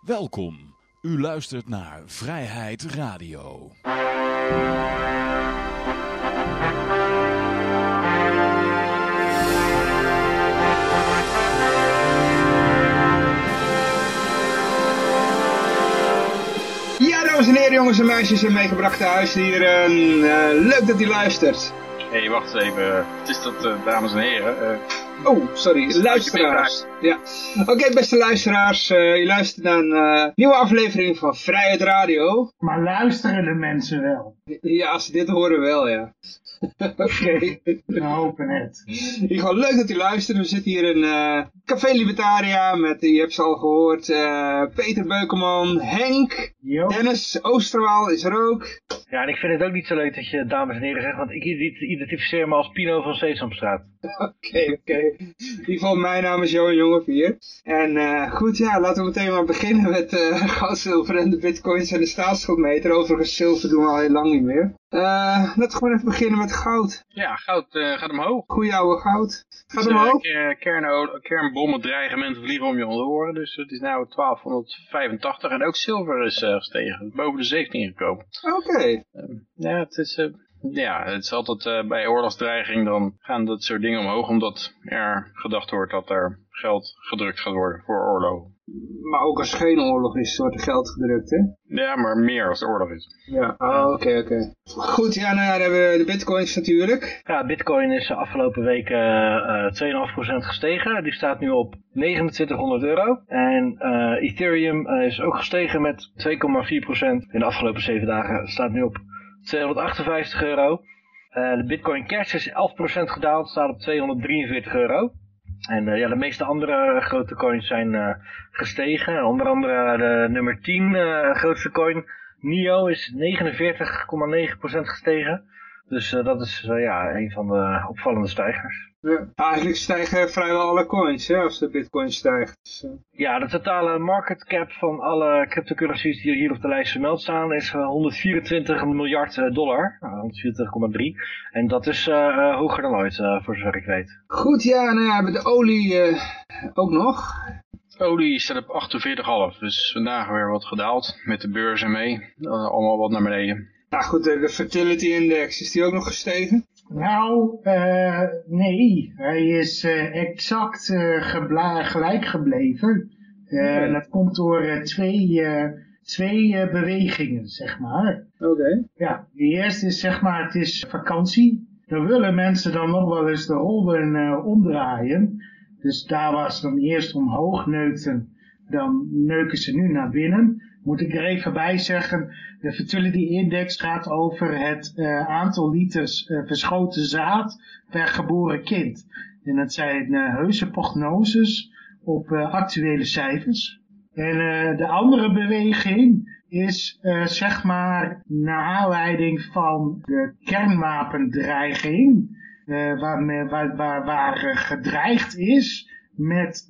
Welkom. U luistert naar Vrijheid Radio. Ja, dames en heren, jongens en meisjes en meegebrachte huisdieren. Uh, leuk dat u luistert. Hé, hey, wacht eens even. Het is dat, uh, dames en heren. Uh, oh, sorry, luisteraars. Ja. Oké, okay, beste luisteraars. Uh, je luistert naar een nieuwe aflevering van Vrijheid Radio. Maar luisteren de mensen wel? Ja, als ze dit horen wel, ja. Oké. Okay. We hopen het. Ieder geval leuk dat u luistert. We zitten hier in Café Libertaria met, je hebt ze al gehoord, Peter Beukeman, Henk, Jo. Dennis Oosterwaal is er ook. Ja, en ik vind het ook niet zo leuk dat je dames en heren zegt, want ik identificeer me als Pino van Sesamstraat. Oké, oké. In ieder geval, mijn naam is Johan Jongevier. En uh, goed, ja, laten we meteen maar beginnen met uh, goud, zilver en de bitcoins en de staatsschuldmeter. Overigens, zilver doen we al heel lang niet meer. Uh, laten we gewoon even beginnen met goud. Ja, goud gaat omhoog. Goeie oude goud. Gaat dus, omhoog. Kern, kernbommen dreigementen vliegen om je onderhoren. Dus het is nu 1285 en ook zilver is gestegen. Boven de 17 gekomen. Oké. Okay. ja, het is... Ja, het is altijd uh, bij oorlogsdreiging, dan gaan dat soort dingen omhoog, omdat er gedacht wordt dat er geld gedrukt gaat worden voor oorlogen. Maar ook als er geen oorlog is, wordt er geld gedrukt, hè? Ja, maar meer als er oorlog is. Ja, oh, oké, oké. Goed, ja, nou ja, dan hebben we de bitcoins natuurlijk. Ja, bitcoin is de afgelopen week uh, 2,5% gestegen. Die staat nu op 2900 euro. En uh, Ethereum is ook gestegen met 2,4% in de afgelopen 7 dagen. Staat nu op 258 euro. Uh, de Bitcoin Cash is 11% gedaald, staat op 243 euro. En uh, ja, de meeste andere grote coins zijn uh, gestegen. Onder andere de nummer 10 grootste coin, NIO, is 49,9% gestegen. Dus dat is ja, een van de opvallende stijgers. Ja, eigenlijk stijgen vrijwel alle coins hè, als de bitcoin stijgt. Dus, uh... Ja, de totale market cap van alle cryptocurrencies die hier op de lijst vermeld staan is 124 miljard dollar. 124,3. En dat is uh, hoger dan ooit, voor zover ik weet. Goed, ja, nou ja, hebben de olie ook nog. Olie staat op 48,5, dus vandaag weer wat gedaald met de beurzen mee. Allemaal wat naar beneden. Nou goed, de fertility index, is die ook nog gestegen? Nou, uh, nee. Hij is uh, exact uh, gelijk gebleven. En dat komt door twee, twee bewegingen, zeg maar. Oké. Okay. Ja, de eerste is zeg maar, het is vakantie. Dan willen mensen dan nog wel eens de rollen omdraaien. Dus daar ze dan eerst omhoog neukten, dan neuken ze nu naar binnen moet ik er even bij zeggen, de fertility index gaat over het uh, aantal liters uh, verschoten zaad per geboren kind. En dat zijn uh, heuse prognoses op actuele cijfers. En de andere beweging is zeg maar naar aanleiding van de kernwapendreiging, waar, waar, waar, waar gedreigd is met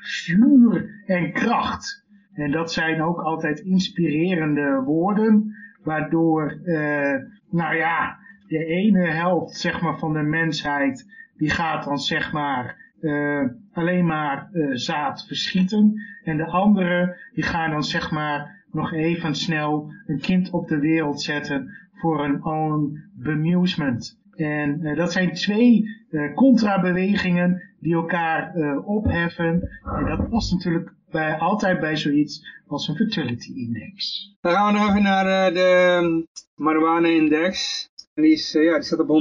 vuur en kracht. En dat zijn ook altijd inspirerende woorden, waardoor, uh, nou ja, de ene helft zeg maar, van de mensheid, die gaat dan zeg maar uh, alleen maar uh, zaad verschieten. En de andere, die gaan dan zeg maar nog even snel een kind op de wereld zetten voor een own bemusement. En dat zijn twee contrabewegingen die elkaar opheffen. En dat past natuurlijk bij, altijd bij zoiets als een fertility index. Dan gaan we nog even naar de marijuana index. En die, is, ja, die staat op 109,90.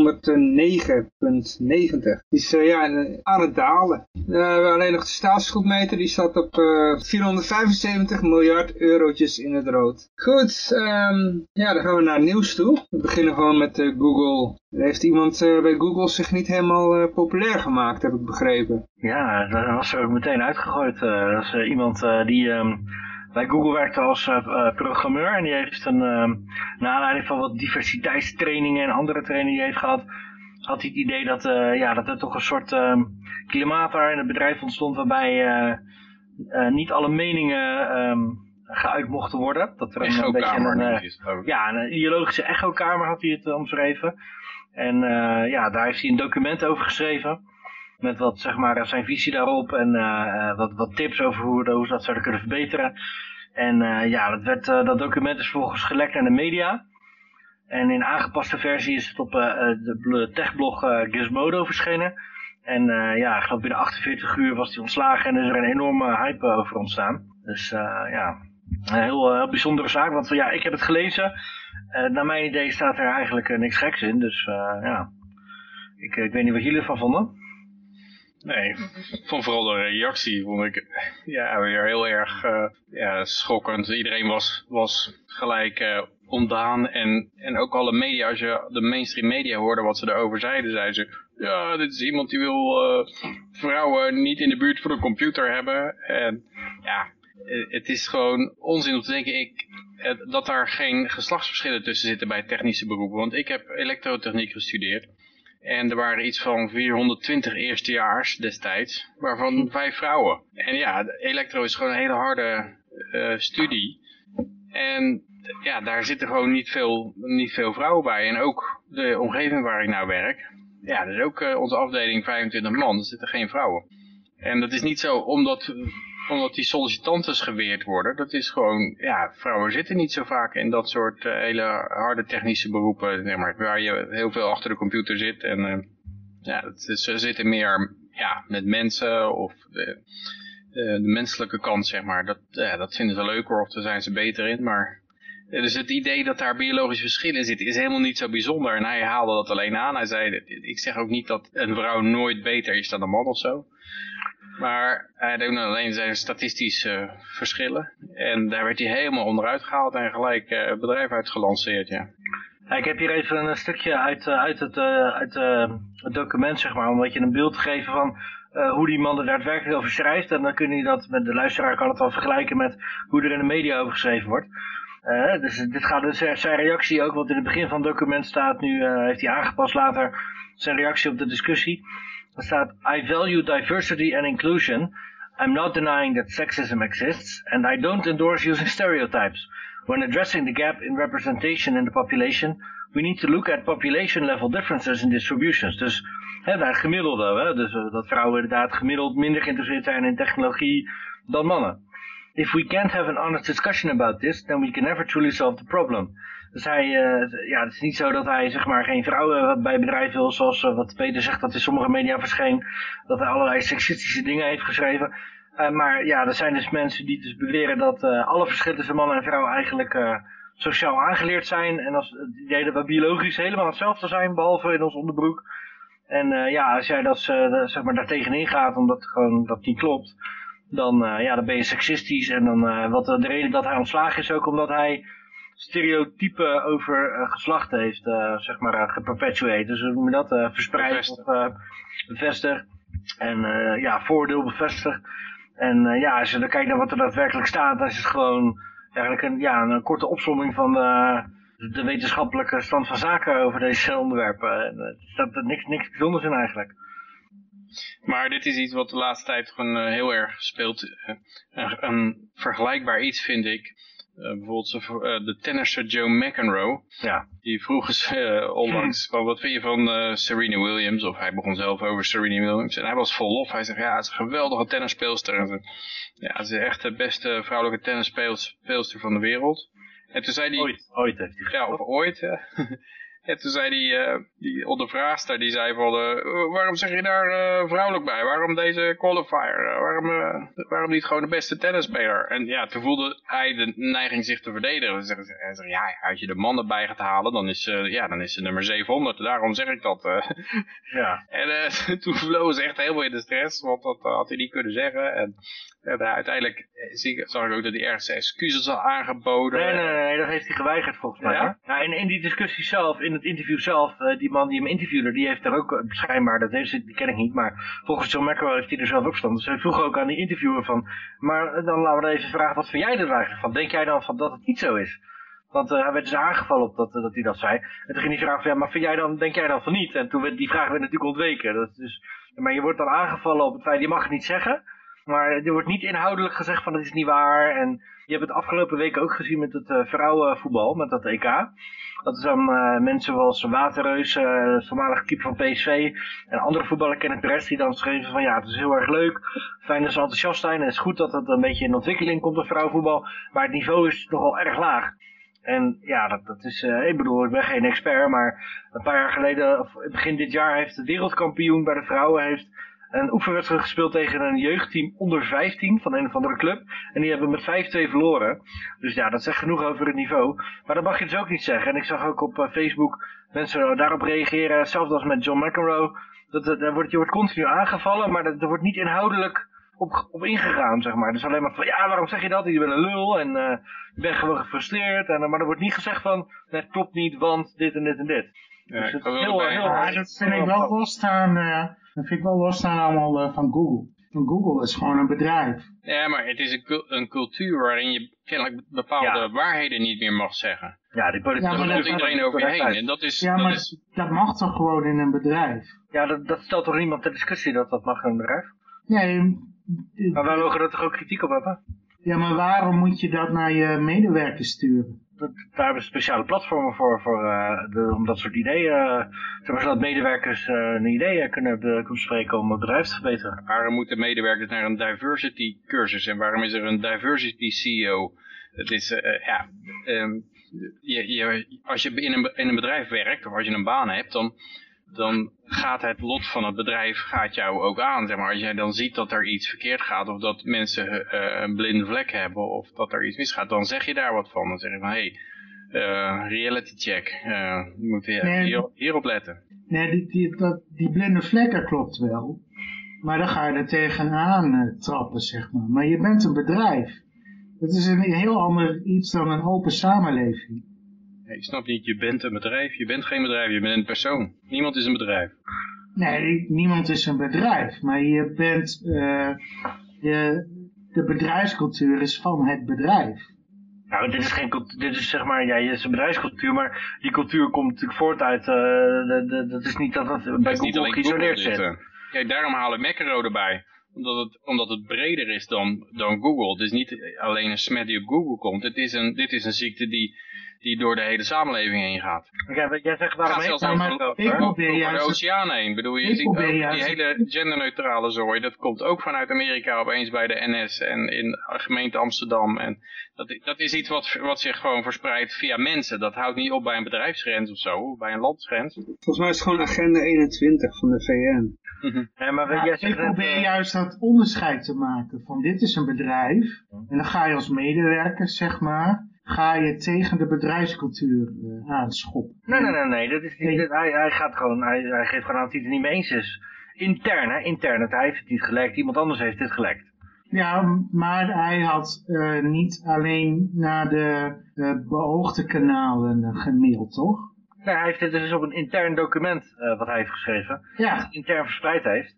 Die is ja, aan het dalen. Uh, alleen nog de staatsschuldmeter. Die staat op uh, 475 miljard eurotjes in het rood. Goed, um, ja, dan gaan we naar nieuws toe. We beginnen gewoon met Google. Heeft iemand bij Google zich niet helemaal populair gemaakt, heb ik begrepen. Ja, dat was er ook meteen uitgegooid. dat is iemand die... Um bij Google werkte als uh, programmeur en die heeft een, uh, naar aanleiding van wat diversiteitstrainingen en andere trainingen die hij heeft gehad, had hij het idee dat, uh, ja, dat er toch een soort uh, klimaat daar in het bedrijf ontstond waarbij niet alle meningen um, geuit mochten worden. Dat er een, een beetje een, ja, een ideologische echokamer had hij het omschreven. En ja, daar heeft hij een document over geschreven. Met wat, zeg maar, zijn visie daarop en wat, wat tips over hoe, hoe ze dat zouden kunnen verbeteren. En ja, dat, werd, dat document is volgens gelekt naar de media. En in aangepaste versie is het op de techblog Gizmodo verschenen. En ja, ik geloof binnen 48 uur was hij ontslagen en is er een enorme hype over ontstaan. Dus ja, een heel, bijzondere zaak. Want ja, ik heb het gelezen. naar mijn idee staat er eigenlijk niks geks in. Dus ja, ik, ik weet niet wat jullie ervan vonden. Nee, vond vooral de reactie vond ik ja, weer heel erg uh, ja, schokkend. Iedereen was, was gelijk uh, ontdaan en, en ook alle media, als je de mainstream media hoorde wat ze erover zeiden, zeiden ze, ja, dit is iemand die wil uh, vrouwen niet in de buurt van een computer hebben. En ja, het is gewoon onzin om te denken ik, dat daar geen geslachtsverschillen tussen zitten bij technische beroepen. Want ik heb elektrotechniek gestudeerd. En er waren iets van 420 eerstejaars destijds, waarvan hm. vijf vrouwen. En ja, elektro is gewoon een hele harde uh, studie. En ja, daar zitten gewoon niet veel, niet veel vrouwen bij. En ook de omgeving waar ik nou werk, ja, dus ook uh, onze afdeling 25 man, er zitten geen vrouwen. En dat is niet zo omdat omdat die sollicitantes geweerd worden. Dat is gewoon, ja, vrouwen zitten niet zo vaak in dat soort uh, hele harde technische beroepen, zeg maar, waar je heel veel achter de computer zit. En uh, ja, ze zitten meer ja, met mensen of de, de, menselijke kant, zeg maar. Dat, ja, dat vinden ze leuker of daar zijn ze beter in, maar... Dus het idee dat daar biologisch verschillen zitten is helemaal niet zo bijzonder. En hij haalde dat alleen aan. Hij zei, ik zeg ook niet dat een vrouw nooit beter is dan een man of zo. Maar hij deed alleen zijn statistische verschillen. En daar werd hij helemaal onderuit gehaald en gelijk uh, het bedrijf uitgelanceerd, ja. Ik heb hier even een stukje uit, eh, uit, het, uit het document, zeg maar, om een je een beeld te geven van hoe die man er daadwerkelijk over schrijft. En dan kun je dat met de luisteraar kan het wel vergelijken met hoe er in de media over geschreven wordt. dus dit gaat dus zijn reactie ook, wat in het begin van het document staat, nu heeft hij aangepast later zijn reactie op de discussie. Er staat, I value diversity and inclusion. I'm not denying that sexism exists, and I don't endorse using stereotypes. When addressing the gap in representation in the population, we need to look at population level differences in distributions. Dus hè, daar gemiddelde, hè, dus uh, dat vrouwen inderdaad gemiddeld minder geïnteresseerd zijn in technologie dan mannen. If we can't have an honest discussion about this, then we can never truly solve the problem. Dus hij, uh, ja, het is niet zo dat hij zeg maar geen vrouwen bij bedrijf wil, zoals uh, wat Peter zegt dat in sommige media verscheen, dat hij allerlei seksistische dingen heeft geschreven. Maar ja, er zijn dus mensen die dus beweren dat alle verschillen tussen man en vrouw eigenlijk sociaal aangeleerd zijn. En als het idee dat we biologisch helemaal hetzelfde zijn, behalve in ons onderbroek. En ja, als jij dat, zeg maar, daar tegenin gaat, omdat gewoon dat niet klopt, dan, ja, dan ben je seksistisch. En dan, wat de reden dat hij ontslagen is ook omdat hij stereotypen over uh, geslacht heeft, uh, zeg maar, uh, geperpetueerd. Dus hoe noem je dat? verspreid of bevestigd. En ja, voordeel bevestigd. En ja, als je dan kijkt naar wat er daadwerkelijk staat, dan is het gewoon eigenlijk een, ja, een korte opzomming van de, de wetenschappelijke stand van zaken over deze onderwerpen. Er staat er niks, niks bijzonders in eigenlijk. Maar dit is iets wat de laatste tijd gewoon heel erg speelt. een vergelijkbaar iets vind ik uh, bijvoorbeeld uh, de tennisser Joe McEnroe. Ja. Die vroeg eens uh, onlangs van wat vind je van Serena Williams? Of hij begon zelf over Serena Williams. En hij was vol lof. Hij zegt ja, het is een geweldige tennisspeelster. En ze, ja, het is echt de beste vrouwelijke tennisspeelster van de wereld. En toen zei hij... Ooit, ooit heeft hij Ja, of ooit. En toen zei die, uh, die ondervraagster, die zei van, uh, waarom zeg je daar uh, vrouwelijk bij? Waarom deze qualifier? waarom, waarom niet gewoon de beste tennisspeler? En ja, toen voelde hij de neiging zich te verdedigen. Hij zei, ja, als je de mannen bij gaat halen, dan is, ja, dan is ze nummer 700. Daarom zeg ik dat. ja. En toen vloog ze echt helemaal in de stress, want dat had hij niet kunnen zeggen. En en uiteindelijk eh, zag ik ook dat hij ergens excuses al aangeboden. Nee, nee, nee, dat heeft hij geweigerd volgens mij. Ja? ja in, in die discussie zelf, in het interview zelf, uh, die man die hem interviewde, die heeft er ook uh, schijnbaar, dat heeft, die ken ik niet, maar volgens John McEnroe heeft hij er zelf ook staan. Dus hij vroeg ook aan die interviewer van, maar dan laten we even vragen, wat vind jij er eigenlijk van? Denk jij dan van dat het niet zo is? Want hij werd dus aangevallen op dat, dat hij dat zei. En toen ging hij vragen van, ja, maar vind jij dan, denk jij dan van niet? En toen werd die vraag werd natuurlijk ontweken. Dat is dus, maar je wordt dan aangevallen op het feit, je mag het niet zeggen. Maar er wordt niet inhoudelijk gezegd van het is niet waar. En je hebt het afgelopen weken ook gezien met het uh, vrouwenvoetbal, met dat EK. Dat is dan uh, mensen zoals Waterreus, uh, voormalig keeper van PSV en andere voetballer Kenneth Perez die dan schreven van ja, het is heel erg leuk, fijn dat ze enthousiast zijn en het is goed dat het een beetje in ontwikkeling komt, het vrouwenvoetbal, maar het niveau is nogal erg laag. En ja, dat, dat is, ik bedoel, ik ben geen expert, maar een paar jaar geleden, of begin dit jaar, heeft de wereldkampioen bij de vrouwen heeft een oefenwedstrijd gespeeld tegen een jeugdteam onder 15 van een of andere club. En die hebben met 5-2 verloren. Dus ja, dat zegt genoeg over het niveau. Maar dat mag je dus ook niet zeggen. En ik zag ook op uh, Facebook mensen daarop reageren, hetzelfde als met John McEnroe. Dat, dat, wordt, je wordt continu aangevallen, maar dat, er wordt niet inhoudelijk op, op ingegaan, zeg maar. Dus alleen maar van, ja, waarom zeg je dat? Je bent een lul en uh, je bent gewoon gefrustreerd. En, maar er wordt niet gezegd van, het klopt niet, want dit en dit en dit. Ja, dus het is heel, heel, Ja, dat vind ik wel losstaan, eh dat vind ik wel losstaan allemaal eh, van Google. Want Google is gewoon een bedrijf. Ja, maar het is een, een cultuur waarin je kennelijk bepaalde Ja. waarheden niet meer mag zeggen. Ja, die politiek. Ja, dat- iedereen over je heen. En dat is, Ja, dat maar is dat mag toch gewoon in een bedrijf? Ja, dat, dat stelt toch niemand ter discussie dat dat mag in een bedrijf? Nee, Maar wij mogen er toch ook kritiek op hebben? ja, maar waarom moet je dat naar je medewerkers sturen? Daar hebben we speciale platformen voor, voor eh, de, om dat soort ideeën, eh, zeg maar, zodat medewerkers eh een idee kunnen, be- kunnen bespreken om het bedrijf te verbeteren. waarom moeten medewerkers naar een diversity cursus en waarom is er een diversity CEO? Het is, eh, ja, ehm, je, als je in een bedrijf werkt of als je een baan hebt, dan, dan gaat het lot van het bedrijf gaat jou ook aan. Zeg maar. Als jij dan ziet dat er iets verkeerd gaat of dat mensen eh, een blinde vlek hebben of dat er iets misgaat, dan zeg je daar wat van. Dan zeg je van, hé, hey, eh, reality check, eh, je moet hier, Nee. hier, hierop letten. Nee, die, die, dat, die blinde vlekken klopt wel. Maar dan ga je er tegenaan trappen, zeg maar. Maar je bent een bedrijf. Dat is een heel ander iets dan een open samenleving. Je snapt niet, je bent een bedrijf, je bent geen bedrijf, je bent een persoon. Niemand is een bedrijf. Nee, niemand is een bedrijf. Maar je bent... eh, de, de bedrijfscultuur is van het bedrijf. Nou, dit is geen dit is zeg maar, ja, het is een bedrijfscultuur, maar die cultuur komt natuurlijk voort uit, eh, de, de, dat is niet dat het bij Dat is niet Google geïsoleerd zit. Kijk, daarom halen McEnroe erbij. Omdat het, omdat het breder is dan, dan Google. Het is niet alleen een smet die op Google komt. Het is een, dit is een ziekte die, die door de hele samenleving heen gaat. Wat jij zegt, waarom Gaat zelfs maar over? ik probeer over juist de oceaan heen. Ik bedoel, je ziet ook die hele genderneutrale zooi. Dat komt ook vanuit Amerika opeens bij de NS en in de gemeente Amsterdam. En dat, dat is iets wat, wat zich gewoon verspreidt via mensen. Dat houdt niet op bij een bedrijfsgrens of zo, of bij een landsgrens. Volgens mij is het gewoon agenda 21 van de VN. Ja, maar Ja, jij ik probeer eh, juist dat onderscheid te maken van dit is een bedrijf en dan ga je als medewerker, zeg maar, ga je tegen de bedrijfscultuur eh, aanschoppen. Nee, nee, nee, nee. Dat is niet, dat- hij, hij gaat gewoon, hij, hij geeft gewoon aan dat hij het niet mee eens is. Intern, hè, intern. Het, hij heeft het niet gelekt, iemand anders heeft dit gelekt. Ja, maar hij had eh, niet alleen naar de eh, beoogde kanalen gemaild, toch? Nee, hij heeft dit dus op een intern document wat hij heeft geschreven. Ja, intern verspreid heeft.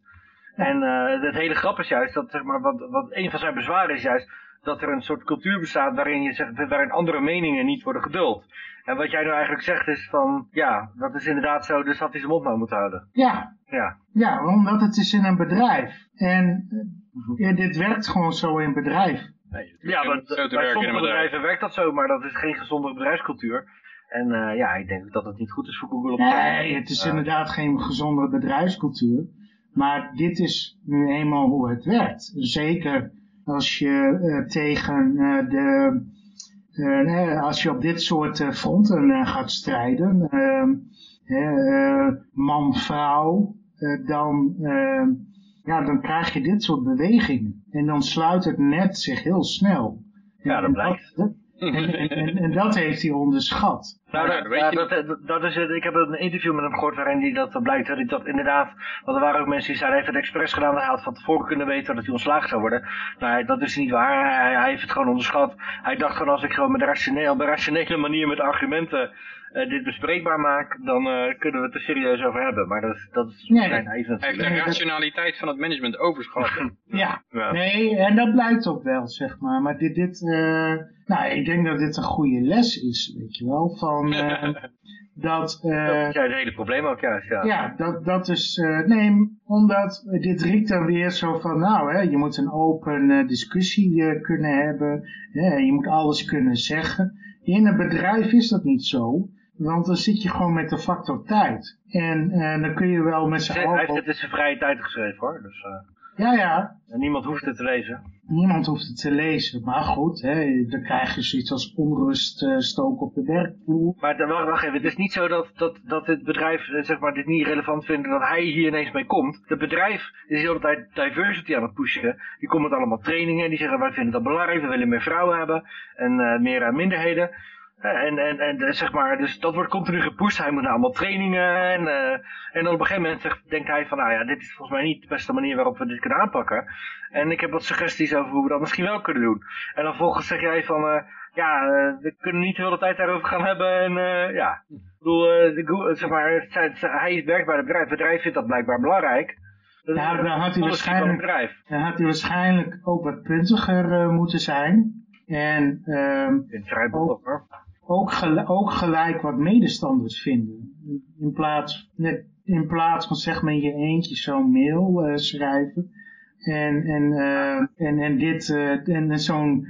En het hele grap is juist dat, zeg maar, wat, wat een van zijn bezwaren is juist dat er een soort cultuur bestaat waarin, je zegt, waarin andere meningen niet worden geduld. En wat jij nu eigenlijk zegt is van, ja, dat is inderdaad zo, dus had hij zijn mond maar moeten houden. ja, Ja. ja, omdat het is in een bedrijf. En ja, dit werkt gewoon zo in bedrijf. Nee, Ja, te bij sommige bedrijf. bedrijven werkt dat zo, maar dat is geen gezonde bedrijfscultuur. En eh, ja, ik denk dat het niet goed is voor Google op Nee, het is Eh, inderdaad geen gezonde bedrijfscultuur. Maar dit is nu eenmaal hoe het werkt. Zeker als je eh, tegen eh, de... eh, als je op dit soort fronten gaat strijden, ehm, eh, eh, man-vrouw, dan, eh, ja, dan krijg je dit soort bewegingen. En dan sluit het net zich heel snel. Ja, dat blijkt. En, en, en, en dat heeft hij onderschat. Nou, Ja, dat, dat weet ja, je dat, dat, dat is het. Ik heb een interview met hem gehoord waarin die dat blijkt dat hij dat inderdaad, want er waren ook mensen die zeiden, hij heeft het expres gedaan, hij had van tevoren kunnen weten dat hij ontslagen zou worden. Nou, dat is niet waar. Hij, hij heeft het gewoon onderschat. Hij dacht gewoon als ik gewoon met rationeel, op een rationele manier met argumenten eh, dit bespreekbaar maak, dan eh, kunnen we het er serieus over hebben. Maar dat is, dat is Nee, Hij heeft de rationaliteit van het management overschat. Ja, Ja. nee, en dat blijkt ook wel, zeg maar. Maar dit, dit eh, nou, ik denk dat dit een goede les is, weet je wel. Van, eh, dat... Dat eh, juist het hele probleem ook juist, ja. ja, dat, dat is, eh, nee, omdat dit riekt dan weer zo van, nou, hè, je moet een open discussie kunnen hebben, hè, je moet alles kunnen zeggen. In een bedrijf is dat niet zo, want dan zit je gewoon met de factor tijd. En dan kun je wel met z'n Hij heeft allen... het in zijn vrije tijd geschreven hoor, dus Ja, ja, en niemand hoeft het te lezen. niemand hoeft het te lezen, maar goed, hè, dan krijg je zoiets als onrust eh, stoken op de werkvloer. Maar de- wacht, wacht even, het is niet zo dat, dat, dat het bedrijf eh, zeg maar, dit niet relevant vindt dat hij hier ineens mee komt. Het bedrijf is de hele tijd diversity aan het pushen. Die komen met allemaal trainingen en die zeggen wij vinden dat belangrijk, we willen meer vrouwen hebben en eh, meer eh, minderheden. Eh, En, en, en eh, zeg maar, dus dat wordt continu gepusht. Hij moet naar allemaal trainingen. En, eh, en dan op een gegeven moment zegt, denkt hij van, nou ja, dit is volgens mij niet de beste manier waarop we dit kunnen aanpakken. En ik heb wat suggesties over hoe we dat misschien wel kunnen doen. En dan volgens zeg jij van, ja, we kunnen niet de hele tijd daarover gaan hebben. En ja, ik bedoel, de zeg maar, hij werkt bij het bedrijf. Het bedrijf vindt dat blijkbaar belangrijk. Ja, dan had hij waarschijnlijk-. Dan had hij waarschijnlijk ook wat puntiger moeten zijn. En ehm, Ik vind het vrij. Ook, gel- ook gelijk wat medestanders vinden. In plaats, in plaats van zeg maar in je eentje zo'n mail eh, schrijven. En, en, eh, en, en dit eh, en zo'n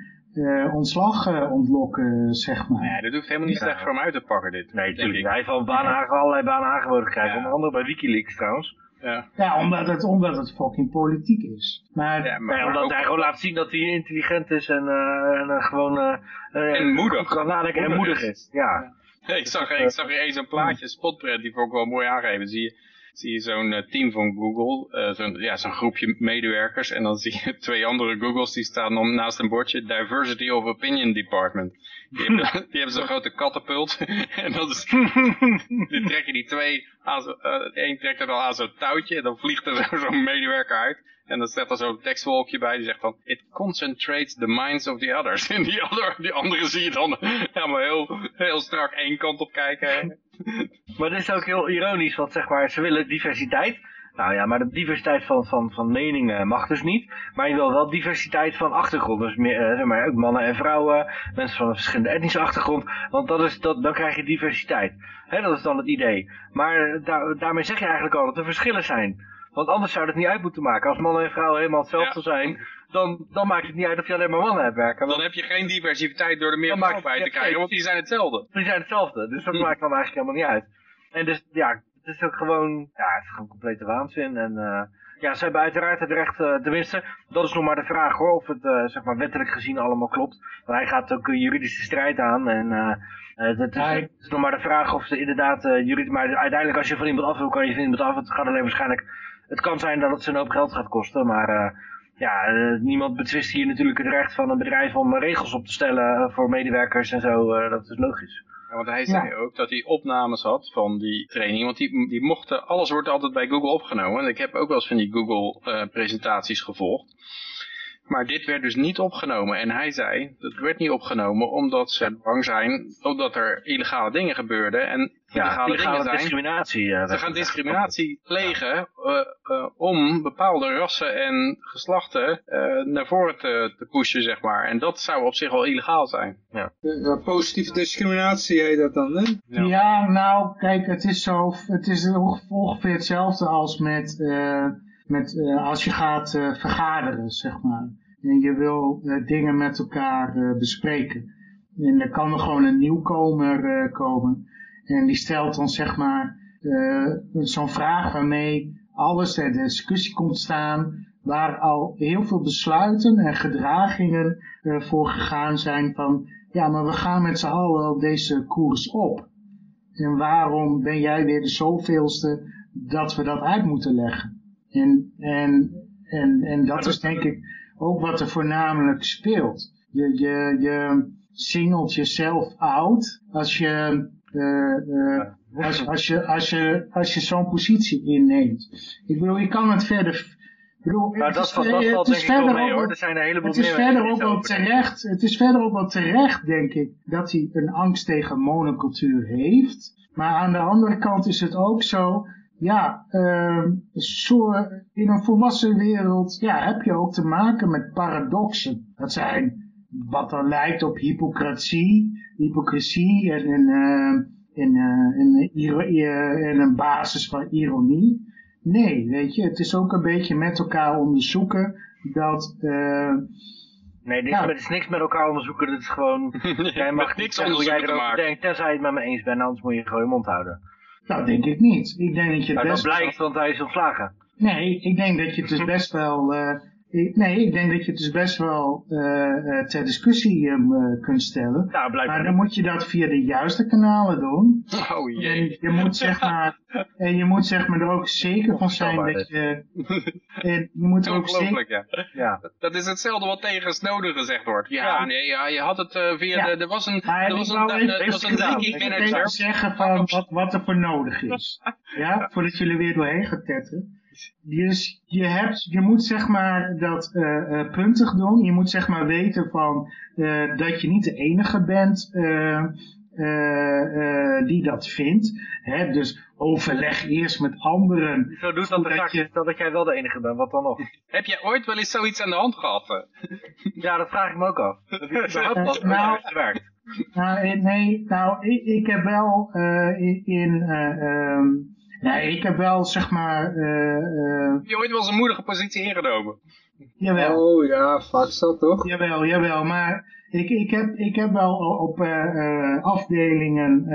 ontslag eh, ontlokken, zeg maar. Nou ja, dat hoeft helemaal niet Ja. slecht voor hem uit te pakken dit. Nee, natuurlijk. ik. Hij heeft al banen allerlei banen aangeboden gekregen. Ja. Onder andere bij Wikileaks trouwens. Ja. Ja, omdat het, omdat het fucking politiek is. Maar Ja, maar, omdat ook- hij gewoon laat zien dat hij intelligent is en, eh, en eh, gewoon... eh, eh, En moedig. goed kan nadenken en Moedig is. Ja. ik, zag, ik zag hier eens een plaatje, een spotprint, die vond ik wel mooi aangeven. Zie je, zie je zo'n team van Google, eh, zo'n ja, zo'n groepje medewerkers. En dan zie je twee andere Googles, die staan dan naast een bordje Diversity of Opinion Department. Die hebben, die hebben zo'n grote katapult. en dan is, die trekken die twee aan zo, eh, trekt er dan aan zo'n touwtje en dan vliegt er zo- zo'n medewerker uit. En dan staat er zo'n tekstwolkje bij die zegt van, it concentrates the minds of the others. En die, andere, die andere zie je dan helemaal heel, heel strak één kant op kijken. Maar dit is ook heel ironisch, want zeg maar, ze willen diversiteit. Nou ja, maar de diversiteit van, van, van meningen mag dus niet. Maar je wil wel diversiteit van achtergrond. Dus meer, eh, zeg maar, ook mannen en vrouwen, mensen van een verschillende etnische achtergrond. Want dat is, dat, dan krijg je diversiteit. Hè, dat is dan het idee. Maar daar, daarmee zeg je eigenlijk al dat er verschillen zijn. Want anders zou het niet uit moeten maken. Als mannen en vrouwen helemaal hetzelfde zijn, dan, dan maakt het niet uit of je alleen maar mannen hebt werken. Want Dan heb je geen diversiteit door er meer vrouwen bij te krijgen, want die zijn hetzelfde. die zijn hetzelfde. Dus dat Hm. maakt dan eigenlijk helemaal niet uit. En dus ja, het is ook gewoon, ja, het is gewoon complete waanzin. En eh, ja, ze hebben uiteraard het recht, eh, tenminste, dat is nog maar de vraag hoor, of het zeg maar wettelijk gezien allemaal klopt. Want hij gaat ook een juridische strijd aan en eh, eh, het, is, Hij- is nog maar de vraag of ze inderdaad uh, juridisch, maar uiteindelijk als je van iemand af wil, kan je van iemand af. Het gaat alleen waarschijnlijk, het kan zijn dat het ze een hoop geld gaat kosten, maar eh, ja, eh, niemand betwist hier natuurlijk het recht van een bedrijf om eh, regels op te stellen eh, voor medewerkers en zo, eh, dat is logisch. Want hij zei ook dat hij opnames had van die training. Want die, die mochten, alles wordt altijd bij Google opgenomen. En ik heb ook wel eens van die Google eh, presentaties gevolgd. Maar dit werd dus niet opgenomen. En hij zei, dat werd niet opgenomen omdat ze bang zijn, omdat er illegale dingen gebeurden. En Ja, dingen zijn. discriminatie. eh, Ze gaan discriminatie plegen eh, eh, om bepaalde rassen en geslachten eh, naar voren te, te pushen, zeg maar. En dat zou op zich al illegaal zijn. Ja, positieve discriminatie heet dat dan, hè? Ja. Ja. nou, kijk, het is zo, het is ongeveer hetzelfde als met, eh, met eh, als je gaat vergaderen, zeg maar. En je wil dingen met elkaar eh, bespreken. En er kan er gewoon een nieuwkomer eh, komen. En die stelt dan, zeg maar, zo'n vraag waarmee alles ter discussie komt staan. Waar al heel veel besluiten en gedragingen eh, voor gegaan zijn van ja, maar we gaan met z'n allen op deze koers op. En waarom ben jij weer de zoveelste dat we dat uit moeten leggen? En, en, en, en dat is denk ik ook wat er voornamelijk speelt. Je, je, je singelt jezelf out als je, als, als je, als je, als je zo'n positie inneemt. Ik bedoel, je kan het verder... Ik bedoel, Maar het dat, is- valt- het is denk ik wel verder mee ook hoor. wel- Er zijn een heleboel het is meer verder mensen ook die wel het zo bedenken. terecht, het is verder ook wel terecht, denk ik, dat hij een angst tegen monocultuur heeft. Maar aan de andere kant is het ook zo, ja, ehm, zo, in een volwassen wereld ja, heb je ook te maken met paradoxen. Dat zijn wat dan lijkt op hypocratie, hypocrisie en, en, eh, uh, in, in een basis van ironie. Nee, weet je, het is ook een beetje met elkaar onderzoeken dat... Uh, Nee, dit ja. is niks met elkaar onderzoeken. Dit is gewoon, jij mag niks zeggen hoe jij erover denkt, tenzij je het met me eens bent, anders moet je gewoon je mond houden. Nou, denk ik niet. Ik denk dat je het nou, best... dat blijkt, want hij is ontslagen. Nee, ik denk dat je het dus best wel uh, Nee, ik denk dat je het dus best wel uh, ter discussie uh, kunt stellen. Ja, maar dan moet je dat via de juiste kanalen doen. Oh jee. En je moet zeg maar, en je moet zeg maar er ook zeker van zijn dat je... En je moet er ook zeker... Ja. ja. Dat is hetzelfde wat tegen Snowden gezegd wordt. Ja, ja. nee, ja, je had het uh, via de... Er was een, er was een, er was een leaking manager. Ik zeggen van wat, wat er voor nodig is. ja, voordat jullie weer doorheen gaan tetten. Dus je, hebt, je moet zeg maar dat uh, puntig doen. Je moet zeg maar weten van uh, dat je niet de enige bent die dat vindt. Hè? Dus overleg eerst met anderen. Zo doet dat, dat, je... dat jij wel de enige bent, wat dan nog? Heb jij ooit wel eens zoiets aan de hand gehad? ja, dat vraag ik me ook af. Dat is überhaupt nou, werkt. Nou, nee, nou, ik, ik heb wel in... in um, Nee, ik heb wel, zeg maar... Uh, Heb je ooit wel eens een moedige positie ingenomen? Jawel. Oh ja, vast dat toch? Jawel, jawel. Maar ik, ik, heb, ik heb wel op uh, afdelingen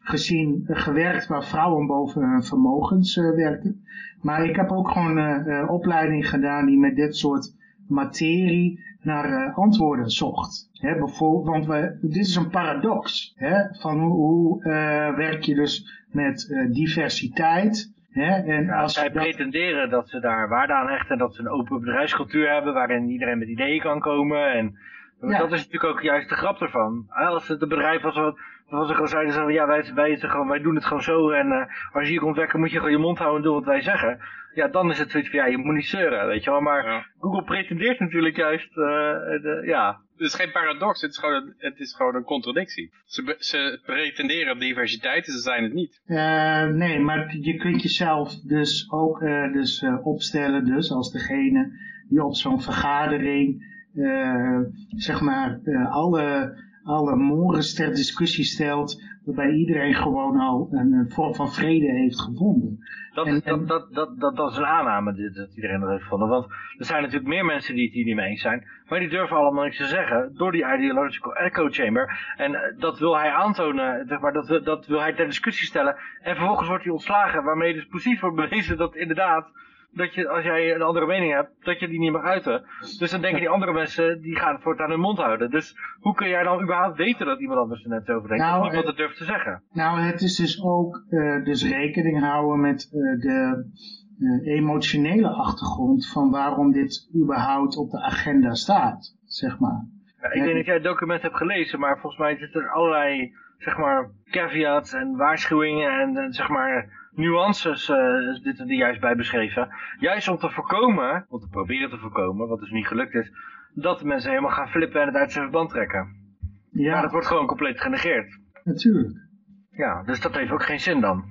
gezien, gewerkt waar vrouwen boven hun vermogens werken. Maar ik heb ook gewoon opleiding gedaan die met dit soort materie naar antwoorden zocht. Hè, bijvoorbeeld, want we, dit is een paradox. Hè, van hoe, hoe werk je dus met uh, diversiteit. Hè? En ja, als zij dat... pretenderen dat ze daar waarde aan hechten, dat ze een open bedrijfscultuur hebben waarin iedereen met ideeën kan komen. En ja. dat is natuurlijk ook juist de grap ervan. Als het een bedrijf was wat, was er zeiden ze, ja, wij, wij, gewoon, wij doen het gewoon zo en als je hier komt werken moet je gewoon je mond houden en doen wat wij zeggen. Ja, dan is het zoiets van, ja, je moet niet zeuren, weet je wel. Maar ja. Google pretendeert natuurlijk juist, uh, de, ja, het is geen paradox, het is gewoon een, het is gewoon een contradictie. Ze, ze pretenderen op diversiteit en ze zijn het niet. Uh, nee, maar je kunt jezelf dus ook uh, dus, uh, opstellen dus als degene die op zo'n vergadering zeg maar alle, alle mores ter discussie stelt waarbij iedereen gewoon al een, vorm van vrede heeft gevonden. Dat, en, dat, dat, dat, dat, dat, is een aanname dat, iedereen dat heeft gevonden. Want er zijn natuurlijk meer mensen die het hier niet mee eens zijn. Maar die durven allemaal niks te zeggen door die ideological echo chamber. En eh, dat wil hij aantonen, zeg maar, dat, dat wil hij ter discussie stellen. En vervolgens wordt hij ontslagen, waarmee dus precies wordt bewezen dat inderdaad dat je, als jij een andere mening hebt, dat je die niet mag uiten. Dus dan denken die andere mensen, die gaan het voortaan hun mond houden. Dus hoe kun jij dan überhaupt weten dat iemand anders er net over denkt? Nou, niemand het durft te zeggen. Nou, het is dus ook uh, dus rekening houden met uh, de uh, emotionele achtergrond van waarom dit überhaupt op de agenda staat, zeg maar. Ja, ik niet of jij het document hebt gelezen, maar volgens mij zitten er allerlei, zeg maar, caveats en waarschuwingen en, en zeg maar nuances uh, dit er juist bij beschreven. Juist om te voorkomen, om te proberen te voorkomen, wat dus niet gelukt is, dat de mensen helemaal gaan flippen en het uit zijn verband trekken. Ja. Maar dat wordt gewoon compleet genegeerd. Natuurlijk. Ja, dus dat heeft ook geen zin dan.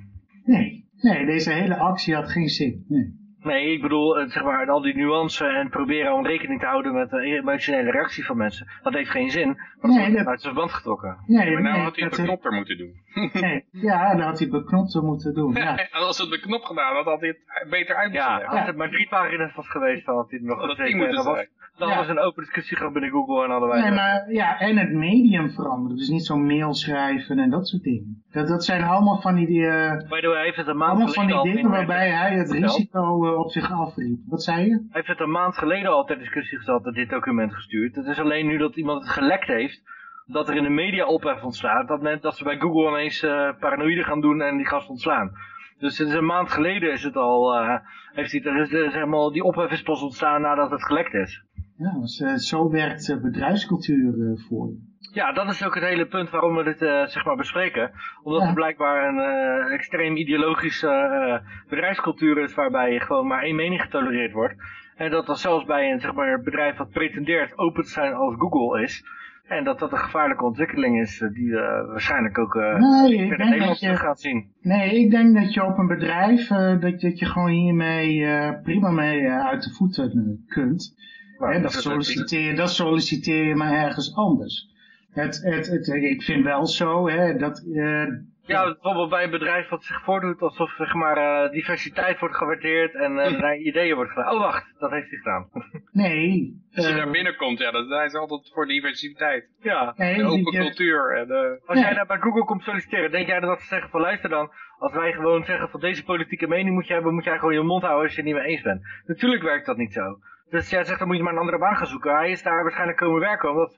Nee, nee deze hele actie had geen zin. Nee. Nee, ik bedoel, zeg maar, al die nuance en proberen om rekening te houden met de emotionele reactie van mensen. Dat heeft geen zin, want nee, wordt uit zijn verband getrokken. Nee, maar nou had hij het beknopter moeten doen. Nee, ja, dan had hij beknopter moeten doen. Ja. als het beknopt gedaan had, had hij het beter uit Ja, als het maar drie pagina's was geweest, dan had hij het nog dat gezeten. Dat was, dan ja. was een open discussie gehad binnen Google en hadden wij... Nee, maar ja, en het medium veranderen. Dus niet zo'n mail schrijven en dat soort dingen. Dat, dat zijn allemaal van die... Uh, By the way, hij heeft het een maand allemaal van die dingen waarbij hij het risico uh, op zich afriep. Wat zei je? Hij heeft het een maand geleden al ter discussie gesteld dat dit document gestuurd. Het is alleen nu dat iemand het gelekt heeft dat er in de media ophef ontstaat. Dat, men, dat ze bij Google ineens uh, paranoïde gaan doen en die gast ontslaan. Dus het is een maand geleden is het al, uh, heeft hij, er is, er, zeg maar, die ophef is pas ontstaan nadat het gelekt is. Ja, dus, uh, zo werkt bedrijfscultuur voor je. Ja, dat is ook het hele punt waarom we dit zeg maar bespreken. Omdat ja. er blijkbaar een extreem ideologische bedrijfscultuur is waarbij gewoon maar één mening getolereerd wordt. En dat dat zelfs bij een zeg maar, bedrijf wat pretendeert open te zijn als Google is. En dat dat een gevaarlijke ontwikkeling is die we waarschijnlijk ook nee, in Nederland je, gaat zien. Nee, ik denk dat je op een bedrijf, dat, dat je gewoon hiermee prima mee uit de voeten kunt. Dat, solliciteer, dat solliciteer je maar ergens anders. Het, het, het, ik vind wel zo hè, dat... Uh, ja, bijvoorbeeld bij een bedrijf wat zich voordoet alsof zeg maar, uh, diversiteit wordt gewaardeerd en uh, naar ideeën wordt gedaan. Oh wacht, dat heeft hij gedaan. Nee. Als je daar binnenkomt, ja, zijn ze altijd voor diversiteit. Ja, nee, de open cultuur. En, Als jij daar bij Google komt solliciteren, denk jij dat ze zeggen van luister dan, als wij gewoon zeggen van deze politieke mening moet je hebben, moet jij gewoon je mond houden als je het niet mee eens bent. Natuurlijk werkt dat niet zo. Dus jij zegt dan moet je maar een andere baan gaan zoeken. Hij is daar waarschijnlijk komen werken, omdat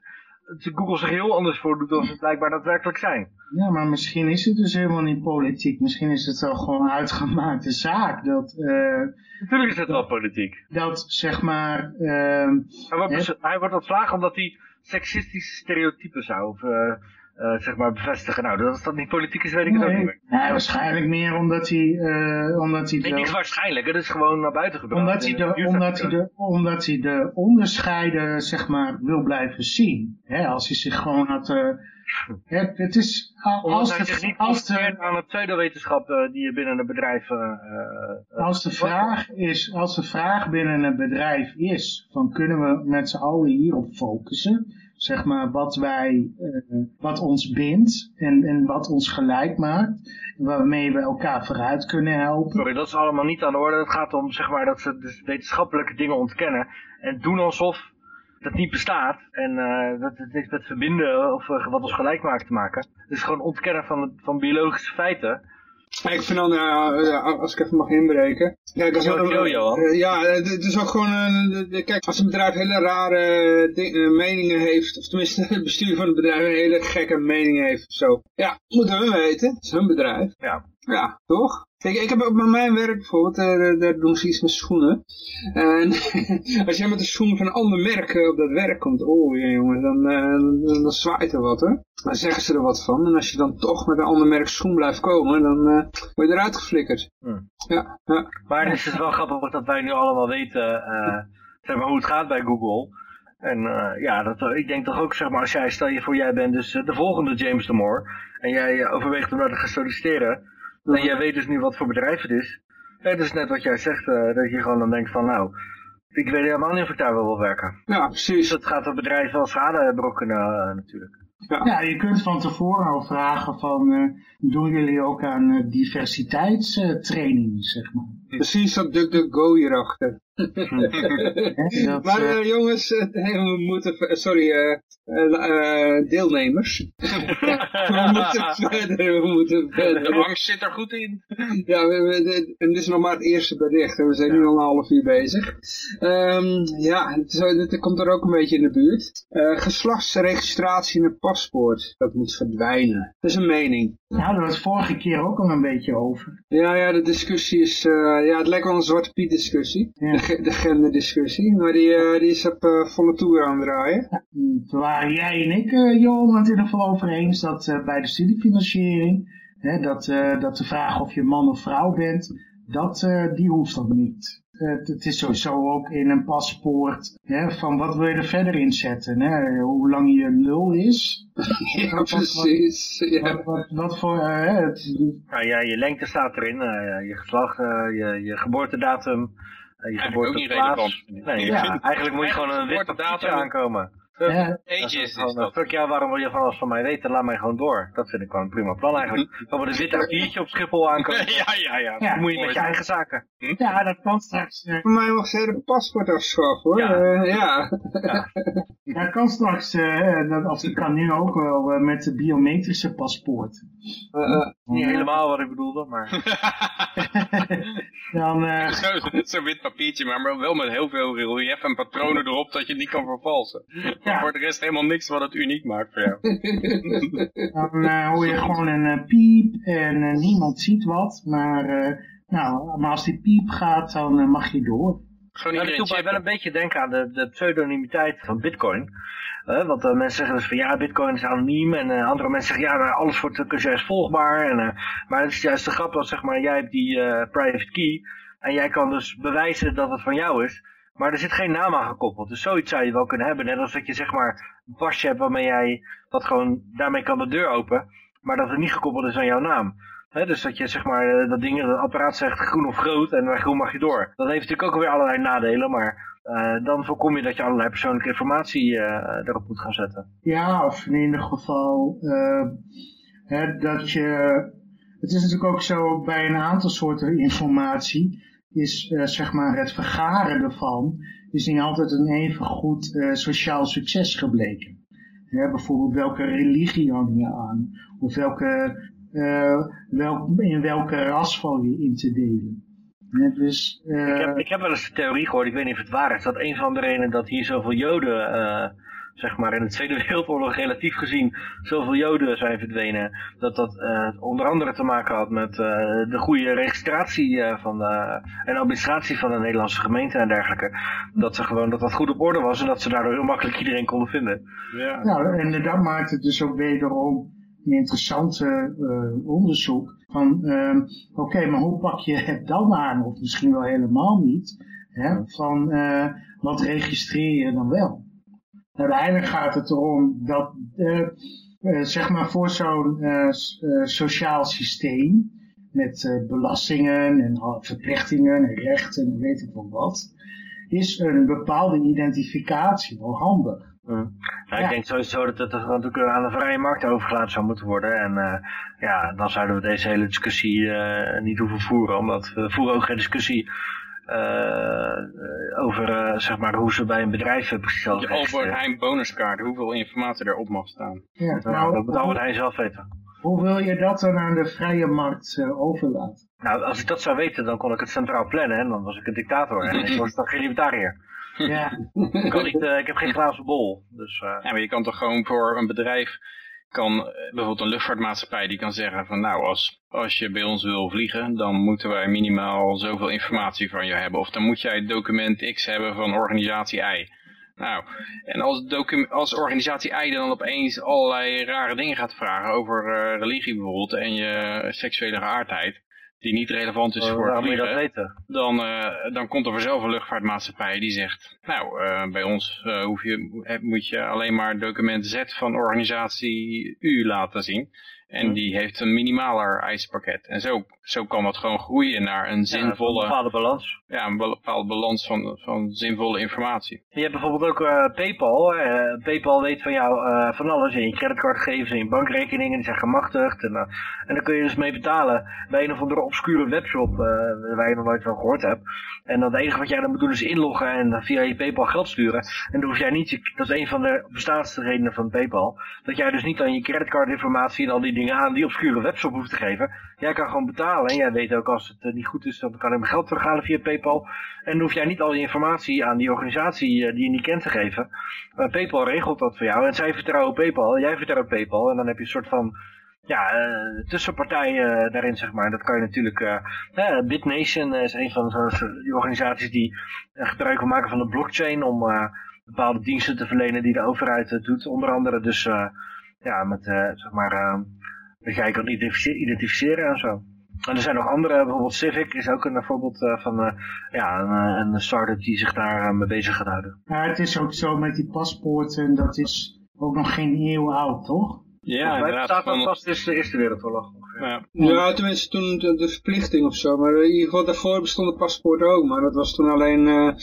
Google zich heel anders voordoet dan ze blijkbaar daadwerkelijk zijn. Ja, maar misschien is het dus helemaal niet politiek. Misschien is het wel gewoon een uitgemaakte zaak. Dat, uh, Natuurlijk is het wel politiek. Dat, zeg maar... Uh, hij, wordt, hij wordt ontslagen omdat hij seksistische stereotypen zou... Of, uh, uh, zeg maar bevestigen. Nou, dat dat niet politiek is, weet ik het ook niet meer. Nee, waarschijnlijk meer omdat hij... Uh, omdat hij nee, niet waarschijnlijk, het is gewoon naar buiten gebracht. Omdat hij de, omdat hij de, omdat hij de onderscheiden, zeg maar, wil blijven zien. Hè, als hij zich gewoon had... Uh, het, het is... Als zich niet als de, aan het pseudowetenschap die je binnen een bedrijf... als, de vraag is, als de vraag binnen een bedrijf is, van kunnen we met z'n allen hierop focussen zeg maar, wat wij, uh, wat ons bindt en, en wat ons gelijk maakt. Waarmee we elkaar vooruit kunnen helpen. Sorry, dat is allemaal niet aan de orde. Het gaat om, zeg maar, dat ze dus wetenschappelijke dingen ontkennen. En doen alsof dat niet bestaat. En uh, dat het niks met verbinden of uh, wat ons gelijk maakt te maken. Het is gewoon ontkennen van, van biologische feiten. Ik vind dan, uh, als ik even mag inbreken. Kijk, als uh, ja, het is ook gewoon, uh, kijk, als een bedrijf hele rare meningen heeft, of tenminste het bestuur van het bedrijf een hele gekke mening heeft of zo. Ja, moeten we weten, het is hun bedrijf. Ja. Ja, toch? Kijk, ik heb op mijn werk bijvoorbeeld, uh, daar doen ze iets met schoenen. En als jij met een schoen van een ander merk uh, op dat werk komt, oh ja, jongen, dan, uh, dan, dan zwaait er wat, hè. Dan zeggen ze er wat van. En als je dan toch met een ander merk schoen blijft komen, dan word je eruit geflikkerd. Hmm. Ja, ja. Maar het is wel grappig dat wij nu allemaal weten zeg maar, hoe het gaat bij Google. En ja, dat, ik denk toch ook, zeg maar, als jij, stel je voor, jij bent dus de volgende James de Moore. En jij overweegt om daar te gaan solliciteren en jij weet dus nu wat voor bedrijf het is. Het is net wat jij zegt, uh, dat je gewoon dan denkt van nou, ik weet helemaal niet of ik daar wel wil werken. Ja, precies. Dus dat gaat het bedrijf wel schade brokkenen uh, natuurlijk. Ja. ja. je kunt van tevoren al vragen van, uh, doen jullie ook aan diversiteitstraining, zeg maar. Precies, dat DuckDuckGo hierachter. maar uh, jongens, uh, we moeten, sorry, uh, deelnemers. we moeten verder, we moeten verder. De angst zit er goed in. ja, we, we, en dit is nog maar het eerste bericht en we zijn ja. nu al een half uur bezig. Um, ja, het, het, komt er ook een beetje in de buurt. geslachtsregistratie in het paspoort, dat moet verdwijnen. Dat is een mening. Nou, daar hadden we het vorige keer ook al een beetje over. Ja, ja, de discussie is, ja, het lijkt wel een zwarte piet discussie. Ja de genderdiscussie, maar die, uh, die is op uh, volle toer aan het draaien. Ja, toen waren jij en ik, uh, Johan, het in ieder geval over eens dat bij de studiefinanciering, hè, dat, dat de vraag of je man of vrouw bent, dat, die hoeft dan niet. het is sowieso ook in een paspoort hè, van wat wil je er verder in zetten. Hè? Hoe lang je lul is. ja, wat, precies. Wat, ja. Wat, wat, voor... Het... Ja, ja, je lengte staat erin, je geslacht, je, je geboortedatum je geboorteplaats. Nee, ja, eigenlijk moet je gewoon een witte datum aankomen. Ja. Eentje is gewoon, fuck ja, waarom wil je van alles van mij weten? Laat mij gewoon door. Dat vind ik gewoon een prima plan eigenlijk. Gewoon met een wit A4'tje op Schiphol aankomen. ja, ja, ja. ja. moet je met je eigen zaken. Hm? Ja, dat kan straks. Uh... Voor mij mag ze hele paspoort afschaffen hoor. Ja. Uh, ja. ja. ja. kan straks, uh, dat, als kan nu ook wel met de biometrische paspoort. Niet helemaal wat ik bedoelde, maar... Dan, Zo'n zo wit papiertje, maar wel met heel veel relief en patronen erop dat je niet kan vervalsen. Ja. Voor de rest helemaal niks wat het uniek maakt voor jou. Dan uh, hoor je gewoon een uh, piep en uh, niemand ziet wat. Maar, nou, maar als die piep gaat, dan mag je door. Gewoon ja, dat doet mij wel een beetje denken aan de, de pseudonimiteit van bitcoin. want mensen zeggen dus van ja, bitcoin is anoniem. En andere mensen zeggen ja, alles wordt juist volgbaar. En, maar het is juist de grap dat zeg maar, jij hebt die private key. En jij kan dus bewijzen dat het van jou is. Maar er zit geen naam aan gekoppeld. Dus zoiets zou je wel kunnen hebben. Net als dat je zeg maar een pasje hebt waarmee jij dat gewoon, daarmee kan de deur open. Maar dat het niet gekoppeld is aan jouw naam. dus dat je zeg maar, dat ding, dat apparaat zegt groen of groot en bij groen mag je door. Dat heeft natuurlijk ook weer allerlei nadelen, maar eh, dan voorkom je dat je allerlei persoonlijke informatie eh, erop moet gaan zetten. Ja, of in ieder geval eh, hè, dat je... Het is natuurlijk ook zo bij een aantal soorten informatie is eh, zeg maar het vergaren ervan is niet altijd een even goed eh, sociaal succes gebleken. Hè, bijvoorbeeld welke religie hang je aan? Of welke, eh, welk, in welke ras val je in te delen? Dus, Ik heb, ik heb wel eens de theorie gehoord, ik weet niet of het waar is, dat een van de redenen dat hier zoveel joden, zeg maar in de Tweede Wereldoorlog relatief gezien, zoveel joden zijn verdwenen, dat dat eh, onder andere te maken had met eh, de goede registratie eh, van de, en administratie van de Nederlandse gemeente en dergelijke. Dat ze gewoon, dat dat goed op orde was en dat ze daardoor heel makkelijk iedereen konden vinden. Ja. Nou, en dat maakt het dus ook wederom een interessante eh, onderzoek van, ehm, oké, maar hoe pak je het dan aan? Of misschien wel helemaal niet. Hè? Van, eh, wat registreer je dan wel? Uiteindelijk gaat het erom dat, eh, eh, zeg maar voor zo'n eh, eh, sociaal systeem, met eh, belastingen en verplichtingen en rechten en weet ik wel wat, is een bepaalde identificatie wel handig. Nou, ik denk sowieso dat het natuurlijk aan de vrije markt overgelaten zou moeten worden. En eh, ja, dan zouden we deze hele discussie eh, niet hoeven voeren. Omdat we voeren ook geen discussie over eh, zeg maar, hoe ze bij een bedrijf eh, precies alles De Albert. Heijn bonuskaart, hoeveel informatie erop mag staan. Ja, nou, dat moet Albert Heijn zelf weten. Hoe wil je dat dan aan de vrije markt eh, overlaten? Nou, als ik dat zou weten, dan kon ik het centraal plannen en dan was ik een dictator. En ik was dan geen libertariër. Ja, Ik, kan niet, eh, ik heb geen glazen bol. Dus eh, Ja, maar je kan toch gewoon voor een bedrijf, kan eh, bijvoorbeeld een luchtvaartmaatschappij, die kan zeggen van nou, als, als je bij ons wil vliegen, dan moeten wij minimaal zoveel informatie van je hebben. Of dan moet jij document X hebben van organisatie Y. Nou, en als, als organisatie I dan opeens allerlei rare dingen gaat vragen over eh, religie bijvoorbeeld en je seksuele geaardheid, die niet relevant is voor het vliegen, weten? dan, eh, dan komt er vanzelf een luchtvaartmaatschappij die zegt, nou, eh, bij ons eh, hoef je, moet je alleen maar document Z van organisatie U laten zien. En Hm. die heeft een minimaler eisenpakket. En zo, zo kan dat gewoon groeien naar een Ja, zinvolle, een bepaalde balans. ja, een bepaalde balans van, van zinvolle informatie. Je hebt bijvoorbeeld ook PayPal. PayPal weet van jou van alles. En je creditcardgegevens en je bankrekeningen die zijn gemachtigd. En, en daar kun je dus mee betalen bij een of andere obscure webshop eh, waar je nog nooit van gehoord hebt. En dan het enige wat jij dan moet doen is inloggen en via je PayPal geld sturen. En dan hoef jij niet, je- dat is een van de bestaansredenen van PayPal. Dat jij dus niet aan je creditcardinformatie en al die dingen aan die obscure webshop hoeft te geven. Jij kan gewoon betalen en jij weet ook als het eh, niet goed is, dan kan ik mijn geld terughalen via PayPal. En dan hoef jij niet al die informatie aan die organisatie eh, die je niet kent te geven. PayPal regelt dat voor jou en zij vertrouwen PayPal, jij vertrouwt PayPal. En dan heb je een soort van ja, eh, tussenpartij eh, daarin, zeg maar. Dat kan je natuurlijk... eh eh, BitNation is een van die organisaties die gebruik wil maken van de blockchain om bepaalde diensten te verlenen die de overheid doet. Onder andere dus, ja, met, zeg maar, dat jij kan identifice- identificeren en zo. En er zijn nog andere, bijvoorbeeld Civic is ook een voorbeeld van ja, een, een start-up die zich daar mee bezig gaat houden. maar het is ook zo met die paspoorten, dat is ook nog geen eeuw oud, toch? Ja, inderdaad. bestaat dat Van, vast is de Eerste Wereldoorlog. ongeveer. ja. Ja, tenminste toen de, de verplichting of zo. Maar in ieder geval daarvoor bestonden paspoorten ook. Maar dat was toen alleen eh,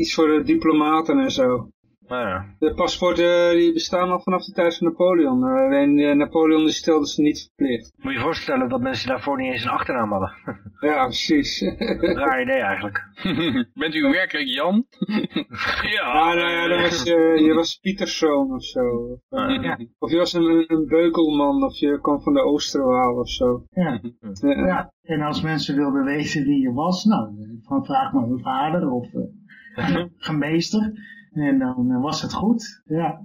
iets voor de diplomaten en zo. Nou ja. De paspoorten die bestaan al vanaf de tijd van Napoleon. Eh, alleen eh, Napoleon die stelde ze niet verplicht. Moet je je voorstellen dat mensen daarvoor niet eens een achternaam hadden. Ja, precies. Raar idee eigenlijk. Bent u werkelijk Jan? ja. Ah, nou ja, dan was je, je was Pieterszoon of zo. Of, eh, Ja. of je was een, een beukelman of je kwam van de Oosterwaal of zo. Ja. Ja. ja. En als mensen wilden weten wie je was, nou, van vraag maar mijn vader of eh gemeester. En dan eh, was het goed. Ja.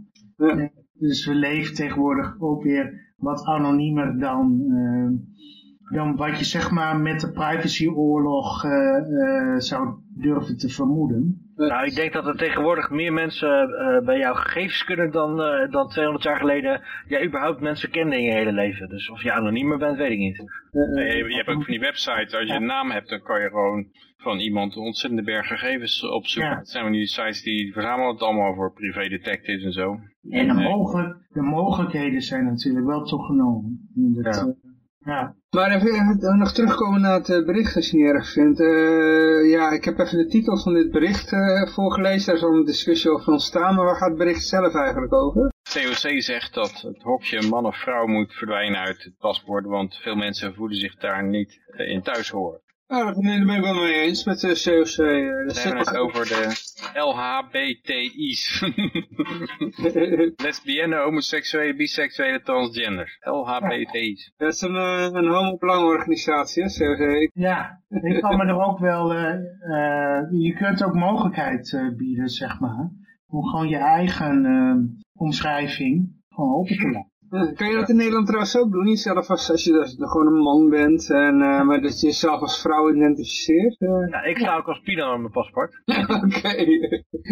Dus we leven tegenwoordig ook weer wat anoniemer dan, eh, dan wat je zeg maar met de privacyoorlog eh, eh, zou durven te vermoeden. Nou, ik denk dat er tegenwoordig meer mensen eh, bij jouw gegevens kunnen dan, eh, dan 200 jaar geleden jij überhaupt mensen kende in je hele leven. Dus of je anoniemer bent, weet ik niet. Nee, je, je hebt ook van die websites, als je een naam hebt, dan kan je gewoon van iemand ontzettende berg gegevens opzoeken. Ja. Het zijn van die sites die verzamelen het allemaal voor privé detectives en zo. En de, Nee. mogelijk, de mogelijkheden zijn natuurlijk wel toegenomen. Dat, Ja. eh, Ja. Maar even, even nog terugkomen naar het eh, bericht als je het niet erg vindt. Eh, ja, ik heb even de titel van dit bericht eh, voorgelezen. Daar is al een discussie over ontstaan, maar waar gaat het bericht zelf eigenlijk over? COC zegt dat het hokje man of vrouw moet verdwijnen uit het paspoort, want veel mensen voelen zich daar niet eh, in thuis horen. Nou, daar ben ik wel mee eens met de COC. dat We hebben het over de LHBTI's. Lesbienne, homoseksuele, biseksuele, transgender. LHBTI's. Dat is een, eh, een homo-belangorganisatie, hè, COC. Ja, ik kan me er ook wel, eh, eh, je kunt ook mogelijkheid bieden, zeg maar, om gewoon je eigen eh, omschrijving gewoon open te laten. Ja, Kan je dat in Nederland trouwens ook doen? Niet zelf als, als je dus gewoon een man bent, en, eh, maar dat je jezelf als vrouw identificeert? eh. Ja, ik sta ook als Pino aan mijn paspoort. Oké.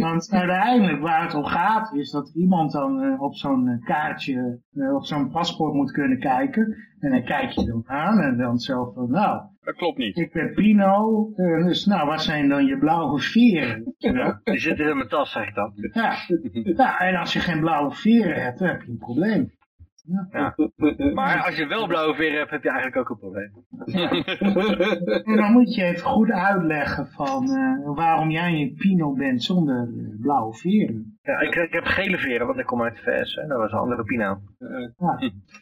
Want uiteindelijk waar het om gaat is dat iemand dan eh, op zo'n eh, kaartje, eh, op zo'n paspoort moet kunnen kijken. En dan kijk je dan aan en dan zelf van, nou, Dat klopt niet. ik ben Pino, eh, dus nou, wat zijn dan je blauwe veren? Ja. Die zit in mijn tas, zeg ik dan. Ja. ja, en als je geen blauwe veren hebt, dan heb je een probleem. Maar als je wel blauwe veren hebt, heb je eigenlijk ook een probleem. En dan moet je even goed uitleggen van eh, waarom jij een Pino bent zonder eh, blauwe veren. Ja, ik, ik heb gele veren, want ik kom uit de VS. Hè. Dat was een andere Pino. Ja.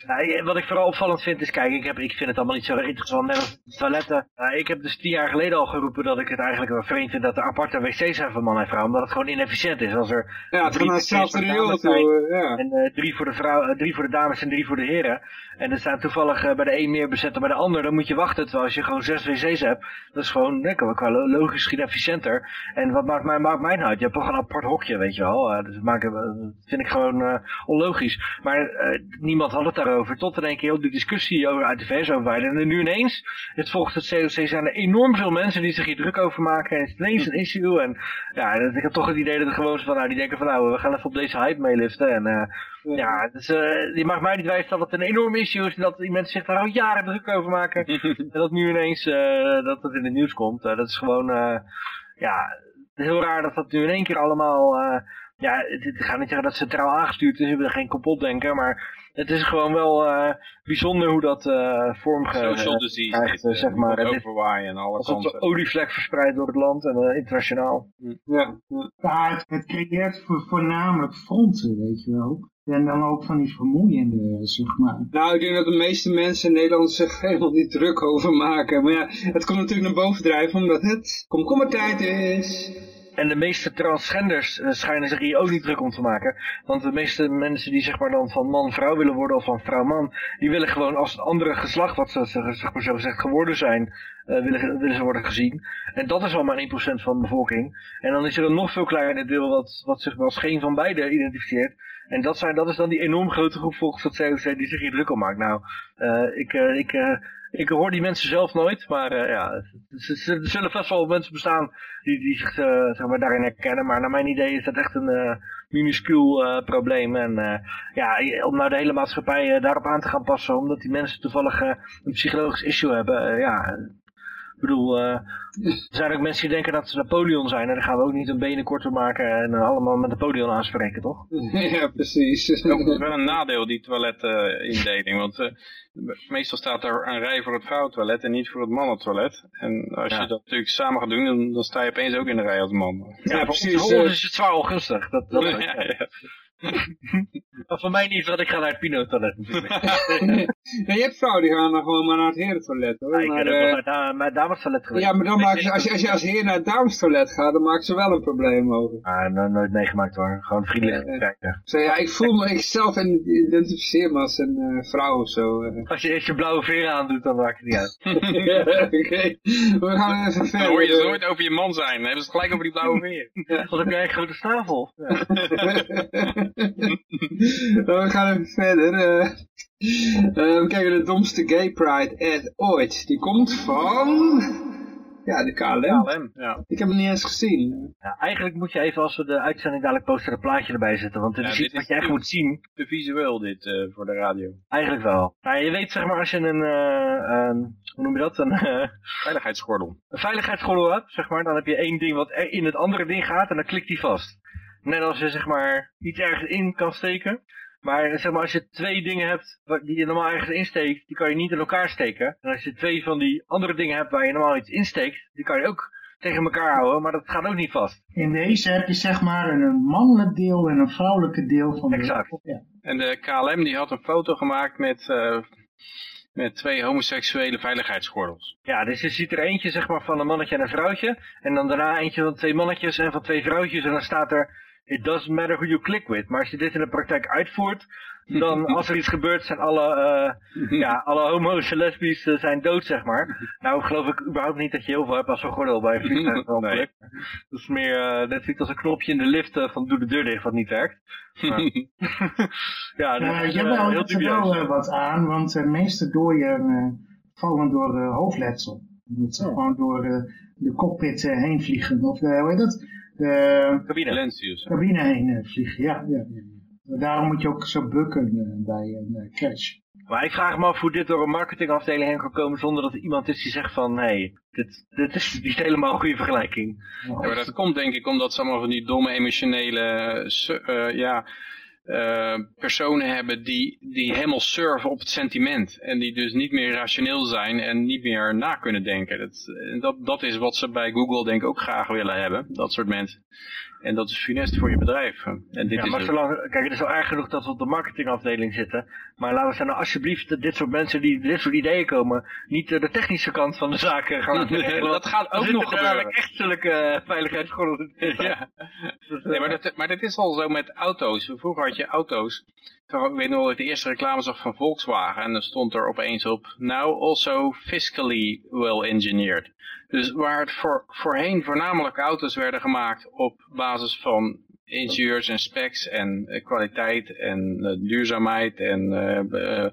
Ja, ik- wat ik vooral opvallend vind is, kijk, ik, heb, ik vind het allemaal niet zo interessant. Net als toiletten. Ja, ik heb dus tien jaar geleden al geroepen dat ik het eigenlijk wel vreemd vind dat er aparte wc's zijn voor man en vrouw. Omdat het gewoon inefficiënt is. Als er Ja, het gaat hetzelfde riool toe. ja. En eh, drie, voor de vrouw, eh, drie voor de dames en drie voor de heren. En er staan toevallig eh, bij de een meer bezet dan bij de ander. Dan moet je wachten. Terwijl als je gewoon zes wc's hebt. Dat is gewoon qua qua lo- logisch efficiënter. En wat maakt mij, maakt mij nou uit? Je hebt toch een apart hokje, weet je wel. Eh, dus dat maakt, eh, dat vind ik gewoon eh, onlogisch. Maar eh, niemand had het daarover. Tot in één keer heel die discussie over, uit de VS overwijden. En nu ineens, het volgens het COC zijn er enorm veel mensen die zich hier druk over maken. En het is ineens een issue. En ja, ik heb toch het idee dat het gewoon van, nou, die denken van, nou, we gaan even op deze hype meeliften. En eh, ja, dus, je mag mij niet wijzen dat het een enorm issue is. En dat die mensen zich daar al jaren druk over maken. en dat nu ineens, eh, dat het in het nieuws komt. Dat is gewoon, ja, heel raar dat dat nu in één keer allemaal, ja, het, het- ik ga niet zeggen dat centraal aangestuurd is. Ik ben geen kapotdenker, maar het is gewoon wel eh, bijzonder hoe dat eh vormgegeven Social disease. krijgt, dit, eh, zeg maar. overwaaien en alle als het kanten. een olievlek verspreid door het land en internationaal. Ja, het, het creëert vo- voornamelijk fronten, weet je wel. En dan ook van die vermoeiende, zeg maar. Nou, ik denk dat de meeste mensen in Nederland zich helemaal niet druk over maken. Maar ja, het komt natuurlijk naar boven drijven omdat het komkommertijd is. En de meeste transgenders eh, schijnen zich hier ook niet druk om te maken. Want de meeste mensen die zeg maar dan van man-vrouw willen worden of van vrouw-man, die willen gewoon als het andere geslacht wat ze zeg maar zo gezegd geworden zijn, eh, willen, willen ze worden gezien. En dat is al maar 1% van de bevolking. En dan is er nog veel kleiner deel wat, wat zich als geen van beide identificeert. En dat, zijn, dat is dan die enorm grote groep volgens het COC die zich hier druk om maakt. Nou, eh, ik, eh, ik, eh, ik hoor die mensen zelf nooit, maar ja, er zullen vast wel mensen bestaan die, die zich zeg maar, daarin herkennen. Maar naar mijn idee is dat echt een minuscuul probleem. En ja, om nou de hele maatschappij daarop aan te gaan passen, omdat die mensen toevallig een psychologisch issue hebben, ja... Ik bedoel, eh, er zijn ook mensen die denken dat ze Napoleon zijn. En dan gaan we ook niet hun benen korter maken en eh, allemaal met Napoleon aanspreken, toch? ja, precies. Dat is wel een nadeel, die toiletindeling. want eh, meestal staat er een rij voor het vrouwentoilet en niet voor het mannentoilet. En als Ja. je dat natuurlijk samen gaat doen, dan, dan sta je opeens ook in de rij als man. Ja, voor precies, ons Hollanders eh. is het zwaar ongunstig. Dat, dat Ja, ja. voor mij niet, want ik ga naar het Pino-toilet natuurlijk. ja, je hebt vrouwen die gaan dan gewoon maar naar het herentoilet hoor. Ja, ik maar, ben ook eh, wel naar da- mijn damestoilet geweest. ja, maar dan maak je, als, je, als je als heer naar het damestoilet gaat, dan maakt ze wel een probleem over. Ah, no- nooit meegemaakt hoor. Gewoon vriendelijk Eh, kijken. Ja, ik voel me, ik zelf identificeer me als een eh, vrouw of zo. eh. Als je eerst je blauwe veren aandoet, dan maakt het niet uit. Oké, we gaan even verder. Dan hoor je ze nooit over je man zijn. Dan hebben ze het gelijk over die blauwe veer. Wat heb jij een grote snavel? Ja. we gaan even verder. eh. Eh, we kijken de domste gay pride ad ooit. Die komt van... Ja, de KLM. KLM, ja. Ik heb hem niet eens gezien. Ja, eigenlijk moet je even, als we de uitzending dadelijk posten, een plaatje erbij zetten. Want dit Ja, is iets wat je echt te- moet zien. Te visueel dit eh, voor de radio. Eigenlijk wel. Nou, je weet zeg maar, als je een, eh, een hoe noem je dat, een, Veiligheidsgordel. een veiligheidsgordel hebt, zeg maar, dan heb je één ding wat in het andere ding gaat en dan klikt die vast. Net als je zeg maar iets ergens in kan steken. Maar zeg maar, als je twee dingen hebt die je normaal ergens insteekt, die kan je niet in elkaar steken. En als je twee van die andere dingen hebt waar je normaal iets insteekt, die kan je ook tegen elkaar houden, maar dat gaat ook niet vast. In deze heb je zeg maar een mannelijk deel en een vrouwelijke deel van de... Exact. Ja. En de KLM die had een foto gemaakt met, uh, met twee homoseksuele veiligheidsgordels. Ja, dus je ziet er eentje zeg maar van een mannetje en een vrouwtje. En dan daarna eentje van twee mannetjes en van twee vrouwtjes. En dan staat er, it doesn't matter who you click with. Maar als je dit in de praktijk uitvoert, dan als er iets gebeurt zijn alle, uh, ja, alle homo's en lesbisch uh, zijn dood, zeg maar. Nou geloof ik überhaupt niet dat je heel veel hebt als een gordel bij een vliegtuig. nee. Dat is meer uh, net zoiets als een knopje in de lift van doe de deur dicht wat niet werkt. Ja, dat is, jawel, heel er wel wat aan, want de meeste dooien vallen door hoofdletsel. Dat ze oh. gewoon door de cockpit heen vliegen. Of hoe heet dat? De cabine, cabine heen vliegen, ja. ja. Daarom moet je ook zo bukken uh, bij een uh, crash. Maar ik vraag me af hoe dit door een marketingafdeling heen kan komen zonder dat er iemand is die zegt van, hé, hey, dit, dit is niet helemaal een goede vergelijking. Ja, maar dat komt denk ik omdat ze allemaal van die domme emotionele, uh, ja, uh, personen hebben die, die helemaal surfen op het sentiment. En die dus niet meer rationeel zijn en niet meer na kunnen denken. Dat, dat, dat is wat ze bij Google denk ik ook graag willen hebben, dat soort mensen. En dat is funest voor je bedrijf. En dit ja, is maar zolang, kijk, het is wel erg genoeg dat we op de marketingafdeling zitten. Maar laten we zeggen, nou, alsjeblieft, dit soort mensen die dit soort ideeën komen, niet de technische kant van de zaken gaan nee, Dat gaat ook nog gebeuren. echt zulke veiligheidsgordels. ja. nee, maar, dat, maar dat is al zo met auto's. Vroeger had je auto's. Ik weet nog dat ik de eerste reclame zag van Volkswagen. En dan stond er opeens op, now also fiscally well engineered. Dus waar het voor, voorheen voornamelijk auto's werden gemaakt op basis van ingenieurs en specs en uh, kwaliteit en uh, duurzaamheid en uh,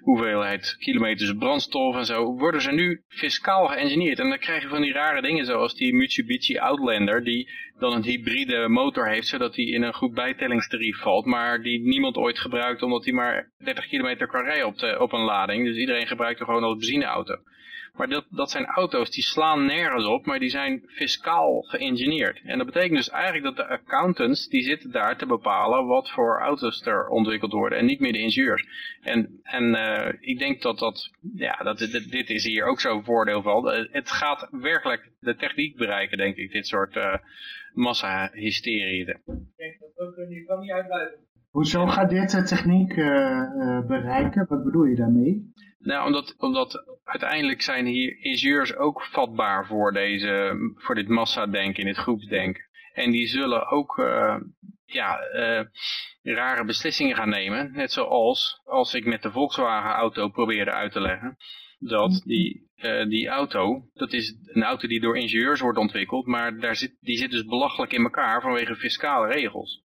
hoeveelheid kilometers brandstof en zo, worden ze nu fiscaal geëngineerd. En dan krijg je van die rare dingen zoals die Mitsubishi Outlander, die dan een hybride motor heeft, zodat die in een goed bijtellingstarief valt, maar die niemand ooit gebruikt omdat hij maar 30 kilometer kan rijden op, de, op een lading. Dus iedereen gebruikt er gewoon als benzineauto. Maar dat, dat zijn auto's die slaan nergens op, maar die zijn fiscaal geïngineerd. En dat betekent dus eigenlijk dat de accountants, die zitten daar te bepalen wat voor auto's er ontwikkeld worden. En niet meer de ingenieurs. En, en uh, ik denk dat dat, ja, dat dit, dit is hier ook zo'n voordeel van. Eh, het gaat werkelijk de techniek bereiken, denk ik, dit soort uh, massa-hysterie. Ik denk dat ook niet, kan niet uitbuiten. Hoezo gaat dit de techniek bereiken? Wat bedoel je daarmee? Nou, omdat, omdat uiteindelijk zijn hier ingenieurs ook vatbaar voor, deze, voor dit massadenken, in dit groepsdenken. En die zullen ook uh, ja, uh, rare beslissingen gaan nemen. Net zoals als ik met de Volkswagen auto probeerde uit te leggen. Dat die, uh, die auto, dat is een auto die door ingenieurs wordt ontwikkeld. Maar daar zit, die zit dus belachelijk in elkaar vanwege fiscale regels.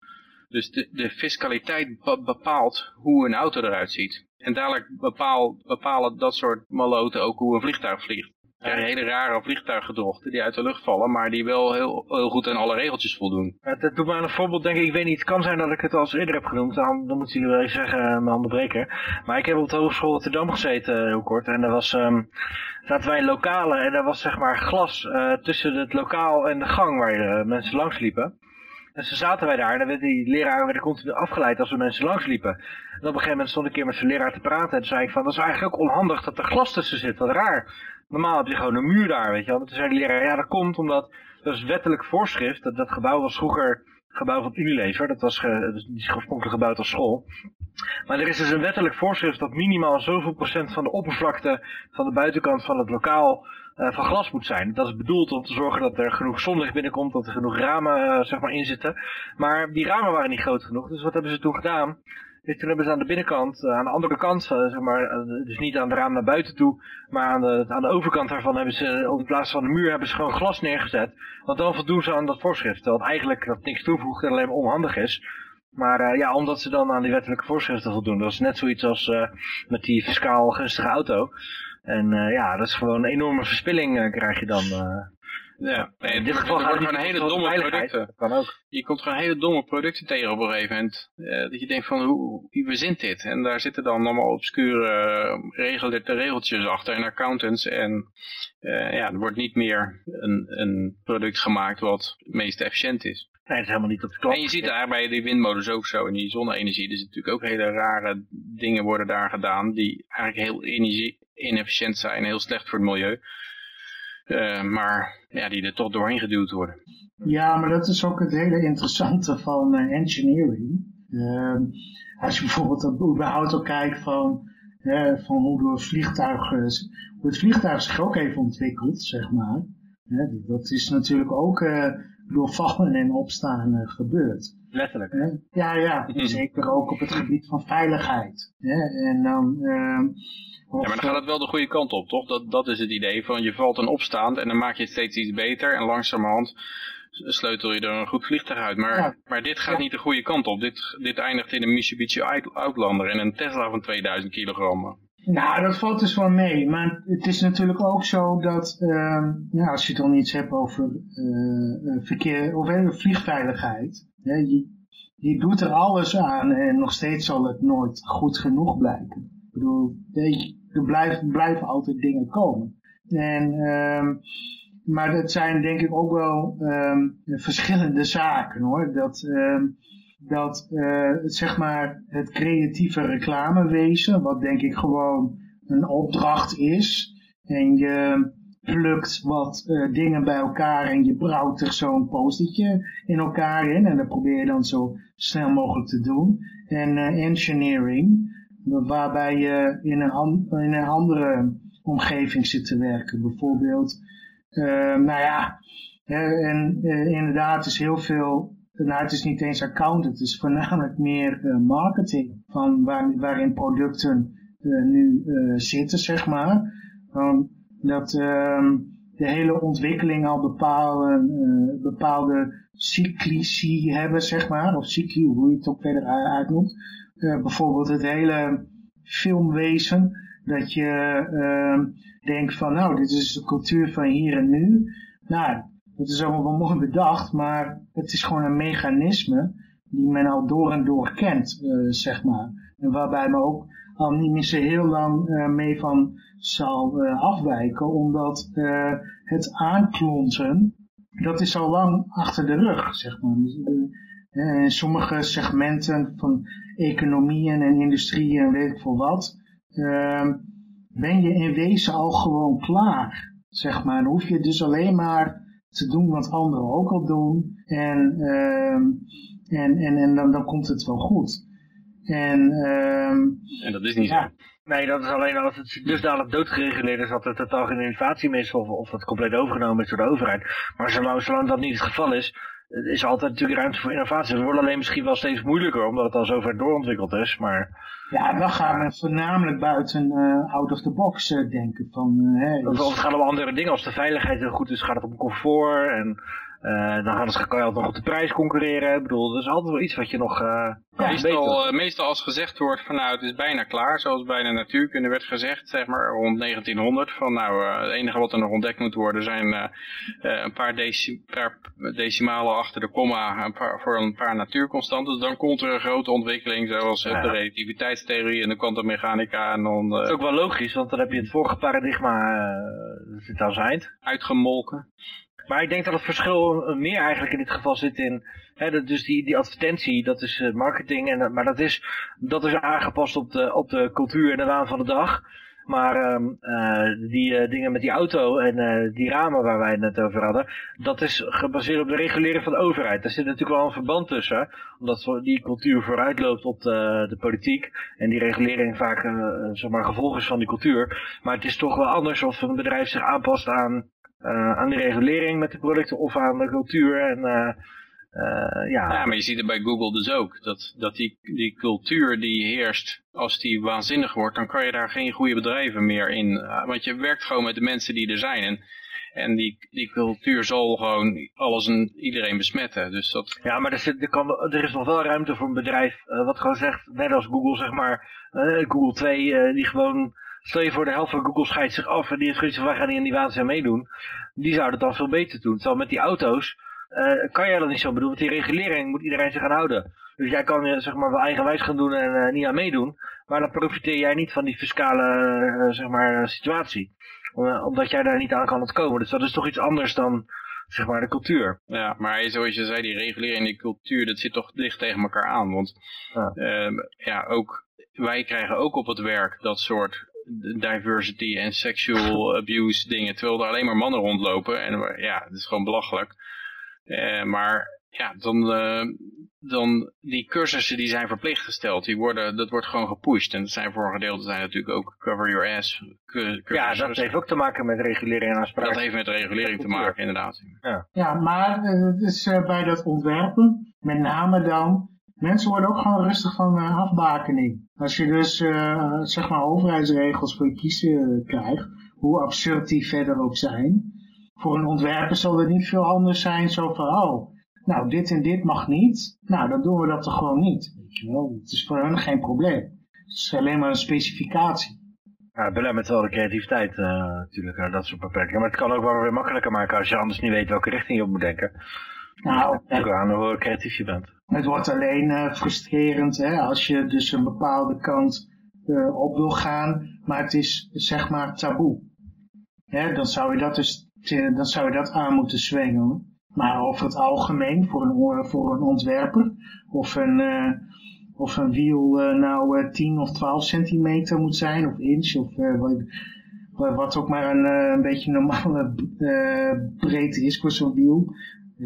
Dus de, de fiscaliteit bepaalt hoe een auto eruit ziet. En dadelijk bepaal, bepalen dat soort maloten ook hoe een vliegtuig vliegt. Er zijn hele rare vliegtuiggedrochten die uit de lucht vallen, maar die wel heel, heel goed aan alle regeltjes voldoen. Het doet me aan een voorbeeld denk ik, ik weet niet, het kan zijn dat ik het al eerder heb genoemd, dan, dan moeten jullie wel even zeggen, mijn handen breken. Maar ik heb op de Hogeschool Rotterdam gezeten, heel kort, en daar was, um, zaten wij in lokalen en daar was zeg maar glas uh, tussen het lokaal en de gang waar de mensen langs liepen. En ze zaten wij daar en werd die leraar werden continu afgeleid als we mensen langs liepen. En op een gegeven moment stond ik een keer met zijn leraar te praten en toen zei ik van, dat is eigenlijk ook onhandig dat er glas tussen zit, wat raar. Normaal heb je gewoon een muur daar, weet je wel. En toen zei die leraar, ja dat komt omdat, dat is wettelijk voorschrift, dat, dat gebouw was vroeger gebouw van Unilever, dat was ge, die gebouwd als school. Maar er is dus een wettelijk voorschrift dat minimaal zoveel procent van de oppervlakte van de buitenkant van het lokaal van glas moet zijn. Dat is bedoeld om te zorgen dat er genoeg zonlicht binnenkomt, dat er genoeg ramen uh, zeg maar in zitten. Maar die ramen waren niet groot genoeg, dus wat hebben ze toen gedaan? Dus toen hebben ze aan de binnenkant, uh, aan de andere kant, zeg maar, dus niet aan de raam naar buiten toe, maar aan de, aan de overkant daarvan hebben ze, in plaats van de muur, hebben ze gewoon glas neergezet. Want dan voldoen ze aan dat voorschrift, het eigenlijk dat niks toevoegt en alleen maar onhandig is. Maar ja, omdat ze dan aan die wettelijke voorschriften voldoen. Dat is net zoiets als met die fiscaal gunstige auto. En uh, ja, dat is gewoon een enorme verspilling krijg je dan. ja, nee, in dit geval gaat het gewoon hele domme producten. Kan ook. Je komt gewoon hele domme producten tegen op een gegeven moment. dat je denkt van, hoe, wie verzint dit? En daar zitten dan allemaal obscure regeltjes achter en accountants. En ja, er wordt niet meer een, een product gemaakt wat het meest efficiënt is. Nee, is helemaal niet op de klap. En je ziet daar bij die windmolens ook zo, en die zonne-energie, er zitten natuurlijk ook hele rare dingen worden daar gedaan, die eigenlijk heel energie inefficiënt zijn en heel slecht voor het milieu. Uh, maar ja, die er toch doorheen geduwd worden. Ja, maar dat is ook het hele interessante van uh, engineering. Uh, als je bijvoorbeeld op überhaupt ook kijkt van, van hoe, door vliegtuigen, hoe het vliegtuig zich ook heeft ontwikkeld, zeg maar. dat is natuurlijk ook door vallen en opstaan gebeurd. Letterlijk. Ja, ja, zeker ook op het gebied van veiligheid. En dan... Ehm, ja, maar dan gaat het wel de goede kant op, toch? Dat, dat is het idee van je valt een opstaand en dan maak je het steeds iets beter en langzamerhand sleutel je er een goed vliegtuig uit. Maar, maar dit gaat niet de goede kant op. Dit, dit eindigt in een Mitsubishi Outlander en een Tesla van 2000 kilogram. Nou, dat valt dus wel mee. Maar het is natuurlijk ook zo dat, uh, ja, als je dan iets hebt over uh, verkeer of uh, vliegveiligheid, je, je doet er alles aan en nog steeds zal het nooit goed genoeg blijken. Ik bedoel, er blijven, blijven altijd dingen komen. En, uh, maar dat zijn denk ik ook wel um, verschillende zaken hoor. Dat, uh, dat uh, zeg maar het creatieve reclamewezen, wat denk ik gewoon een opdracht is. En je plukt wat uh, dingen bij elkaar en je brouwt er zo'n postertje in elkaar in. En dat probeer je dan zo snel mogelijk te doen. En uh, engineering, waarbij je in een, in een andere omgeving zit te werken. Bijvoorbeeld, uh, nou ja, en inderdaad is heel veel nou, het is niet eens account, het is voornamelijk meer uh, marketing van waar, waarin producten nu zitten, zeg maar. Um, dat um, de hele ontwikkeling al bepaalde, bepaalde cyclici hebben, zeg maar, of cycli, hoe je het ook verder uitnoemt. Bijvoorbeeld het hele filmwezen, dat je ehm, denkt van, nou, dit is de cultuur van hier en nu. Nou, dat is allemaal wel mooi bedacht, maar het is gewoon een mechanisme die men al door en door kent, uh, zeg maar. En waarbij men ook al niet meer zo heel lang uh, mee van zal afwijken, omdat het aanklonten, dat is al lang achter de rug, zeg maar. Dus, in sommige segmenten van economieën en industrieën en weet ik veel wat, ben je in wezen al gewoon klaar, zeg maar. Dan hoef je dus alleen maar te doen wat anderen ook al doen. En, uh, en, en, en dan, dan komt het wel goed. En, uh, en dat is niet ja. zo. Nee, dat is alleen als het dusdanig doodgereguleerd is dat er totaal geen innovatie meer is of, of dat compleet overgenomen is door de overheid. Maar zolang, zolang dat niet het geval is, is er altijd natuurlijk ruimte voor innovatie. Het wordt alleen misschien wel steeds moeilijker omdat het al zo ver doorontwikkeld is. Maar ja, dan gaan we voornamelijk buiten uh, out of the box uh, denken. Van, uh, hey, dus... Of het gaat om andere dingen. Als de veiligheid heel goed is, gaat het om comfort. En uh, dan gaan ze, kan je altijd nog op de prijs concurreren. Ik bedoel, dat is altijd wel iets wat je nog uh, meestal, uh, meestal als gezegd wordt van nou het is bijna klaar, zoals bij de natuurkunde werd gezegd, zeg maar rond 1900. Van nou het enige wat er nog ontdekt moet worden zijn een paar, deci paar, decimalen achter de komma een paar, voor een paar natuurconstanten. Dus dan komt er een grote ontwikkeling zoals ja. de relativiteitstheorie en de kwantummechanica. En dan, dat is ook wel logisch, want dan heb je het vorige paradigma zit aan zijn Uitgemolken. Maar ik denk dat het verschil meer eigenlijk in dit geval zit in, hè, dat dus die, die advertentie, dat is uh, marketing, en, maar dat is, dat is aangepast op de, op de cultuur en de waan van de dag. Maar uh, die dingen met die auto en die ramen waar wij het net over hadden, dat is gebaseerd op de regulering van de overheid. Daar zit natuurlijk wel een verband tussen, omdat die cultuur vooruit loopt op de, de politiek en die regulering vaak zeg gevolg is van die cultuur. Maar het is toch wel anders of een bedrijf zich aanpast aan aan de regulering met de producten of aan de cultuur. En, uh, uh, ja. ja, maar je ziet het bij Google dus ook. Dat, dat die, die cultuur die heerst, als die waanzinnig wordt, dan kan je daar geen goede bedrijven meer in. want je werkt gewoon met de mensen die er zijn. En, en die, die cultuur zal gewoon alles en iedereen besmetten. Dus dat... Ja, maar er, zit, er, kan, er is nog wel ruimte voor een bedrijf wat gewoon zegt, net als Google zeg maar, Google 2, die gewoon Stel je voor de helft van Google scheidt zich af en die heeft zoiets van wij gaan niet in die waanzin meedoen. Die zouden het dan veel beter doen. Terwijl met die auto's uh, kan jij dat niet zo bedoelen. Want die regulering moet iedereen zich aan houden. Dus jij kan je zeg maar wel eigenwijs gaan doen en uh, niet aan meedoen. Maar dan profiteer jij niet van die fiscale uh, zeg maar, situatie. omdat jij daar niet aan kan ontkomen. Dus dat is toch iets anders dan zeg maar de cultuur. Ja, maar zoals je zei, die regulering en die cultuur, dat zit toch dicht tegen elkaar aan. Want Ja. ehm, ja, ook, wij krijgen ook op het werk dat soort diversity en sexual abuse dingen, terwijl er alleen maar mannen rondlopen. En ja, het is gewoon belachelijk. Eh, maar ja, dan, eh, dan die cursussen die zijn verplicht gesteld, die worden, dat wordt gewoon gepusht. En dat zijn voor een gedeelte zijn natuurlijk ook cover your ass cu- Ja, cursussen. dat heeft ook te maken met regulering en aanspraak. Dat heeft met regulering te maken, inderdaad. Ja, maar eh, het is eh, bij dat ontwerpen, met name dan, mensen worden ook gewoon rustig van eh, afbakening. Als je dus, eh, zeg maar, overheidsregels voor je kiezen krijgt, hoe absurd die verder ook zijn, voor een ontwerper zal het niet veel anders zijn, zo van, oh, nou, dit en dit mag niet, nou, dan doen we dat toch gewoon niet. Weet je wel, het is voor hen geen probleem. Het is alleen maar een specificatie. Ja, belemmert wel de creativiteit eh, natuurlijk, dat soort beperkingen. Maar het kan ook wel weer makkelijker maken als je anders niet weet welke richting je op moet denken. Nou, Ook aan hoe creatief je bent. Het wordt alleen eh, frustrerend hè, als je dus een bepaalde kant eh, op wil gaan, maar het is zeg maar taboe. Hè, dan zou je dat dus dan zou je dat aan moeten zwengelen. Maar over het algemeen voor een, voor een ontwerper of een, eh, of een wiel nou eh, 10 of 12 centimeter moet zijn of inch of wat, wat- ook maar een, een beetje normale breedte is voor zo'n wiel.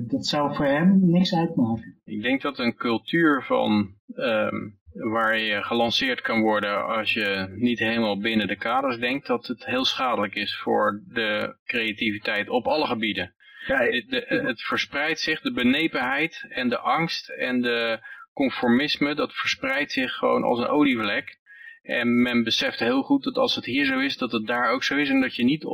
Dat zou voor hem niks uitmaken. Ik denk dat een cultuur van ehm, waar je gelanceerd kan worden als je niet helemaal binnen de kaders denkt, dat het heel schadelijk is voor de creativiteit op alle gebieden. Ja, De- de- het verspreidt zich, de benepenheid en de angst en de conformisme, dat verspreidt zich gewoon als een olievlek. En men beseft heel goed dat als het hier zo is, dat het daar ook zo is. En dat je niet,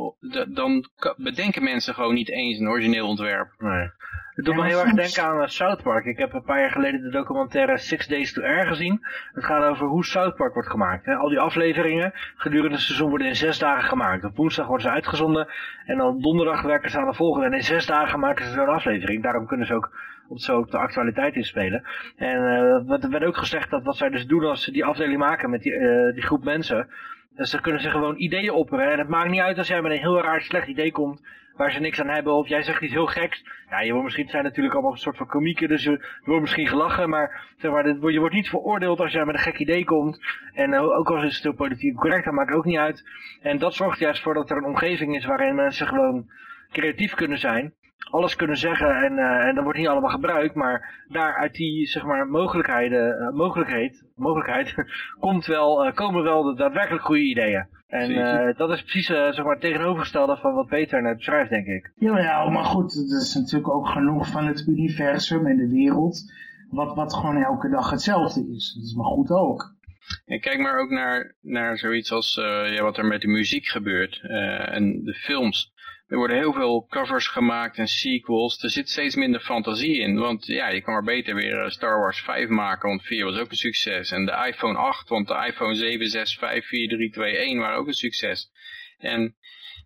dan bedenken mensen gewoon niet eens een origineel ontwerp. Nee. Het doet Ja, me heel erg denken aan eh, South Park. Ik heb een paar jaar geleden de documentaire Six Days to Air gezien. Het gaat over hoe South Park wordt gemaakt. Hè. Al die afleveringen gedurende het seizoen worden in zes dagen gemaakt. Op woensdag worden ze uitgezonden en dan donderdag werken ze aan de volgende. En in zes dagen maken ze zo'n aflevering. Daarom kunnen ze ook op, zo op de actualiteit inspelen. En eh, er werd ook gezegd dat wat zij dus doen als ze die afdeling maken met die, eh, die groep mensen... Dus ze kunnen ze gewoon ideeën opperen. En het maakt niet uit als jij met een heel raar slecht idee komt waar ze niks aan hebben. Of jij zegt iets heel geks. Ja, je wordt misschien, het zijn natuurlijk allemaal een soort van komieken. Dus je, wordt misschien gelachen. Maar, zeg maar je wordt niet veroordeeld als jij met een gek idee komt. En eh, ook al is het politiek correct, dat maakt ook niet uit. En dat zorgt juist voor dat er een omgeving is waarin mensen gewoon creatief kunnen zijn. Alles kunnen zeggen en, eh, en dat wordt niet allemaal gebruikt. Maar daar uit die zeg maar, mogelijkheden, eh, mogelijkheid, mogelijkheid komt wel, eh, komen wel de daadwerkelijk goede ideeën. En eh, dat is precies zeg maar, het tegenovergestelde van wat Peter net beschrijft, denk ik. Jawel, maar goed, er is natuurlijk ook genoeg van het universum en de wereld, wat, wat gewoon elke dag hetzelfde is. Dat is maar goed ook. En kijk maar ook naar, naar zoiets als eh, ja, wat er met de muziek gebeurt eh, en de films. Er worden heel veel covers gemaakt en sequels. Er zit steeds minder fantasie in. Want ja, je kan maar beter weer eh, Star Wars 5 maken, want 4 was ook een succes. En de iPhone 8, want de iPhone 7, 6, 5, 4, 3, 2, 1 waren ook een succes. En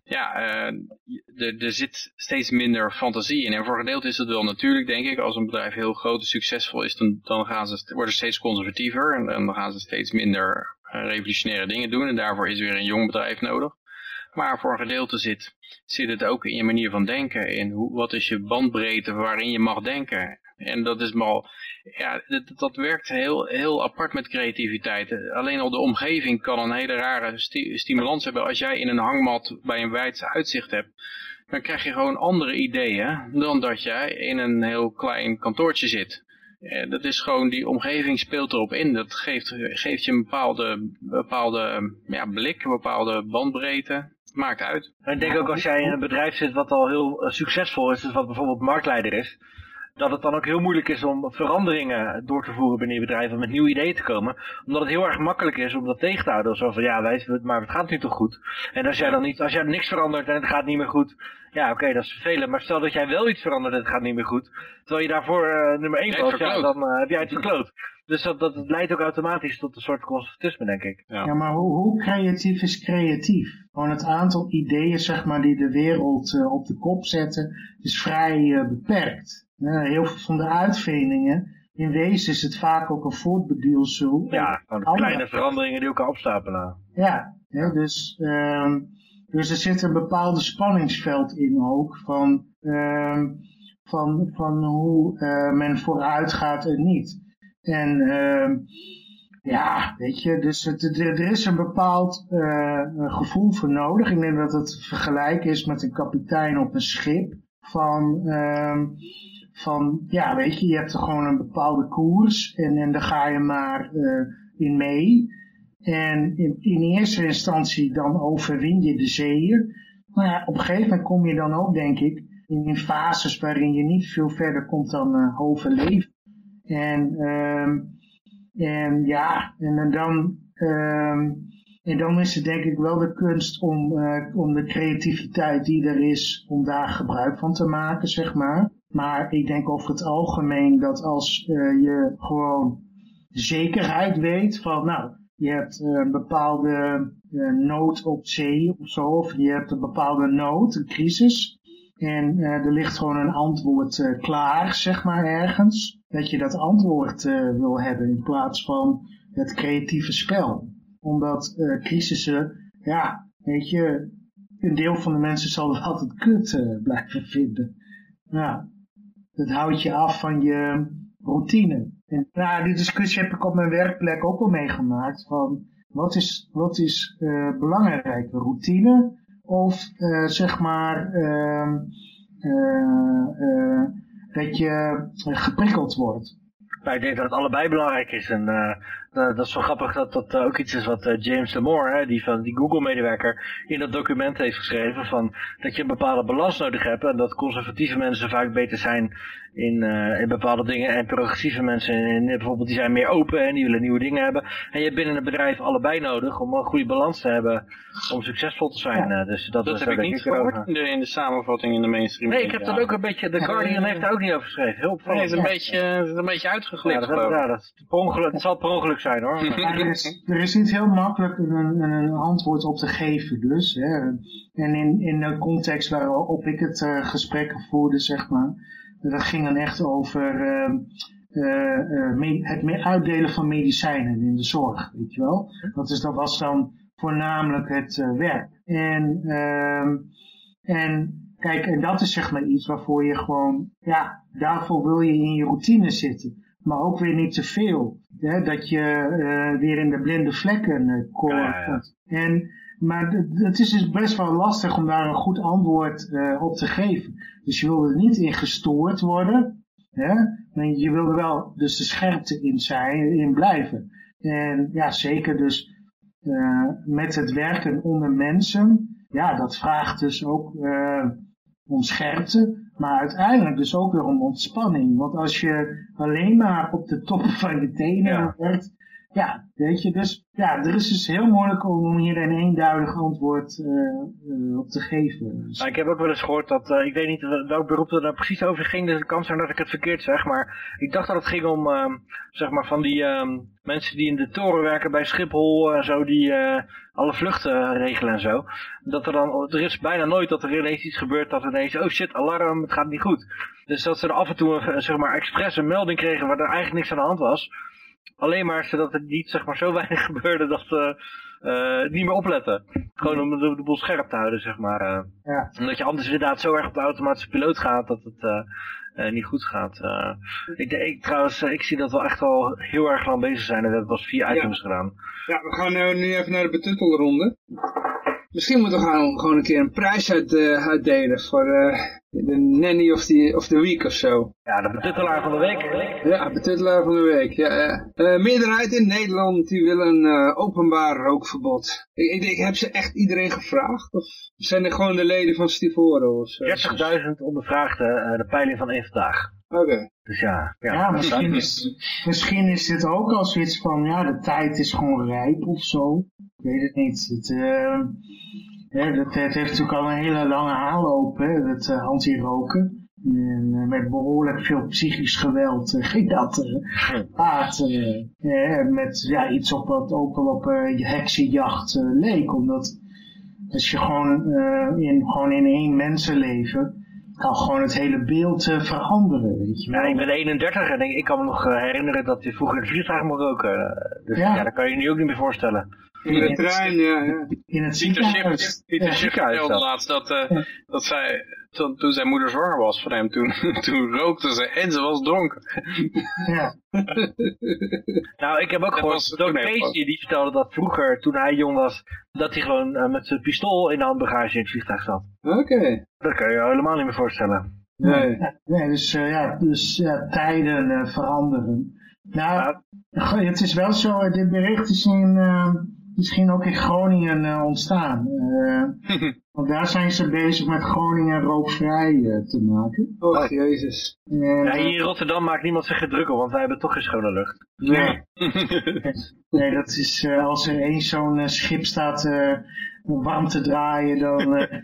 ja, eh, er, zit steeds minder fantasie in. En voor een gedeelte is het wel natuurlijk, denk ik. Als een bedrijf heel groot en succesvol is, dan, dan gaan ze, worden ze steeds conservatiever. En, en dan gaan ze steeds minder eh, revolutionaire dingen doen. En daarvoor is weer een jong bedrijf nodig. Maar voor een gedeelte zit, zit het ook in je manier van denken. In hoe, wat is je bandbreedte waarin je mag denken. En dat is mal, ja, dat, dat werkt heel, heel apart met creativiteit. Alleen al de omgeving kan een hele rare sti- stimulans hebben. Als jij in een hangmat bij een wijdse uitzicht hebt, dan krijg je gewoon andere ideeën dan dat jij in een heel klein kantoortje zit. Eh, dat is gewoon, die omgeving speelt erop in. Dat geeft, geeft je een bepaalde, bepaalde ja, blik, een bepaalde bandbreedte. Maakt uit. En ik denk ook als jij in een bedrijf zit wat al heel eh, succesvol is, dus wat bijvoorbeeld marktleider is, dat het dan ook heel moeilijk is om veranderingen door te voeren binnen je bedrijf om met nieuwe ideeën te komen. Omdat het heel erg makkelijk is om dat tegen te houden. Zo van, ja, wij, maar het gaat nu toch goed. En als jij dan niet, als jij niks verandert en het gaat niet meer goed, ja, oké, dat is vervelend. Maar stel dat jij wel iets verandert en het gaat niet meer goed, terwijl je daarvoor eh, nummer 1 Jij hebt was, ja, dan eh, heb jij het verkloot. Dus dat, dat leidt ook automatisch tot een soort conservatisme, denk ik. Ja. Ja, maar hoe, hoe creatief is creatief? Gewoon het aantal ideeën, zeg maar, die de wereld eh, op de kop zetten, is vrij eh, beperkt. Ja, heel veel van de uitvindingen, in wezen is het vaak ook een voortbeduwsel. Ja, Andere- kleine veranderingen die elkaar opstapelen. Ja, hè, dus ehm, Dus er zit een bepaalde spanningsveld in ook van, ehm, van, van hoe uh, men vooruit gaat en niet. En ehm, ja, weet je, dus er is een bepaald uh, gevoel voor nodig. Ik denk dat het vergelijk is met een kapitein op een schip. Van, uh, van ja, weet je, je hebt er gewoon een bepaalde koers en, en daar ga je maar uh, in mee. En in, eerste instantie dan overwin je de zeeën. Maar ja, op een gegeven moment kom je dan ook, denk ik, in, in fases waarin je niet veel verder komt dan uh, overleven. En, uh, en ja, en dan, uh, en dan is het denk ik wel de kunst om, uh, om de creativiteit die er is, om daar gebruik van te maken, zeg maar. Maar ik denk over het algemeen dat als uh, je gewoon zekerheid weet van, nou, je hebt een bepaalde nood op zee of zo, of je hebt een bepaalde nood, een crisis. En uh, er ligt gewoon een antwoord uh, klaar, zeg maar, ergens. Dat je dat antwoord uh, wil hebben in plaats van het creatieve spel. Omdat crisissen, ja, weet je, een deel van de mensen zal het altijd kut blijven vinden. Ja, dat houdt je af van je routine. En nou, die discussie heb ik op mijn werkplek ook al meegemaakt. Van wat is, wat is belangrijk, routine of uh, zeg maar uh, uh, dat je geprikkeld wordt. Ik denk dat het allebei belangrijk is. En dat is wel grappig dat dat ook iets is wat James Damore, hè, die van die Google-medewerker, in dat document heeft geschreven. Van dat je een bepaalde balans nodig hebt en dat conservatieve mensen vaak beter zijn in, uh, in bepaalde dingen. En progressieve mensen in, bijvoorbeeld die zijn meer open en die willen nieuwe dingen hebben. En je hebt binnen een bedrijf allebei nodig om een goede balans te hebben om succesvol te zijn. Ja. Dus dat, dat heb ik niet gehoord in de, in de samenvatting in de mainstream. Nee, ik heb dat ook een beetje, The Guardian heeft daar ook niet over geschreven. Heel nee, het is een, beetje, het is een beetje uitgeglipt ja, dat, ja, dat, ongeluk, het zal per ongeluk zijn hoor. er, is, er is niet heel makkelijk een, een antwoord op te geven dus. Hè. En in, in de context waarop ik het uh, gesprek voerde, zeg maar, dat ging dan echt over uh, uh, uh, het uitdelen van medicijnen in de zorg, weet je wel. Dat, is, dat was dan voornamelijk het werk. En, ehm, en kijk, en dat is zeg maar iets waarvoor je gewoon, ja, daarvoor wil je in je routine zitten. Maar ook weer niet te veel. Hè, dat je weer in de blinde vlekken komt. Ja, ja. En maar het is dus best wel lastig om daar een goed antwoord uh, op te geven. Dus je wil er niet in gestoord worden. Hè? Maar je wil er wel dus de scherpte in zijn, in blijven. En ja, zeker dus uh, met het werken onder mensen. Ja, dat vraagt dus ook uh, om scherpte. Maar uiteindelijk dus ook weer om ontspanning. Want als je alleen maar op de top van je tenen werkt, ja, weet je, dus ja, er is dus heel moeilijk om hier een eenduidig antwoord uh, op te geven. Dus. ik heb ook wel eens gehoord dat, uh, ik weet niet welk beroep er nou precies over ging, dus het kan zijn dat ik het verkeerd zeg, maar ik dacht dat het ging om, zeg maar, van die um, mensen die in de toren werken bij Schiphol en zo, die alle vluchten regelen en zo. Dat er dan, er is bijna nooit dat er ineens iets gebeurt dat ineens, oh shit, alarm, het gaat niet goed. Dus dat ze er af en toe, zeg maar, expres een melding kregen waar er eigenlijk niks aan de hand was alleen maar zodat het niet zeg maar, zo weinig gebeurde dat ze uh, niet meer opletten. Gewoon om de, de boel scherp te houden, zeg maar. Uh. Ja. Omdat je anders inderdaad zo erg op de automatische piloot gaat dat het uh, niet goed gaat. ik, ik, trouwens, ik zie dat we echt al heel erg lang bezig zijn. En we hebben pas vier items ja. gedaan. Ja, we gaan nu even naar de betuttelronde. Misschien moeten we gaan, gewoon een keer een prijs uit, uh, uitdelen voor uh, de nanny of the, of the week of zo. Ja, de betuttelaar van de week. Ja, betuttelaar van de week. Ja, ja. Uh, meerderheid in Nederland die wil een openbaar rookverbod. Ik, ik, ik, heb ze echt iedereen gevraagd? Of zijn er gewoon de leden van Stivoro of zo? 30.000 ondervraagden, de peiling van één vandaag. Oké. Okay. Dus ja, ja, ja misschien, is, misschien is dit ook al zoiets van, ja, de tijd is gewoon rijp of zo. Weet het niet. Het, uh, ja, dat, het heeft natuurlijk al een hele lange aanloop, hè, het uh, anti-roken. En uh, met behoorlijk veel psychisch geweld uh, ging dat paard met ja, iets op wat ook al op uh, heksenjacht leek. Omdat als je gewoon, in, gewoon in één mensenleven kan gewoon het hele beeld veranderen, weet je wel. Ja, ik ben 31 en ik, ik kan me nog herinneren dat je vroeger het vliegtuig mocht roken. dus ja. ja, dat kan je je nu ook niet meer voorstellen. In de trein, ja. ja. In het ziekenhuis. Pieter Ja. Schiff vertelde dat. laatst dat, eh, dat zij, toen, toen zijn moeder zwanger was van hem, toen, toen rookte ze en ze was dronken. Ja. Nou, ik heb ook Dat gehoord, Casey die vertelde dat vroeger, toen hij jong was, dat hij gewoon eh, met zijn pistool in de handbagage in het vliegtuig zat. Oké. Dat kan je je helemaal niet meer voorstellen. Nee. Nee, dus, eh, ja, dus ja, tijden eh, veranderen. Nou, het is wel zo, dit bericht is in, eh, misschien ook in Groningen eh, ontstaan. Eh, want daar zijn ze bezig met Groningen rookvrij eh, te maken. Oh, jezus. En, Ja, hier in Rotterdam maakt niemand zich geen druk op, want wij hebben toch geen schone lucht. Nee. nee, dat is eh, als er één zo'n schip staat eh, om warm te draaien, dan... eh,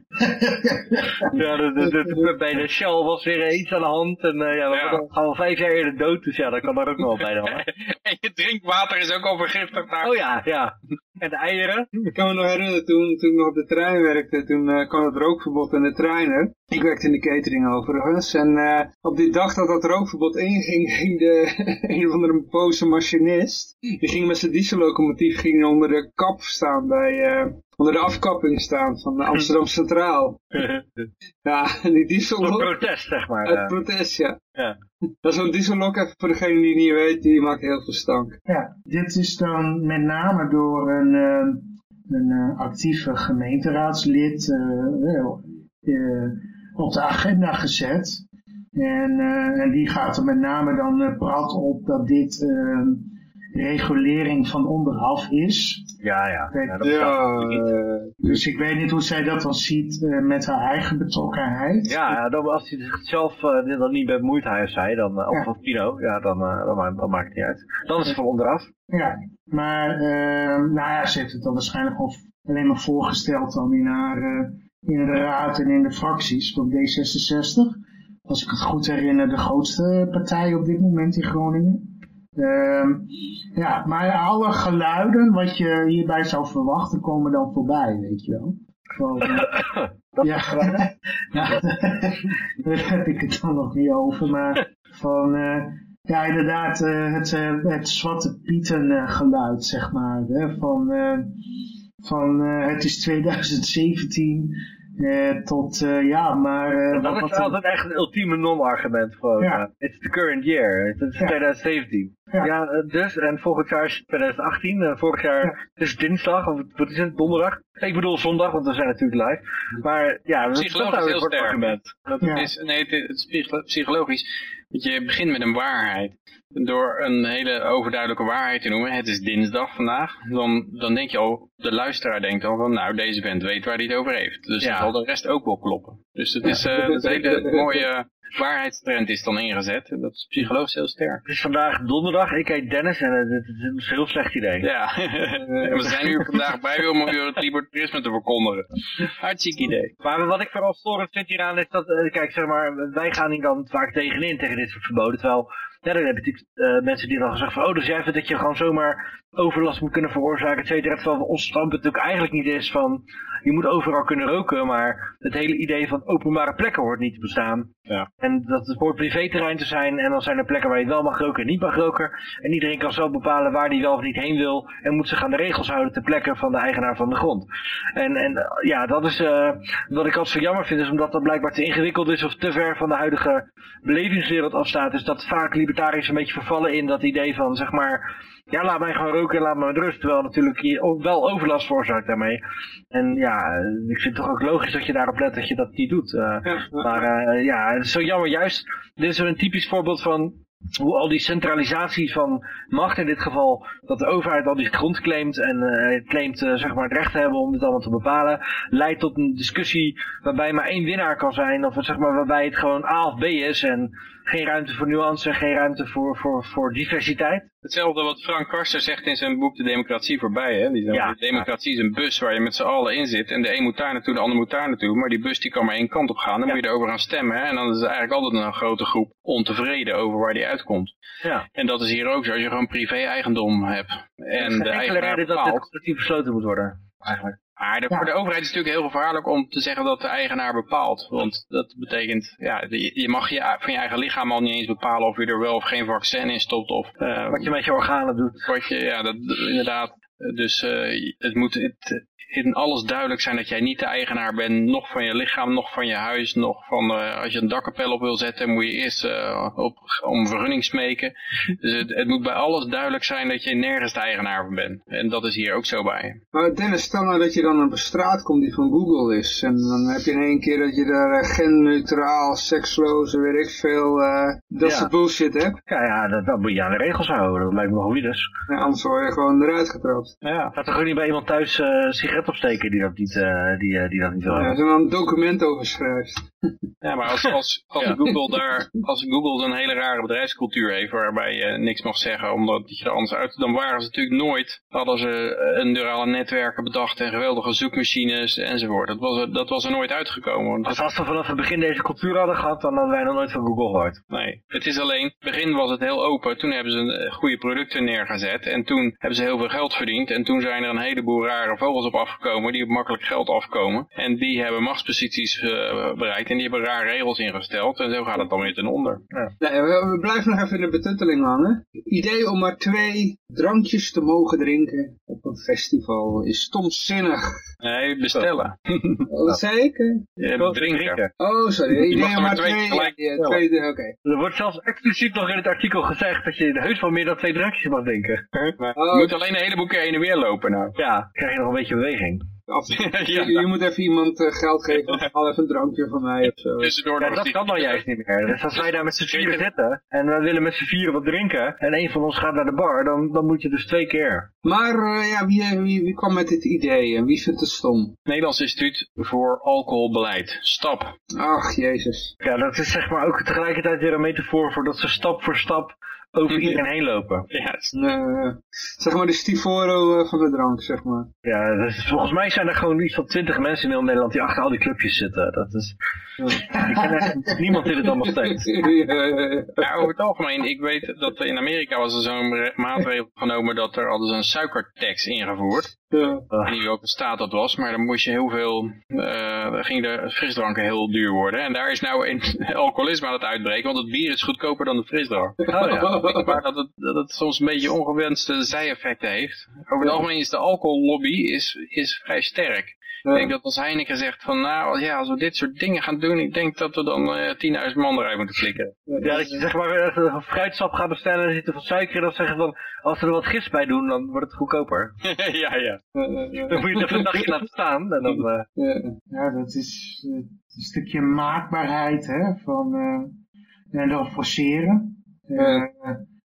Ja, de, de, de- bij de Shell was weer iets aan de hand en eh, ja, we Ja. gaan gaan al vijf jaar eerder dood, dus ja, dat kan er ook nog wel bij dan. hè. En je drinkwater is ook al vergiftigd daar. Oh ja, ja. En de eieren? Ik kan me nog herinneren, toen, toen ik nog op de trein werkte, toen eh, kwam het rookverbod in de treinen. Ik werkte in de catering overigens. En eh, op die dag dat dat rookverbod inging, ging de, een of andere boze machinist, die ging met zijn diesellocomotief ging onder de kap staan bij, eh, onder de afkapping staan van de Amsterdam Centraal. Ja, die Een diesellok, protest, zeg maar. eh. protest, ja. Ja. Dat is zo'n diesellok, even voor degene die het niet weet, die maakt heel veel stank. Ja, dit is dan met name door een, eh, een eh, actieve gemeenteraadslid eh, eh, op de agenda gezet. En, eh, en die gaat er met name dan prat op dat dit eh, regulering van onderaf is. Ja, ja. Ja, dat eh, Dus ik weet niet hoe zij dat dan ziet eh, met haar eigen betrokkenheid. Ja, ja, dan, als hij zichzelf uh, dan niet bemoeit, hij of zij, dan, uh, of, Ja. of Pino, ja, dan, uh, dan, maakt, dan maakt het niet uit. Dan is het van onderaf. Ja, maar eh, nou ja, ze heeft het dan waarschijnlijk al alleen maar voorgesteld dan in haar eh, in de raad en in de fracties van D66. Als ik het goed herinner, de grootste partij op dit moment in Groningen. Ehm, ja, maar alle geluiden wat je hierbij zou verwachten komen dan voorbij, weet je wel. Van, eh, ja, nou, daar heb ik het dan nog niet over, maar van, eh, ja inderdaad, eh, het, eh, het zwarte pieten geluid, zeg maar, hè, van, van het is 2017 eh, tot, eh, ja, maar... eh, dat wat- is altijd echt een ultieme non-argument gewoon. Ja. uh, it's the current year, het is Ja. 2017. Ja. Ja, uh, dus, en volgend jaar is het 2018, en vorig jaar Ja. het is dinsdag, of wat is het, donderdag? Ik bedoel zondag, want we zijn natuurlijk live. Maar ja, dat is Psychologisch dat heel sterk. argument. Dat Ja. is, nee, het is, psychologisch. Want je begint met een waarheid. Door een hele overduidelijke waarheid te noemen, het is dinsdag vandaag, dan, dan denk je al, de luisteraar denkt al van, nou, deze vent weet waar hij het over heeft. Dus Ja. dan zal de rest ook wel kloppen. Dus het is, eh, een hele mooie waarheidstrend is dan ingezet. En dat is psychologisch heel sterk. Het is vandaag donderdag, ik heet Dennis en het het is een heel slecht idee. Ja, en we zijn hier vandaag bij om u het libertarisme te verkondigen. Hartstikke idee. Maar wat ik vooral storend vind hieraan is dat, eh, kijk, zeg maar, wij gaan hier dan vaak tegenin tegen dit soort verboden. Terwijl, dan heb je natuurlijk eh, mensen die dan gezegd van, oh, dus jij vindt dat je gewoon zomaar overlast moet kunnen veroorzaken, et cetera. Terwijl ons standpunt natuurlijk eigenlijk niet is van, je moet overal kunnen roken, maar het hele idee van openbare plekken hoort niet te bestaan. Ja. En dat het hoort privéterrein te zijn en dan zijn er plekken waar je wel mag roken en niet mag roken. En iedereen kan zelf bepalen waar hij wel of niet heen wil en moet zich aan de regels houden ter plekke van de eigenaar van de grond. En, en eh, ja, dat is eh, wat ik altijd zo jammer vind, is omdat dat blijkbaar te ingewikkeld is of te ver van de huidige belevingswereld afstaat. Is dat vaak libertariërs een beetje vervallen in dat idee van, zeg maar, ja, laat mij gewoon roken en laat me met rust. Terwijl natuurlijk je ook wel overlast veroorzaakt daarmee. En ja, ik vind het toch ook logisch dat je daarop let dat je dat niet doet. Eh, Ja, maar eh, ja, het is zo jammer. Juist, dit is een typisch voorbeeld van hoe al die centralisatie van macht, in dit geval dat de overheid al die grond claimt en eh, claimt zeg maar het recht te hebben om dit allemaal te bepalen, leidt tot een discussie waarbij maar één winnaar kan zijn, of zeg maar waarbij het gewoon A of B is en geen ruimte voor nuance, geen ruimte voor, voor, voor diversiteit. Hetzelfde wat Frank Karster zegt in zijn boek De Democratie Voorbij. Hè? Die zegt, Ja. de democratie is een bus waar je met z'n allen in zit. En de een moet daar naartoe, de ander moet daar naartoe. Maar die bus die kan maar één kant op gaan. Dan Ja. moet je erover gaan stemmen. Hè? En dan is er eigenlijk altijd een grote groep ontevreden over waar die uitkomt. Ja. En dat is hier ook zo. Als je gewoon privé-eigendom hebt. En is de enkele eigenaar reden dat dit bepaalt. besloten moet worden, eigenlijk. Maar de, Ja. voor de overheid is het natuurlijk heel gevaarlijk om te zeggen dat de eigenaar bepaalt. Want dat betekent, ja, je, mag je, van je eigen lichaam al niet eens bepalen of je er wel of geen vaccin in stopt. Of, eh, Wat je met je organen doet. wat je, ja, dat, inderdaad. Dus uh, het moet het, in alles duidelijk zijn dat jij niet de eigenaar bent, nog van je lichaam, nog van je huis, nog van, uh, als je een dakkapel op wil zetten, moet je eerst uh, op, om vergunning smeken. Dus het, het, moet bij alles duidelijk zijn dat je nergens de eigenaar van bent. En dat is hier ook zo bij. Maar Dennis, stel nou dat je dan op een straat komt die van Google is. En dan heb je in één keer dat je daar genneutraal, seksloze, weet ik veel, dat ja. soort bullshit hebt. Ja, ja dat, dat, moet je aan de regels houden. Dat lijkt me wel wie dus. Ja, anders word je gewoon eruit getrapt. Ja. Gaat er gewoon niet bij iemand thuis uh, sigaret opsteken die dat niet, uh, die, uh, die dat niet wil Ja, als je dan een document over schrijft. Ja, maar als, als, als, ja. Google daar, als Google een hele rare bedrijfscultuur heeft waarbij je niks mag zeggen omdat je er anders uit, dan waren ze natuurlijk nooit, hadden ze een neurale netwerken bedacht en geweldige zoekmachines enzovoort. Dat was, er, dat was er nooit uitgekomen. Als, als we vanaf het begin deze cultuur hadden gehad, dan hadden wij nog nooit van Google gehoord. Nee, het is alleen, in het begin was het heel open, toen hebben ze een goede producten neergezet en toen hebben ze heel veel geld verdiend en toen zijn er een heleboel rare vogels op afgekomen die op makkelijk geld afkomen en die hebben machtsposities uh, bereikt en die hebben rare regels ingesteld en zo gaat het dan weer ten onder. Ja. Nee, we, we, blijven nog even in de betutteling hangen. Idee om maar twee drankjes te mogen drinken op een festival is stomzinnig. Nee, bestellen. Wat zei ik? Ja, drinken. Oh, sorry. Idee om maar twee, ja, twee oké. Okay. Er wordt zelfs expliciet nog in het artikel gezegd dat je heus wel meer dan twee drankjes mag drinken. Maar oh. Je moet alleen een heleboel keer heen en weer lopen nou. Ja, krijg je nog een beetje beweging. je, je, moet even iemand uh, geld geven, al even een drankje van mij of zo. Ja, dat kan dan juist niet meer. Dus als wij daar met z'n vieren zitten en we willen met z'n vieren wat drinken en een van ons gaat naar de bar, dan, dan moet je dus twee keer. Maar uh, ja, wie, wie, wie kwam met dit idee en wie vindt het stom? Nederlands Instituut voor Alcoholbeleid. STAP. Ach, jezus. Ja, dat is zeg maar ook tegelijkertijd weer een metafoor voor dat ze stap voor stap over iedereen heen lopen. Ja, uh, zeg maar de stivoro uh, van de drank, zeg maar. Ja, dus volgens mij zijn er gewoon iets van twintig mensen in heel Nederland die achter al die clubjes zitten. Dat is... ik ken echt niemand die het allemaal steekt. Ja, over het algemeen, ik weet dat in Amerika was er zo'n maatregel genomen dat er hadden ze een suikertax ingevoerd. Ja. Ik weet niet welke staat dat was, maar dan moest je heel veel, uh, dan gingen de frisdranken heel duur worden. En daar is nou een alcoholisme aan het uitbreken, want het bier is goedkoper dan de frisdrank. Oh, ja. Maar dat het, dat het soms een beetje ongewenste zijeffecten heeft. Over het algemeen is de alcohollobby is, is vrij sterk. Ik denk dat als Heineken zegt van nou ja, als we dit soort dingen gaan doen, ik denk dat we dan uh, 10.000 man eruit moeten klikken. Ja, dat je zeg maar een fruitsap gaat bestellen en er zit er van suiker in, dan zeggen van als we er wat gist bij doen, dan wordt het goedkoper. ja, ja. Dan moet je het even een dagje laten staan. En dan, uh... Ja, dat is uh, een stukje maakbaarheid hè, van en dan forceren.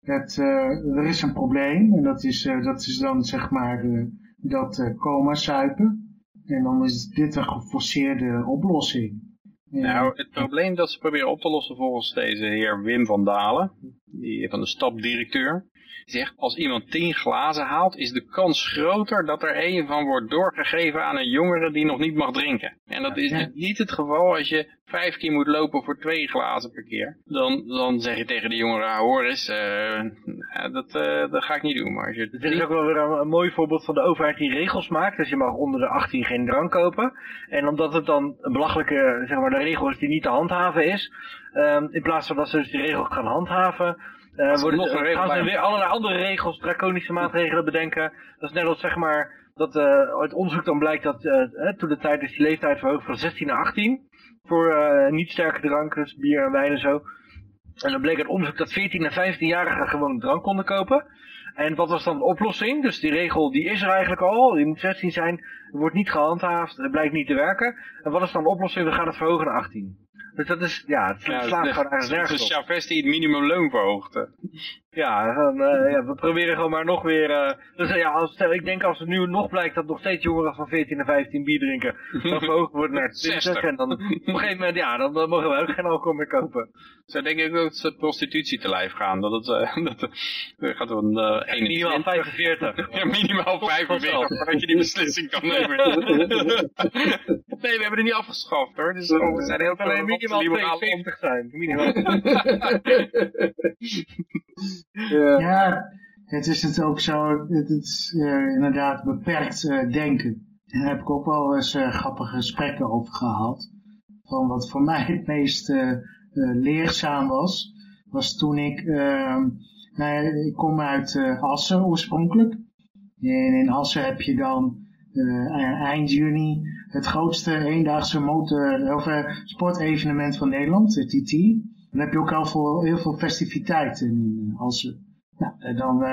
Het, er is een probleem en dat is, dat is dan zeg maar dat coma suipen. En dan is dit een geforceerde oplossing. Nou, het probleem dat ze proberen op te lossen volgens deze heer Wim van Dalen, die van de stapdirecteur, zegt als iemand tien glazen haalt is de kans groter dat er een van wordt doorgegeven aan een jongere die nog niet mag drinken. En dat is niet het geval als je vijf keer moet lopen voor twee glazen per keer. Dan, dan zeg je tegen de jongere, ah, hoor eens, uh, dat, uh, dat ga ik niet doen. Maar als je Dit is ook wel weer een, mooi voorbeeld van de overheid die regels maakt. Dus je mag onder de 18 geen drank kopen. En omdat het dan een belachelijke, zeg maar, de regel is die niet te handhaven is. Um, in plaats van dat ze dus die regel gaan handhaven, uh, worden, nog een gaan ze weer allerlei andere regels, draconische maatregelen bedenken. Dat is net als zeg maar, dat uh, uit onderzoek dan blijkt dat uh, toen de tijd is die leeftijd verhoogd van 16 naar 18. Voor niet sterke dranken, dus bier en wijn en zo. En dan bleek uit onderzoek dat 14 en 15-jarigen gewoon drank konden kopen. En wat was dan de oplossing? Dus die regel die is er eigenlijk al, die moet 16 zijn, wordt niet gehandhaafd, het blijkt niet te werken. En wat is dan de oplossing? We gaan het verhogen naar 18. Dus dat is, ja, het slaat ja, gewoon ergens nergens Dus Chavez die het minimumloon verhoogde. Ja, dan, uh, ja, we proberen gewoon maar nog weer... Uh, dus uh, ja, als, ik denk als het nu nog blijkt dat nog steeds jongeren van 14 en 15 bier drinken, dan verhoogd worden naar 20. En dan op een gegeven moment, ja, dan, dan mogen we ook geen alcohol meer kopen. Zo denk ik ook dat ze prostitutie te lijf gaan. Dat het, dat, gaat een uh, Minimaal 45. ja, minimaal 45, voordat je die beslissing kan nemen. nee, we hebben het niet afgeschaft hoor. Dus we zijn heel veel minimaal 72 zijn. Minimaal. Ja. ja, het is het ook zo, het is uh, inderdaad beperkt uh, denken. Daar heb ik ook wel eens uh, grappige gesprekken over gehad. Van wat voor mij het meest leerzaam was, was toen ik, ehm, nou, ik kom uit Assen oorspronkelijk. En in Assen heb je dan uh, eind juni het grootste eendaagse motor, of, sportevenement van Nederland, de TT. Dan heb je ook al voor heel veel festiviteiten in Assen. Nou, dan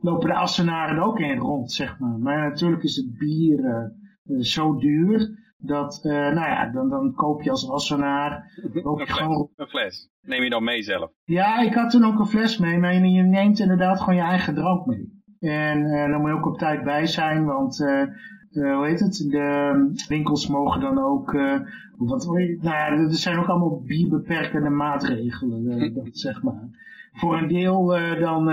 lopen de Assenaren ook in rond, zeg maar. Maar natuurlijk is het bier zo duur dat, uh, nou ja, dan, dan koop je als Assenaar... Een, gewoon... een fles. Neem je dan mee zelf? Ja, ik had toen ook een fles mee, maar je neemt inderdaad gewoon je eigen drank mee. En uh, dan moet je ook op tijd bij zijn, want uh, uh, hoe heet het? De winkels mogen dan ook, wat, nou ja, er zijn ook allemaal bierbeperkende maatregelen, dat zeg maar. Voor een deel dan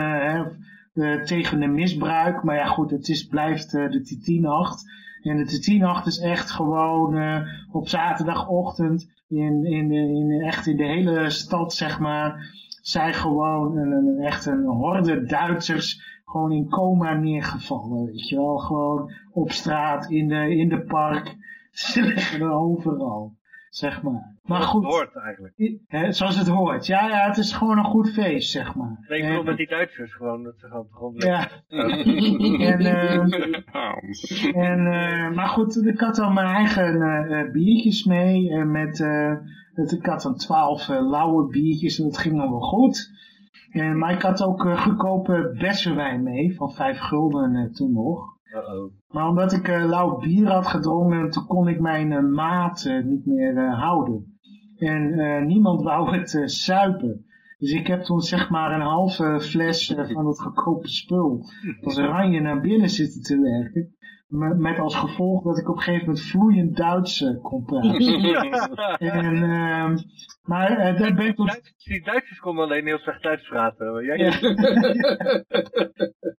tegen de misbruik, maar ja goed, het is, blijft de TT-nacht. En de TT-nacht is echt gewoon op zaterdagochtend in, in, in, echt in de hele stad, zeg maar, zijn gewoon een, een, echt een horde Duitsers gewoon in coma neergevallen, weet je wel. Gewoon op straat, in de, in de park. Ze liggen er overal, zeg maar. Maar goed. het hoort eigenlijk. Hè, zoals het hoort. Ja, ja, het is gewoon een goed feest, zeg maar. Ik bedoel met die Duitsers gewoon, dat ze gewoon Ja. en, uh, en, uh, maar goed, ik had dan mijn eigen uh, biertjes mee. met, ik had dan twaalf lauwe biertjes en dat ging dan wel goed. En, maar ik had ook uh, goedkope bessenwijn mee, van 5 gulden uh, toen nog. Uh -oh. Maar omdat ik uh, lauw bier had gedronken, toen kon ik mijn maat niet meer houden. En niemand wou het suipen. Dus ik heb toen zeg maar een halve fles van dat goedkope spul als oranje naar binnen zitten te werken. Met als gevolg dat ik op een gegeven moment vloeiend Duits uh, kon praten. en, uh, maar uh, daar ben ik tot... Die Duitsers konden alleen heel slecht Duits praten. Jij ja.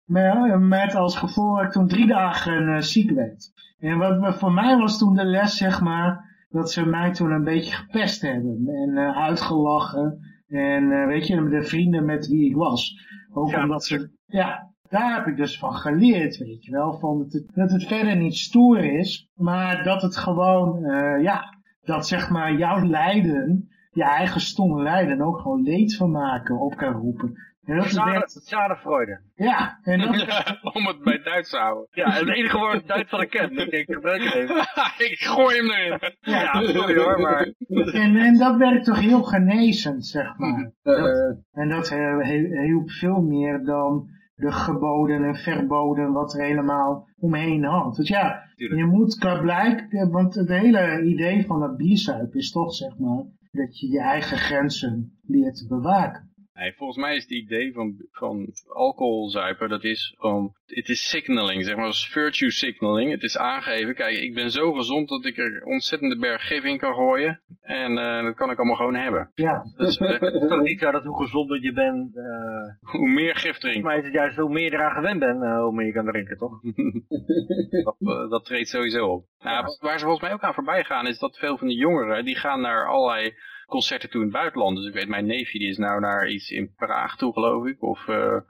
maar, met als gevolg dat ik toen drie dagen uh, ziek werd. En wat voor mij was toen de les, zeg maar, dat ze mij toen een beetje gepest hebben. En uitgelachen. En weet je, de vrienden met wie ik was. Ook ja, omdat ze... Ja, daar heb ik dus van geleerd, weet je wel. Van dat, het, dat het verder niet stoer is, maar dat het gewoon, uh, ja, dat zeg maar jouw lijden, je eigen stomme lijden, ook gewoon leed van maken op kan roepen. En dat. Ja, en dat Om het bij Duits te houden. Ja, het enige woord Duits dat ik ken. Ik denk, gebruik het even. ik gooi hem erin. Ja, ja sorry hoor, maar... En, en dat werkt toch heel genezend, zeg maar. Dat, en dat hielp veel meer dan de geboden en verboden wat er helemaal omheen hangt. Dus ja, je moet blijk, want het hele idee van dat biersuip is toch zeg maar dat je je eigen grenzen leert te bewaken. Nee, volgens mij is het idee van, van alcoholzuipen, dat is om, het is signaling, zeg maar, als virtue signaling. Het is aangeven, kijk, ik ben zo gezond dat ik er ontzettende berg gif in kan gooien. En uh, dat kan ik allemaal gewoon hebben. Ja. Dus, uh, niet zo dat hoe gezonder je bent, uh... hoe meer gif drinkt. Maar is het juist hoe meer je eraan gewend bent, hoe meer je kan drinken, toch? dat, dat treedt sowieso op. Nou, waar ze volgens mij ook aan voorbij gaan, is dat veel van die jongeren, die gaan naar allerlei concerten toe in het buitenland. Dus ik weet, mijn neefje die is nou naar iets in Praag toe, geloof ik. Of, uh,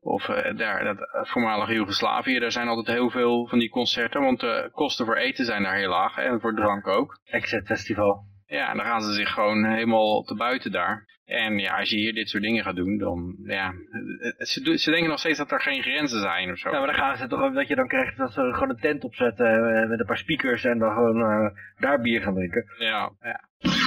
of uh, daar, dat voormalig Joegoslavië. Daar zijn altijd heel veel van die concerten. Want de kosten voor eten zijn daar heel laag. En voor drank ook. Exit Festival. Ja, en dan gaan ze zich gewoon helemaal te buiten daar. En ja, als je hier dit soort dingen gaat doen, dan, ja, ze, ze denken nog steeds dat er geen grenzen zijn of zo. Ja, maar dan gaan ze toch, dat je dan krijgt dat ze gewoon een tent opzetten met een paar speakers en dan gewoon uh, daar bier gaan drinken. Ja. ja.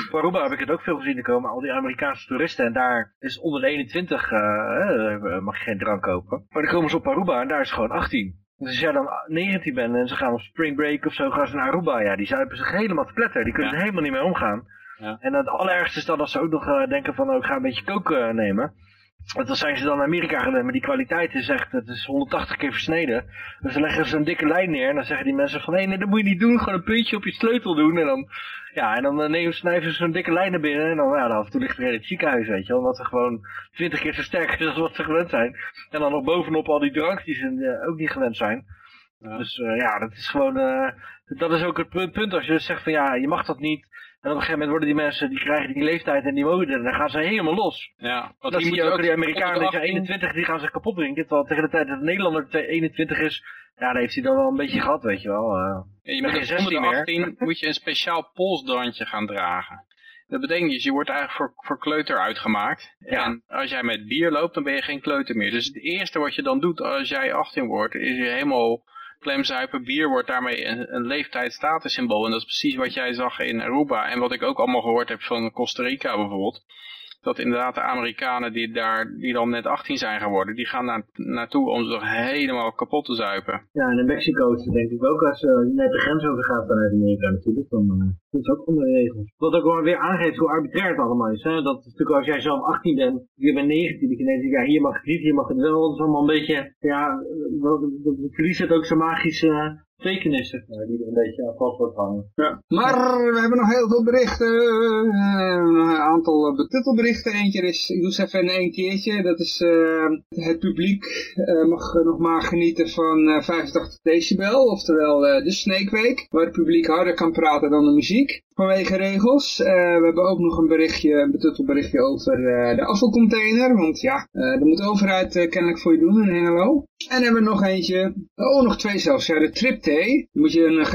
Voor Aruba heb ik het ook veel gezien komen, al die Amerikaanse toeristen. En daar is onder de 21 uh, mag je geen drank kopen. Maar dan komen ze op Aruba en daar is gewoon 18. Dus als jij dan 19 bent en ze gaan op spring break of zo, gaan ze naar Aruba. Ja, die zuipen zich helemaal te pletter. Die kunnen er helemaal niet mee omgaan. Ja. En het allerergste is dan als ze ook nog uh, denken van, oh, ik ga een beetje koken nemen. Want dan zijn ze dan naar Amerika gewend, maar die kwaliteit is echt, het is 180 keer versneden. Dus dan leggen ze een dikke lijn neer en dan zeggen die mensen van, hé, nee, dat moet je niet doen, gewoon een puntje op je sleutel doen. En dan, ja, en dan uh, nemen, snijden ze zo'n dikke lijn naar binnen en dan, ja, dan af en toe ligt er in het ziekenhuis, weet je wel. Omdat ze gewoon 20 keer zo sterk is als wat ze gewend zijn. En dan nog bovenop al die drank die ze uh, ook niet gewend zijn. Ja. Dus uh, ja, dat is gewoon, dat is ook het punt als je dus zegt van, ja, je mag dat niet. En op een gegeven moment worden die mensen, die krijgen die leeftijd en die mode, en dan gaan ze helemaal los. Ja, want dat zie je ook, die Amerikanen, die 21, die gaan zich kapot drinken. Terwijl tegen de tijd dat de Nederlander 21 is, ja, dan heeft hij dan wel een beetje gehad, weet je wel. Uh, ja, je moet 16 18 meer. moet je een speciaal polsdrandje gaan dragen. Dat betekent dus, je wordt eigenlijk voor, voor kleuter uitgemaakt. En als jij met bier loopt, dan ben je geen kleuter meer. Dus het eerste wat je dan doet als jij 18 wordt, is je helemaal klemzuipen. Bier wordt daarmee een, een leeftijdsstatussymbool. En dat is precies wat jij zag in Aruba. En wat ik ook allemaal gehoord heb van Costa Rica bijvoorbeeld dat inderdaad de Amerikanen die daar, die dan net 18 zijn geworden, die gaan daar naartoe om zich helemaal kapot te zuipen. Ja, en in Mexico is het denk ik ook als je net de grens over gaat vanuit Amerika natuurlijk, dan uh, dat is ook onder de regels. Wat ook wel weer aangeeft hoe arbitrair het allemaal is. Hè? Dat is natuurlijk als jij zelf 18 bent, je bent 19, dat je ja hier mag het niet, hier mag het wel. Dat is allemaal een beetje, ja, dat verliest het ook tekenissen die er een beetje aan vast wordt hangen. Ja. Maar we hebben nog heel veel berichten. Uh, een aantal eh, betitelberichten. Eentje is, ik doe ze even in één keertje. Dat is uh, het publiek uh, mag nog maar genieten van 85 decibel. Oftewel de Snake Week. Waar het publiek harder kan praten dan de muziek vanwege regels. Uh, we hebben ook nog een berichtje, over uh, de afvalcontainer. Want ja, uh, daar moet de overheid kennelijk voor je doen in Hengelo. En hebben we nog eentje, oh nog twee zelfs, ja, de tripthee. Daar moet je een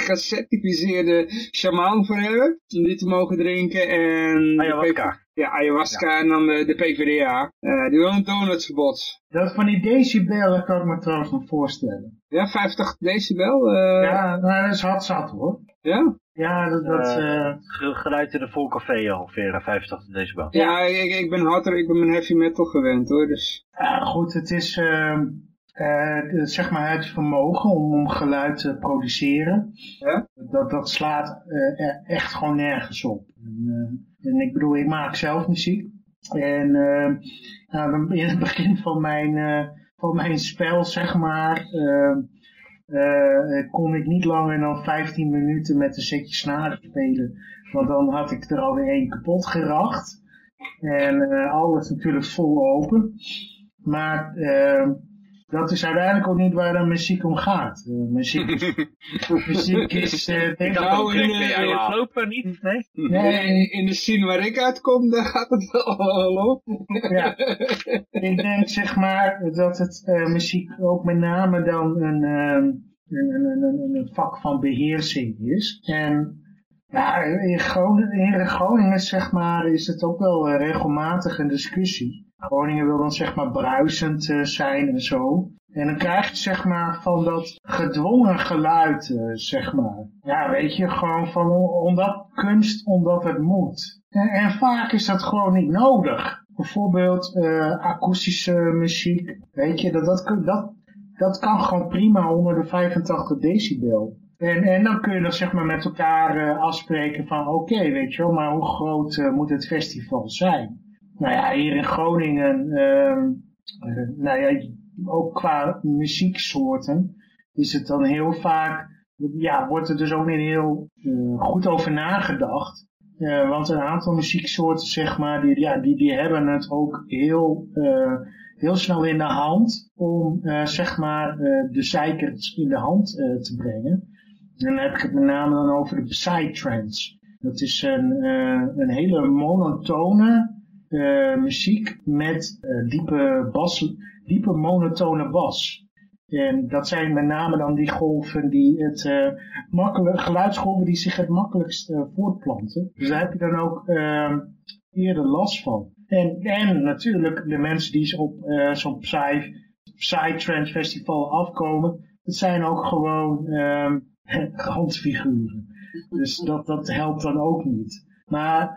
gecertificeerde shamaan voor hebben, om die te mogen drinken. En ayahuasca. Ja, ayahuasca en dan de, de PvdA. die wil een donutsverbod. Dat van die decibel kan ik me trouwens nog voorstellen. Ja, 50 decibel? Ja, nou, dat is hard zat hoor. Ja? Ja, dat... dat uh, geluid in de vol café ongeveer 85 decibel. Ja, ik, ik ben harder, ik ben mijn heavy metal gewend hoor, dus... Ja, goed, het is uh, uh, zeg maar het vermogen om, om geluid te produceren. Ja? Dat, dat slaat echt gewoon nergens op. En, en, ik bedoel, ik maak zelf muziek. En nou, in het begin van mijn, van mijn spel, zeg maar kon ik niet langer dan 15 minuten met een setje snaren spelen. Want dan had ik er alweer één kapot geracht. En alles natuurlijk vol open. Maar dat is uiteindelijk ook niet waar de muziek om gaat. Uh, muziek is, muziek is uh, denk nou, in lopen niet, nee? Nee, in de scene waar ik uitkom, daar gaat het wel op. ja, ik denk zeg maar dat het uh, muziek ook met name dan een, een, een, een, een vak van beheersing is. En ja, in Groningen, in Groningen zeg maar, is het ook wel regelmatig een discussie. Groningen wil dan zeg maar bruisend uh, zijn en zo. En dan krijg je zeg maar van dat gedwongen geluid, uh, zeg maar. Ja, weet je, gewoon van omdat kunst, omdat het moet. En, vaak is dat gewoon niet nodig. Bijvoorbeeld uh, akoestische muziek, weet je, dat, dat, dat, dat kan gewoon prima onder de 85 decibel. En, en dan kun je dan zeg maar met elkaar afspreken van oké, weet je wel, maar hoe groot moet het festival zijn? Nou ja, hier in Groningen, uh, nou ja, ook qua muzieksoorten is het dan heel vaak, ja, wordt er dus ook niet heel uh, goed over nagedacht. Uh, want een aantal muzieksoorten, zeg maar, die, ja, die, die hebben het ook heel, uh, heel snel in de hand om, zeg maar, de zeikers in de hand te brengen. En dan heb ik het met name dan over de psytrance. Dat is een, een hele monotone muziek met diepe bas, diepe monotone bas. En dat zijn met name dan die golven die het uh, geluidsgolven die zich het makkelijkst voortplanten. Dus daar heb je dan ook uh, eerder last van. En, en natuurlijk de mensen die op zo'n Psy, Psytrance festival afkomen, dat zijn ook gewoon handfiguren. Dus dat, dat helpt dan ook niet. Maar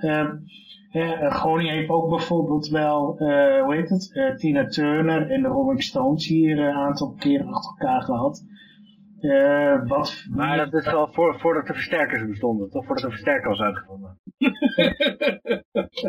ja, Groningen heeft ook bijvoorbeeld wel, uh, hoe heet het, uh, Tina Turner en de Rolling Stones hier een aantal keren achter elkaar gehad. Uh, wat maar dat is wel voor, voordat de versterkers bestonden, toch? Voordat de versterker was uitgevonden.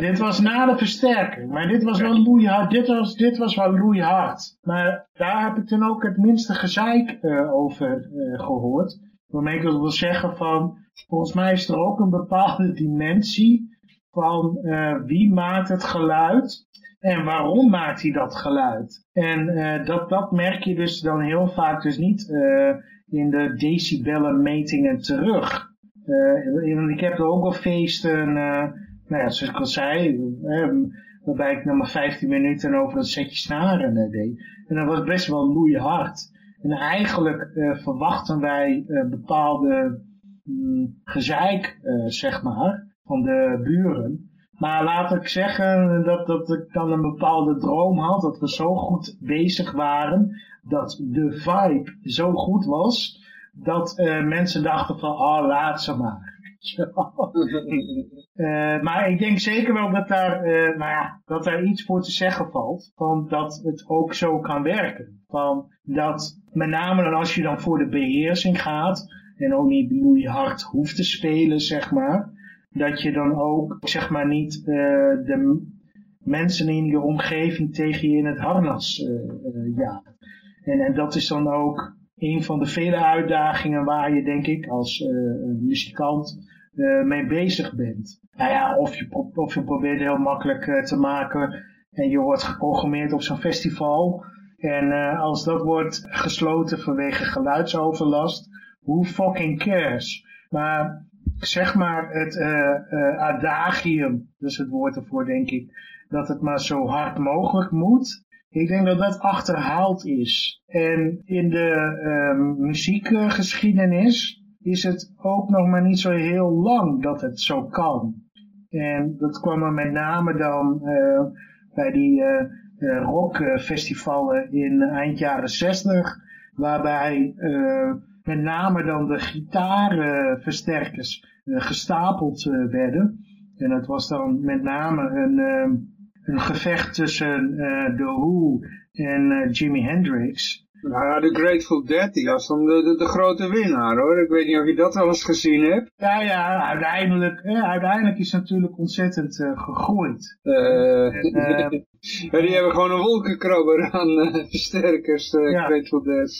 dit was na de versterker, maar dit was wel loeihard. Dit was, dit was wel loeihard. Maar daar heb ik toen ook het minste gezeik over gehoord. Waarmee ik wil zeggen van, volgens mij is er ook een bepaalde dimensie van uh, wie maakt het geluid en waarom maakt hij dat geluid. En uh, dat, dat merk je dus dan heel vaak dus niet uh, in de decibellen metingen terug. ik heb er ook wel feesten, nou ja, zoals ik al zei, waarbij ik nog maar 15 minuten over een setje snaren deed. En dat was best wel loeihard. En eigenlijk verwachten wij bepaalde mm, gezeik, zeg maar, van de buren. Maar laat ik zeggen dat, dat ik dan een bepaalde droom had, dat we zo goed bezig waren, dat de vibe zo goed was, dat uh, mensen dachten van, oh laat ze maar. uh, maar ik denk zeker wel dat daar, uh, nou ja, dat daar iets voor te zeggen valt. Van dat het ook zo kan werken. Van dat met name dan als je dan voor de beheersing gaat. En ook niet hard hoeft te spelen, zeg maar. Dat je dan ook, zeg maar, niet uh, de mensen in je omgeving tegen je in het harnas jaagt. En, en dat is dan ook een van de vele uitdagingen waar je, denk ik, als muzikant uh, mee bezig bent. Nou ja, of je, of je probeert heel makkelijk uh, te maken en je wordt geprogrammeerd op zo'n festival. En uh, als dat wordt gesloten vanwege geluidsoverlast, who fucking cares? Maar zeg maar het adagium, dus het woord ervoor denk ik, dat het maar zo hard mogelijk moet. Ik denk dat dat achterhaald is. En in de muziekgeschiedenis is het ook nog maar niet zo heel lang dat het zo kan. En dat kwam er met name dan uh, bij die uh, rockfestivalen in eind jaren 60, waarbij uh, met name dan de gitaarversterkers gestapeld werden. En dat was dan met name een, een gevecht tussen The Who en Jimi Hendrix. Nou ja, de Grateful Dead, die was dan de, de, de, grote winnaar hoor. Ik weet niet of je dat wel eens gezien hebt. Ja, ja, uiteindelijk, ja, uiteindelijk is het natuurlijk ontzettend uh, gegroeid. Uh, en, uh, ja, die hebben gewoon een wolkenkrabber aan versterkers, ja. Grateful Dead.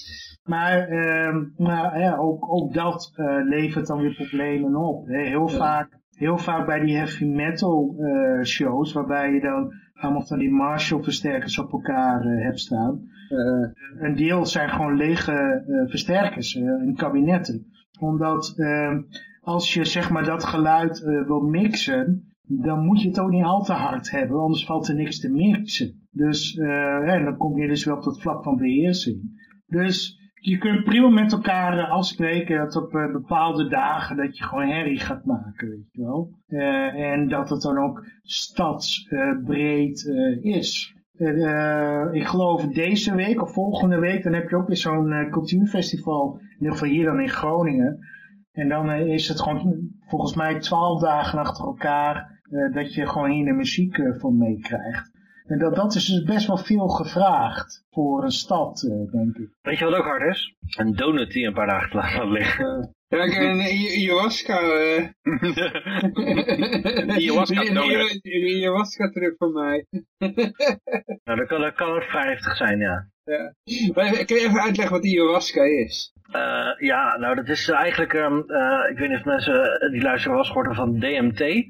Maar ehm, nou, ja, ook, ook dat levert dan weer problemen op. Heel, ja. vaak, heel vaak bij die heavy metal shows, waarbij je dan allemaal van die Marshall versterkers op elkaar hebt staan uh, een deel zijn gewoon lege uh, versterkers uh, in kabinetten. Omdat als je zeg maar dat geluid wil mixen, dan moet je het ook niet al te hard hebben, anders valt er niks te mixen. Dus ja, dan kom je dus wel op dat vlak van beheersing. Dus je kunt prima met elkaar afspreken dat op bepaalde dagen dat je gewoon herrie gaat maken, weet je wel. en dat het dan ook stadsbreed is. Ik geloof deze week of volgende week, dan heb je ook weer zo'n cultuurfestival. In ieder geval hier dan in Groningen. En dan is het gewoon volgens mij twaalf dagen achter elkaar dat je gewoon hier de muziek van meekrijgt. En dat, dat is dus best wel veel gevraagd voor een stad, denk ik. Weet je wat ook hard is? Een donut die een paar dagen te laten liggen. Ja, ik een ayahuasca. Uh... ayahuasca donut. ayahuasca terug van mij. nou, dat kan, dat kan vrij heftig zijn, ja. ja. Maar kun je even uitleggen wat ayahuasca is? Uh, ja, nou dat is eigenlijk, um, uh, ik weet niet of mensen die luisteren was gehoord van DMT.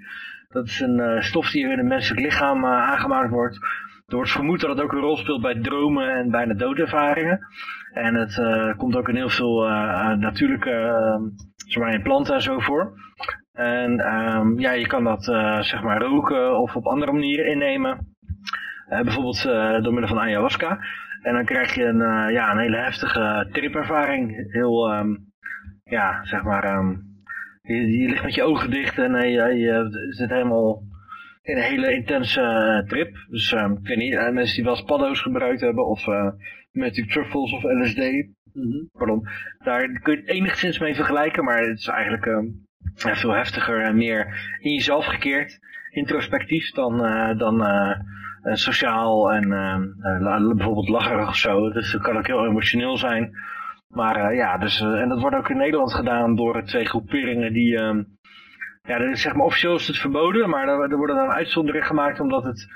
Dat is een stof die in het menselijk lichaam aangemaakt wordt er wordt vermoed dat het ook een rol speelt bij dromen en bijna doodervaringen. En het uh, komt ook in heel veel uh, natuurlijke uh, in planten en zo voor. En um, ja, je kan dat zeg maar roken of op andere manieren innemen. bijvoorbeeld door middel van ayahuasca. En dan krijg je een, ja, een hele heftige tripervaring. Heel, um, ja, zeg maar, je, je, ligt met je ogen dicht en je, je zit helemaal in een hele intense uh, trip. Dus ik weet niet, mensen die wel eens paddo's gebruikt hebben of uh, Magic Truffles of LSD. Mm -hmm. Pardon. Daar kun je het enigszins mee vergelijken, maar het is eigenlijk ja, veel heftiger en meer in jezelf gekeerd, introspectief dan, dan sociaal en bijvoorbeeld lacherig of zo. Dus dat kan ook heel emotioneel zijn. Maar ja, dus, en dat wordt ook in Nederland gedaan door twee groeperingen die ehm, ja, is, zeg maar, officieel is het verboden, maar er, er worden dan uitzonderingen gemaakt omdat het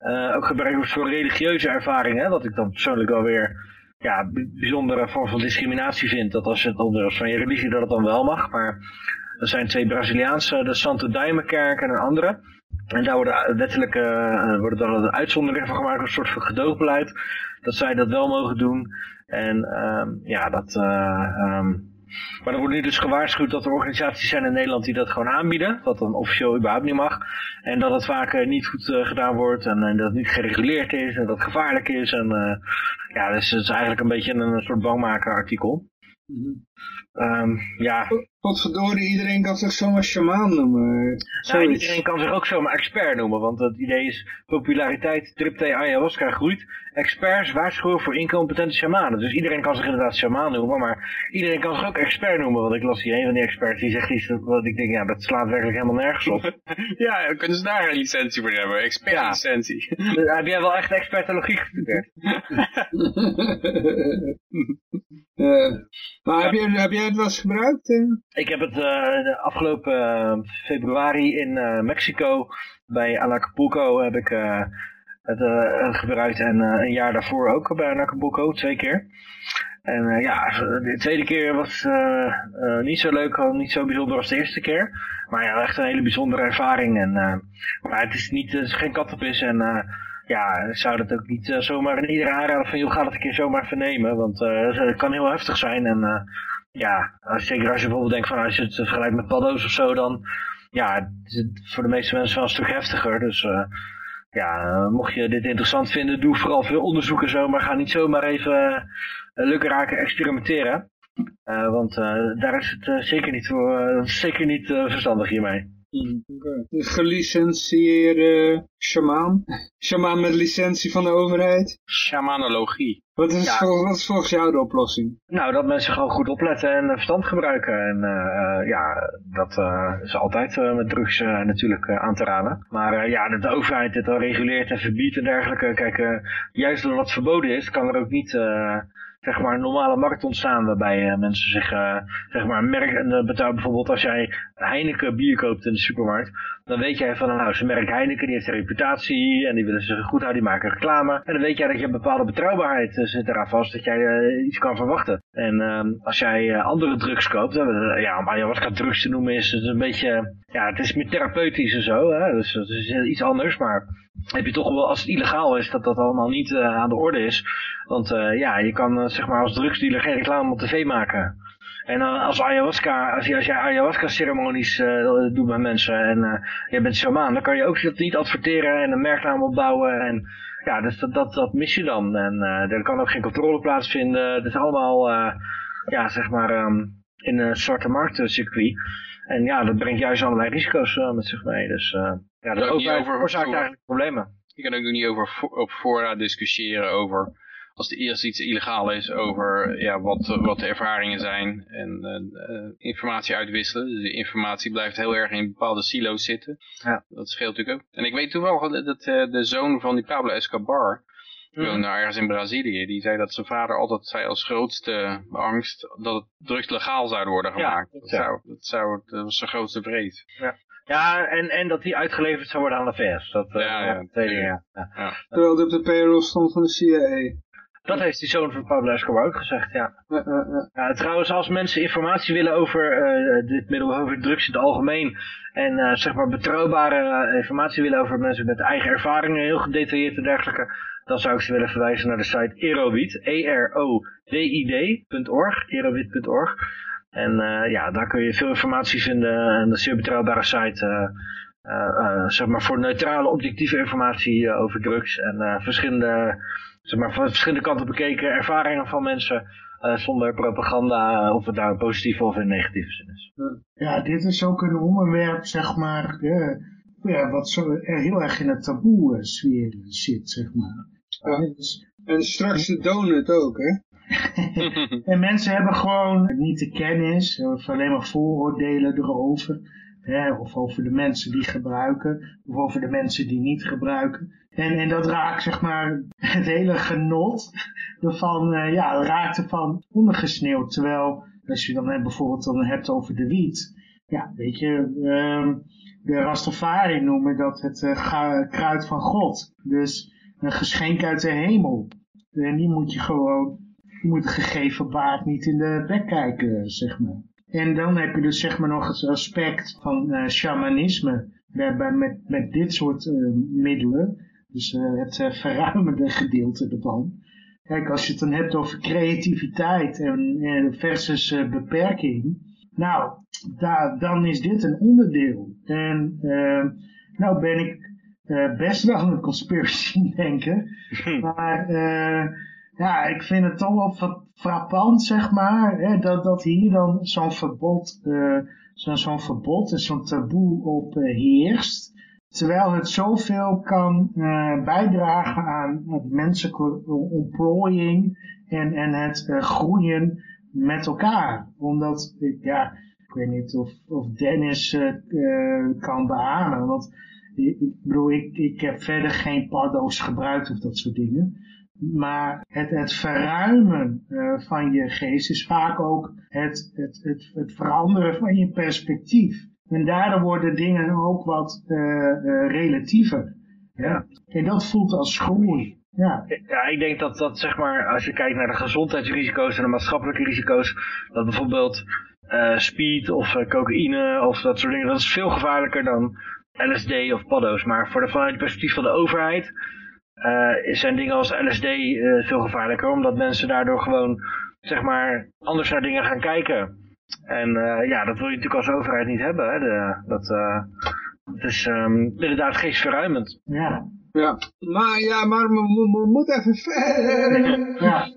uh, ook gebruikt wordt voor religieuze ervaringen. Wat ik dan persoonlijk wel weer ja, bijzondere vorm van discriminatie vind. Dat als het onder van je religie dat het dan wel mag. Maar er zijn twee Braziliaanse, de Santo Daime kerk en een andere. En daar worden wettelijk uh, worden dan uitzonderingen van gemaakt, een soort van gedoogbeleid. Dat zij dat wel mogen doen. En um, ja, dat... Um, maar er wordt nu dus gewaarschuwd dat er organisaties zijn in Nederland die dat gewoon aanbieden. Wat dan officieel überhaupt niet mag. En dat het vaak niet goed gedaan wordt en, dat het niet gereguleerd is en dat het gevaarlijk is. En ja, dus het is eigenlijk een beetje een, een soort bangmaker artikel. Mm -hmm. Ehm, ja, Potverdorie, iedereen kan zich zomaar shamaan noemen. Nou, iedereen kan zich ook zomaar expert noemen, want het idee is populariteit, tripte ayahuasca groeit. Experts waarschuwen voor incompetente shamanen. Dus iedereen kan zich inderdaad shamaan noemen, maar iedereen kan zich ook expert noemen. Want ik las hier een van die experts die zegt iets dat- wat ik denk, ja, dat slaat werkelijk helemaal nergens op. Ja, dan kunnen ze daar een licentie voor hebben. Expertlicentie. Uh, Heb jij wel echt expertologie gestudeerd? Eh, maar heb, je, heb jij het wel eens gebruikt? eh? Ik heb het eh, afgelopen eh, februari in Mexico bij Acapulco heb ik het gebruikt en een jaar daarvoor ook bij Acapulco, twee keer. En ja, de tweede keer was niet zo leuk, niet zo bijzonder als de eerste keer. Maar ja, echt een hele bijzondere ervaring. En, maar het is, niet, het is geen kattenpis en ja, ik zou dat ook niet zomaar in iedereen aanraden van, joh, ga dat een keer zomaar vernemen. Want het kan heel heftig zijn en ja, als, zeker als je bijvoorbeeld denkt van als je het vergelijkt met paddo's of zo, dan ja, het is het voor de meeste mensen wel een stuk heftiger. Dus eh, ja, eh, mocht je dit interessant vinden, doe vooral veel onderzoek en zo, maar ga niet zomaar even uh, lukken raken experimenteren. Uh, want uh, daar is het uh, zeker niet, voor, uh, zeker niet verstandig hiermee. De gelicentieerde shamaan. Shamaan met licentie van de overheid. Shamanologie. Wat is, ja. vol, wat is volgens jou de oplossing? Nou, dat mensen gewoon goed opletten en verstand gebruiken. En uh, ja, dat uh, is altijd uh, met drugs natuurlijk aan te raden. Maar ja, dat de overheid dit al reguleert en verbiedt en dergelijke. Kijk, juist doordat het verboden is, kan er ook niet zeg maar een normale markt ontstaan waarbij uh, mensen zich uh, zeg maar merk en uh, betalen bijvoorbeeld als jij Heineken bier koopt in de supermarkt dan weet jij van nou zijn merk Heineken die heeft een reputatie en die willen zich goed houden die maken reclame en dan weet jij dat je een bepaalde betrouwbaarheid zit eraan vast dat jij iets kan verwachten en ehm, als jij andere drugs koopt ja om ayahuasca drugs te noemen is het een beetje ja het is meer therapeutisch en zo hè? dus dat is iets anders maar heb je toch wel, als het illegaal is, dat dat allemaal niet uh, aan de orde is. Want uh, ja, je kan uh, zeg maar als drugsdealer geen reclame op tv maken. En als ayahuasca, als, jij ayahuasca ceremonies doet met mensen en je bent shamaan, dan kan je ook dat niet adverteren en een merknaam opbouwen. En ja, dus dat, dat, dat mis je dan. En er kan ook geen controle plaatsvinden. Het is allemaal, ja, zeg maar, um, in een zwarte marktcircuit. En ja, dat brengt juist allerlei risico's met zich mee. Dus ja, de overheid veroorzaakt eigenlijk problemen. Je kan ook niet over op fora discussiëren over, als er eerst iets illegaal is, over ja, wat, wat de ervaringen zijn en uh, informatie uitwisselen. Dus de informatie blijft heel erg in bepaalde silo's zitten. Ja. Dat scheelt natuurlijk ook. En ik weet toevallig dat uh, de zoon van die Pablo Escobar, die woonde ergens in Brazilië, die zei dat zijn vader altijd zei als grootste angst dat het drugs legaal zouden worden Ja, gemaakt. dat, ja. zou, dat, zou, dat was zijn grootste vrees. Ja, en, en dat die uitgeleverd zou worden aan de VS. Dat, uh, Ja, ja, ja. ja. Terwijl het op de payroll stond van de CIA. Dat heeft die zoon van Pablo Escobar ook gezegd, ja. Uh, uh, uh. Ja, trouwens, als mensen informatie willen over eh, dit middel, over drugs in het algemeen, en eh, zeg maar betrouwbare eh, informatie willen over mensen met eigen ervaringen, heel gedetailleerd en dergelijke, dan zou ik ze willen verwijzen naar de site Erowid, E-R-O-W-I-D.org, erowid.org. En eh, ja, daar kun je veel informatie vinden en dat is een zeer betrouwbare site, eh, eh, zeg maar voor neutrale, objectieve informatie over drugs en verschillende, zeg maar, van verschillende kanten bekeken ervaringen van mensen, zonder propaganda, of het nou in positieve of in negatieve zin is. Ja, dit is ook een onderwerp, zeg maar, ja, wat zo heel erg in het taboe sfeer zit, zeg maar. Ja. Dus- En straks de donut ook, hè? en mensen hebben gewoon niet de kennis, of alleen maar vooroordelen erover. Hè, of over de mensen die gebruiken, of over de mensen die niet gebruiken. En, en dat raakt, zeg maar, het hele genot ervan, eh, ja, raakt ervan ondergesneeuwd. Terwijl, als je dan eh, bijvoorbeeld dan hebt over de wiet, ja, weet je, ehm, de Rastafari noemen dat het eh, kruid van God. Dus een geschenk uit de hemel. En die moet je gewoon, je moet gegeven baard niet in de bek kijken, zeg maar. En dan heb je dus zeg maar nog het aspect van eh, shamanisme bij, bij- met, met dit soort eh, middelen. Dus eh, het eh, verruimende gedeelte ervan. Kijk, als je het dan hebt over creativiteit en, versus eh, beperking. Nou, dan is dit een onderdeel. En eh, nou ben ik eh, best wel een conspiracy denker. Maar eh, ja, ik vind het toch wel frappant, zeg maar, hè, dat, dat hier dan zo'n verbod, uh, zo'n zo verbod en zo'n taboe op heerst. Terwijl het zoveel kan bijdragen aan het menselijke ontplooiing en, en het groeien met elkaar. Omdat, ja, ik weet niet of, of Dennis kan beamen, want ik, ik bedoel, ik, ik heb verder geen paddo's gebruikt of dat soort dingen. Maar het, het verruimen uh, van je geest is vaak ook het, het, het, het veranderen van je perspectief. En daardoor worden dingen ook wat uh, uh, relatiever. Ja. En dat voelt als groei. Ja. ja, ik denk dat dat zeg maar, als je kijkt naar de gezondheidsrisico's en de maatschappelijke risico's, dat bijvoorbeeld uh, speed of cocaïne of dat soort dingen, dat is veel gevaarlijker dan LSD of paddo's. Maar voor de, vanuit het perspectief van de overheid uh, zijn dingen als LSD uh, veel gevaarlijker. Omdat mensen daardoor gewoon, zeg maar, anders naar dingen gaan kijken. En uh, ja, dat wil je natuurlijk als overheid niet hebben. Hè? De, dat, het is um, inderdaad geestverruimend. Ja. Ja, maar, ja, maar we moeten even verder. Ja.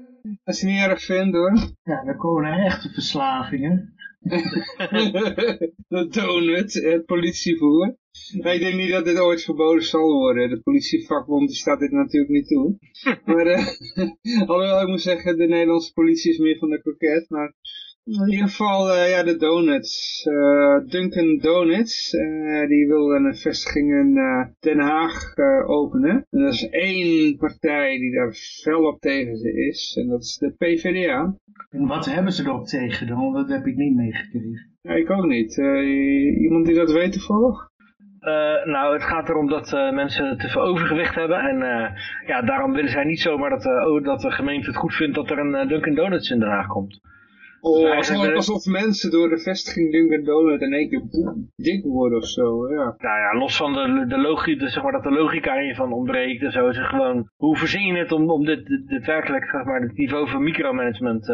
Als je niet erg vindt hoor. Ja, dan komen er echte verslavingen. de donut, het politievoer. Maar ik denk niet dat dit ooit verboden zal worden. De politievakbond staat dit natuurlijk niet toe. maar uh, alhoewel ik moet zeggen, de Nederlandse politie is meer van de kroket. Maar in ieder geval, uh, ja, de donuts. Uh, Dunkin Donuts, uh, die wil een vestiging in Den Haag openen. En dat is één partij die daar fel op tegen ze is. En dat is de PvdA. En wat hebben ze erop tegen dan? Dat heb ik niet meegekregen. Ja, ik ook niet. iemand die dat weet toevallig? Uh, nou, het gaat erom dat uh, mensen te veel overgewicht hebben. En uh, ja, daarom willen zij niet zomaar dat, oh, dat de gemeente het goed vindt dat er een Dunkin' Donuts in Den Haag komt. Oh, alsof, alsof mensen door de vestiging Dunkin' Donuts in één keer dik worden of zo, ja. Nou ja, los van de, de logica, zeg maar, dat de logica hiervan ontbreekt en zo. Is het gewoon, hoe verzin je het om, om dit, dit, dit werkelijk, zeg maar, het niveau van micromanagement...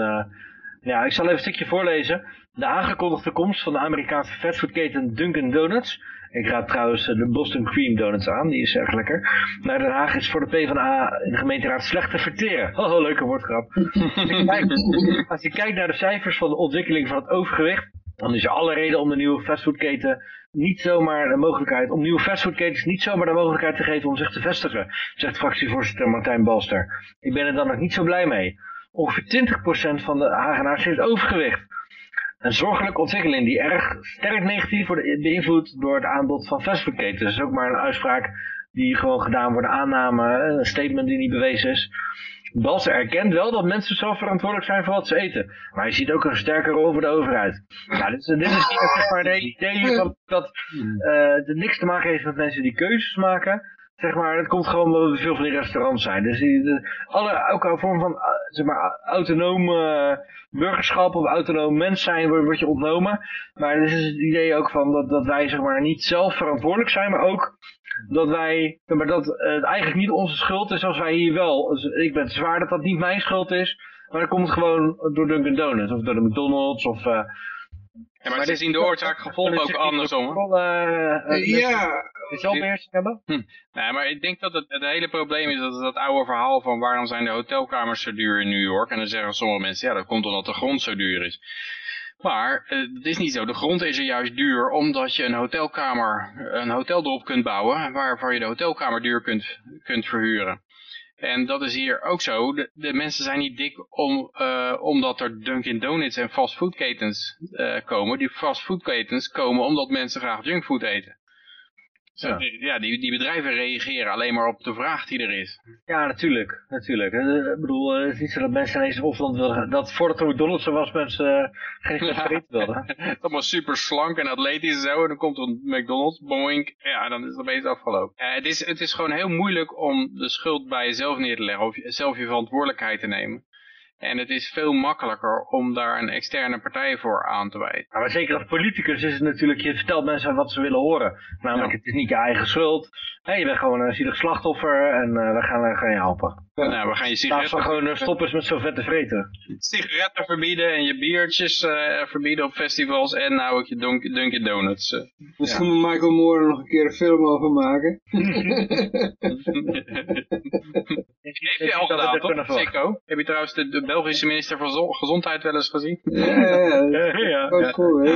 ja, ik zal even een stukje voorlezen. De aangekondigde komst van de Amerikaanse fastfoodketen Dunkin' Donuts ik raad trouwens eh, de Boston Cream Donuts aan, die is erg lekker. Naar Den Haag is voor de PvdA in de gemeenteraad slecht te verteren. Oh, leuke woordgrap. als, je kijkt, naar de cijfers van de ontwikkeling van het overgewicht, dan is er alle reden om de nieuwe fastfoodketen niet zomaar de mogelijkheid, om nieuwe fastfoodketens niet zomaar de mogelijkheid te geven om zich te vestigen, zegt fractievoorzitter Martijn Balster. Ik ben er dan nog niet zo blij mee. Ongeveer 20% van de Hagenaars heeft overgewicht. Een zorgelijke ontwikkeling die erg sterk negatief wordt beïnvloed door het aanbod van fastfoodketens. Dat is ook maar een uitspraak die gewoon gedaan wordt, aanname, een statement die niet bewezen is. Balser erkent wel dat mensen zelf verantwoordelijk zijn voor wat ze eten. Maar je ziet ook een sterke rol voor de overheid. Ja, dit, is, dit is zeg maar het idee dat, dat uh, het niks te maken heeft met mensen die keuzes maken. Zeg maar, het komt gewoon omdat er veel van die restaurants zijn. Dus die, alle, elke vorm van eh, zeg maar, autonoom burgerschap of autonoom mens zijn wordt, je ontnomen. Maar het is het idee ook van dat, dat wij zeg maar, niet zelf verantwoordelijk zijn, maar ook dat wij, maar dat het eigenlijk niet onze schuld is als wij hier wel. Dus ik ben zwaar dat dat niet mijn schuld is, maar dat komt gewoon door Dunkin' Donuts of door de McDonald's of... Uh, ja, maar, ze zien de oorzaak gevolg ook andersom. Uh, ja, zelfbeheersing hebben? Hm. Nee, maar ik denk dat het, het hele probleem is dat dat oude verhaal van waarom zijn de hotelkamers zo duur in New York. En dan zeggen sommige mensen, ja dat komt omdat de grond zo duur is. Maar uh, het is niet zo. De grond is er juist duur omdat je een hotelkamer, een hotel erop kunt bouwen waarvan je de hotelkamer duur kunt, kunt verhuren. En dat is hier ook zo. De, mensen zijn niet dik om, uh, omdat er Dunkin' Donuts en fastfoodketens uh, komen. Die fastfoodketens komen omdat mensen graag junkfood eten. Ja, ja die, die bedrijven reageren alleen maar op de vraag die er is. Ja, natuurlijk. natuurlijk. Eh, ik bedoel, het is niet zo dat mensen ineens Osland wilden, dat voordat er McDonald's was, mensen geen eten wilden. Het allemaal super slank en atletisch en zo, en dan komt er een McDonald's, boink, ja, dan is het opeens afgelopen. Uh, het, is, het is gewoon heel moeilijk om de schuld bij jezelf neer te leggen, of zelf je verantwoordelijkheid te nemen. En het is veel makkelijker om daar een externe partij voor aan te wijzen. maar zeker als politicus is het natuurlijk, je vertelt mensen wat ze willen horen. Namelijk, het is niet je eigen schuld. Hey, je bent gewoon een zielig slachtoffer en uh, we gaan, gaan je helpen. Nou, we gaan je sigaretten... gewoon uh, stoppen met zo vette vreten. Sigaretten verbieden en je biertjes uh, verbieden op festivals en nou ook je dunk Dunkin' Donuts. Uh. Misschien moet Michael Moore nog een keer een film over maken. Heeft hij al gedaan, toch? Sicko? Heb je trouwens de, de Belgische minister van Zo- Gezondheid wel eens gezien? Ja, ja, ja. cool, hè?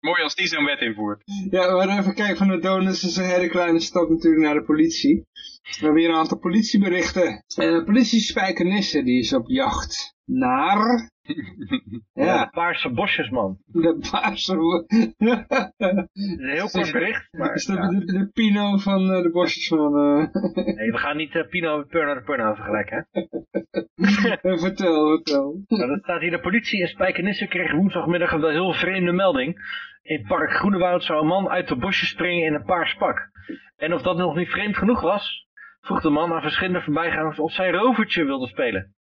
Mooi als die zo'n wet invoert. Ja, maar even kijken van de donuts is een hele kleine stap natuurlijk naar de politie. We hebben hier een aantal politieberichten. En de politie Spijkenisse, die is op jacht naar... Ja, Ja, de paarse bosjes, man. de paarse... Dat een heel kort bericht, maar is de, ja. de, de Pino van eh, de bosjes van... eh, nee, we gaan niet eh, Pino met Purno de Purno vergelijken, hè? eh, vertel, vertel. Nou, dat staat hier, de politie in Spijkenisse kreeg woensdagmiddag een heel vreemde melding. In het park Groenewoud zou een man uit de bosjes springen in een paars pak. En of dat nog niet vreemd genoeg was, vroeg de man aan verschillende voorbijgangers of zij rovertje wilde spelen.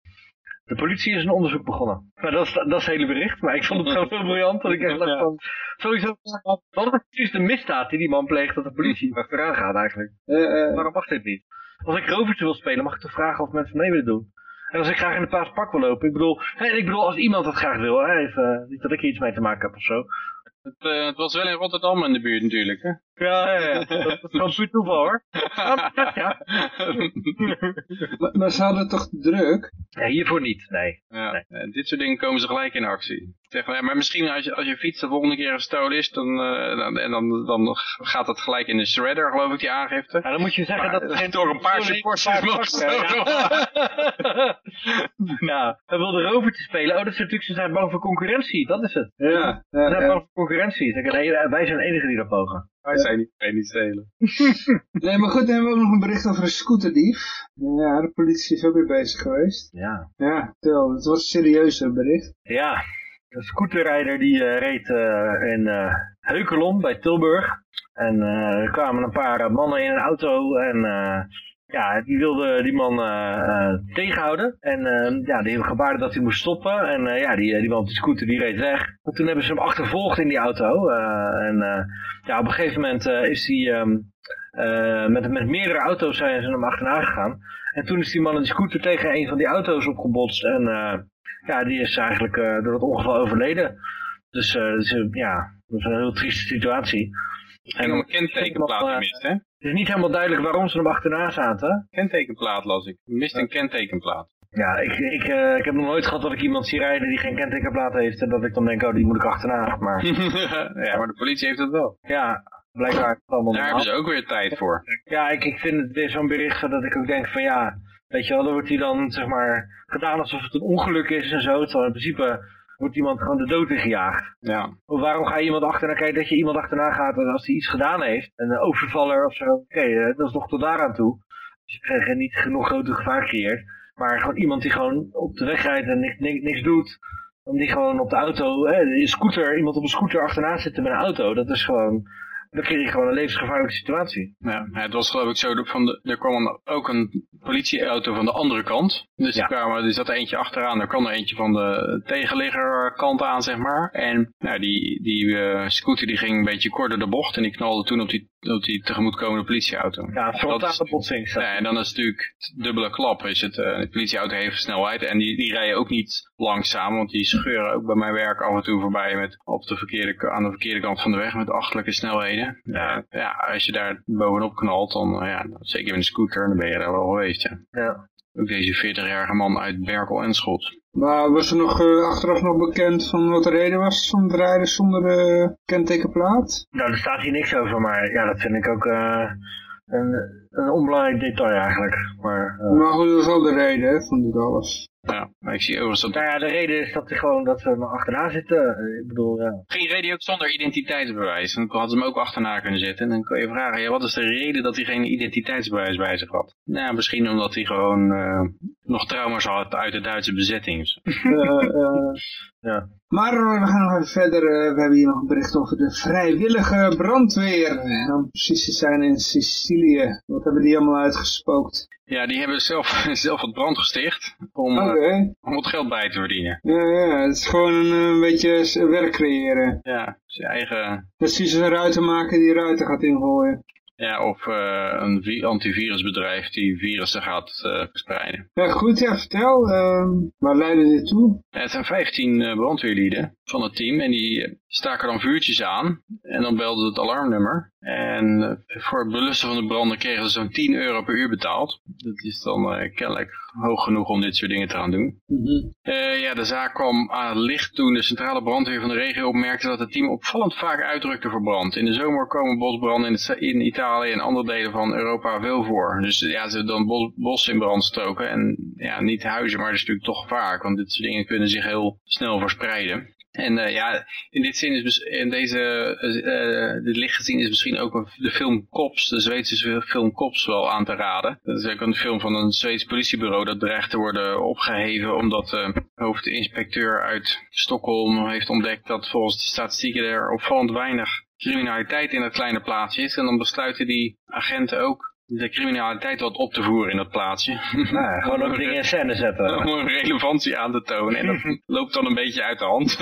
De politie is een onderzoek begonnen. Nou, dat is, dat is het hele bericht, maar ik vond het gewoon zo briljant dat ik echt dacht van... Sowieso, wat is precies de misdaad die die man pleegt dat de politie achteraan gaat eigenlijk? Eh, eh, Waarom mag dit niet? Als ik rovertje wil spelen, mag ik toch vragen of mensen mee willen doen? En als ik graag in een paars pak wil lopen, ik bedoel, hè, ik bedoel als iemand dat graag wil, hè, even, eh, niet dat ik er iets mee te maken heb of zo. Het, eh, het was wel in Rotterdam in de buurt natuurlijk. Hè? Ja, ja, ja. Dat is gewoon puur toeval hoor. Ja, ja. maar, maar ze hadden toch druk? ja, hiervoor niet, nee. Ja, Nee. eh, dit soort dingen komen ze gelijk in actie. Zeg maar, maar misschien als je, als je fiets de volgende keer gestolen is, dan, eh, dan, en dan, dan gaat dat gelijk in de shredder, geloof ik, die aangifte. Ja, dan moet je zeggen Maar, dat het geen door een paars was. pak, Ja. ja, hij wilde rovertje spelen. Oh, dat is natuurlijk, ze zijn bang voor concurrentie, dat is het. Ja, ja, Ze zijn ja. bang voor concurrentie. Wij zijn de enige die dat mogen. Wij zijn niet, wij niet stelen. Nee, maar goed, dan hebben we ook nog een bericht over een scooterdief. Ja, de politie is ook weer bezig geweest. Ja. Ja, vertel, het was een serieuzer bericht. Ja, een scooterrijder die eh, reed eh, in eh, Heukelom bij Tilburg. En eh, er kwamen een paar mannen in een auto en eh, ja, die wilden die man eh, eh, tegenhouden. En eh, ja, die gebaarde dat hij moest stoppen. En eh, ja, die, die man op die scooter die reed weg. En toen hebben ze hem achtervolgd in die auto. en ja, op een gegeven moment is hij... ehm, eh, met, met meerdere auto's zijn ze hem achterna gegaan. En toen is die man in die scooter tegen een van die auto's opgebotst. En eh, ja, die is eigenlijk eh, door het ongeval overleden. Dus dat is, een- ja, dat is een heel trieste situatie. En om een kentekenplaat eh, gemist, hè? Het is niet helemaal duidelijk waarom ze hem achterna zaten. Kentekenplaat las ik. Mist een kentekenplaat. Ja, ik, ik, eh, ik heb nog nooit gehad dat ik iemand zie rijden die geen kentekenplaat heeft. En dat ik dan denk, oh, die moet ik achterna. Maar ja, maar de politie heeft het wel. ja, blijkbaar allemaal Daar hebben ze ook weer tijd voor. Ja, ik, ik vind het weer zo'n bericht dat ik ook denk van ja, weet je wel, dan wordt hij dan zeg maar gedaan alsof het een ongeluk is en zo. Terwijl in principe wordt iemand gewoon de dood ingejaagd. Ja. Of waarom ga je iemand achterna kijken dat je iemand achterna gaat als hij iets gedaan heeft, een overvaller of zo, oké, eh, dat is nog tot daaraan toe. Als je eh, niet genoeg grote gevaar creëert. Maar gewoon iemand die gewoon op de weg rijdt en niks, niks, niks doet, om die gewoon op de auto, hè, een scooter, iemand op een scooter achterna zitten met een auto, dat is gewoon, dan creëer je gewoon een levensgevaarlijke situatie. Ja, het was geloof ik zo, van de, er kwam een- ook een politieauto van de andere kant. Dus Ja. er, kwamen, er zat er eentje achteraan, er kwam er eentje van de tegenliggerkant aan, zeg maar. En nou, die, die eh, scooter die ging een beetje kort door de bocht en die knalde toen op die, op die tegemoetkomende politieauto. Ja, frontale botsing. Ja, en dan is het natuurlijk dubbele klap. Is het, eh, de politieauto heeft snelheid en die, die rijden ook niet langzaam, want die scheuren ook bij mijn werk af en toe voorbij met, op de verkeerde, aan de verkeerde kant van de weg met achterlijke snelheden. Ja, ja als je daar bovenop knalt, dan, eh, ja, zeker met een scooter, dan ben je daar wel geweest. Ja. Ja. Ook deze 40-jarige man uit Berkel en Schot. Maar was er nog eh, achteraf nog bekend van wat de reden was van het rijden zonder eh, kentekenplaat? Nou, er staat hier niks over, maar ja, dat vind ik ook eh, een, een onbelangrijk detail eigenlijk. Maar, eh, Maar goed, dat was wel de reden hè, van dit alles. Ja, maar ik zie overigens dat nou ja, de reden is dat, hij gewoon, dat ze er achterna zitten. Eh, Ik bedoel, ja. geen reden ook zonder identiteitsbewijs. Dan hadden ze hem ook achterna kunnen zetten. En dan kun je vragen, ja, wat is de reden dat hij geen identiteitsbewijs bij zich had? Nou, misschien omdat hij gewoon eh, nog trauma's had uit de Duitse bezetting. Eh, Ja. Maar we gaan nog even verder. eh, we hebben hier nog een bericht over de vrijwillige brandweer. En om precies te zijn in Sicilië. Wat hebben die allemaal uitgespookt? Ja, die hebben zelf, zelf wat brand gesticht om, eh, Oké. om wat geld bij te verdienen. Ja, ja, het is gewoon een, eh, beetje werk creëren. Ja, zijn eigen... Precies een ruiten maken die ruiten gaat ingooien. Ja, of uh, een vi- antivirusbedrijf die virussen gaat uh, verspreiden. Ja, goed, ja, vertel. Uh, waar leidde dit toe? Ja, het zijn 15 uh, brandweerlieden van het team en die staken dan vuurtjes aan en dan belden het alarmnummer. En voor het belussen van de branden kregen ze zo'n 10 euro per uur betaald. Dat is dan kennelijk hoog genoeg om dit soort dingen te gaan doen. Mm -hmm. uh, ja, de zaak kwam aan het licht toen de centrale brandweer van de regio opmerkte dat het team opvallend vaak uitdrukte voor brand. In de zomer komen bosbranden in, in Italië en andere delen van Europa veel voor. Dus ja, ze dan bos, in brand stoken en ja, niet huizen, maar dat is natuurlijk toch vaak, want dit soort dingen kunnen zich heel snel verspreiden. En uh, ja, in dit zin is in deze, uh, dit licht gezien is misschien ook een, de film Cops, de Zweedse film Cops wel aan te raden. Dat is ook een film van een Zweeds politiebureau dat dreigt te worden opgeheven omdat de hoofdinspecteur uit Stockholm heeft ontdekt dat volgens de statistieken er opvallend weinig criminaliteit in het kleine plaatsje is. En dan besluiten die agenten ook de criminaliteit wat op te voeren in dat plaatsje. Nou, gewoon ook dingen in scène zetten. Om een relevantie aan te tonen. En dat loopt dan een beetje uit de hand.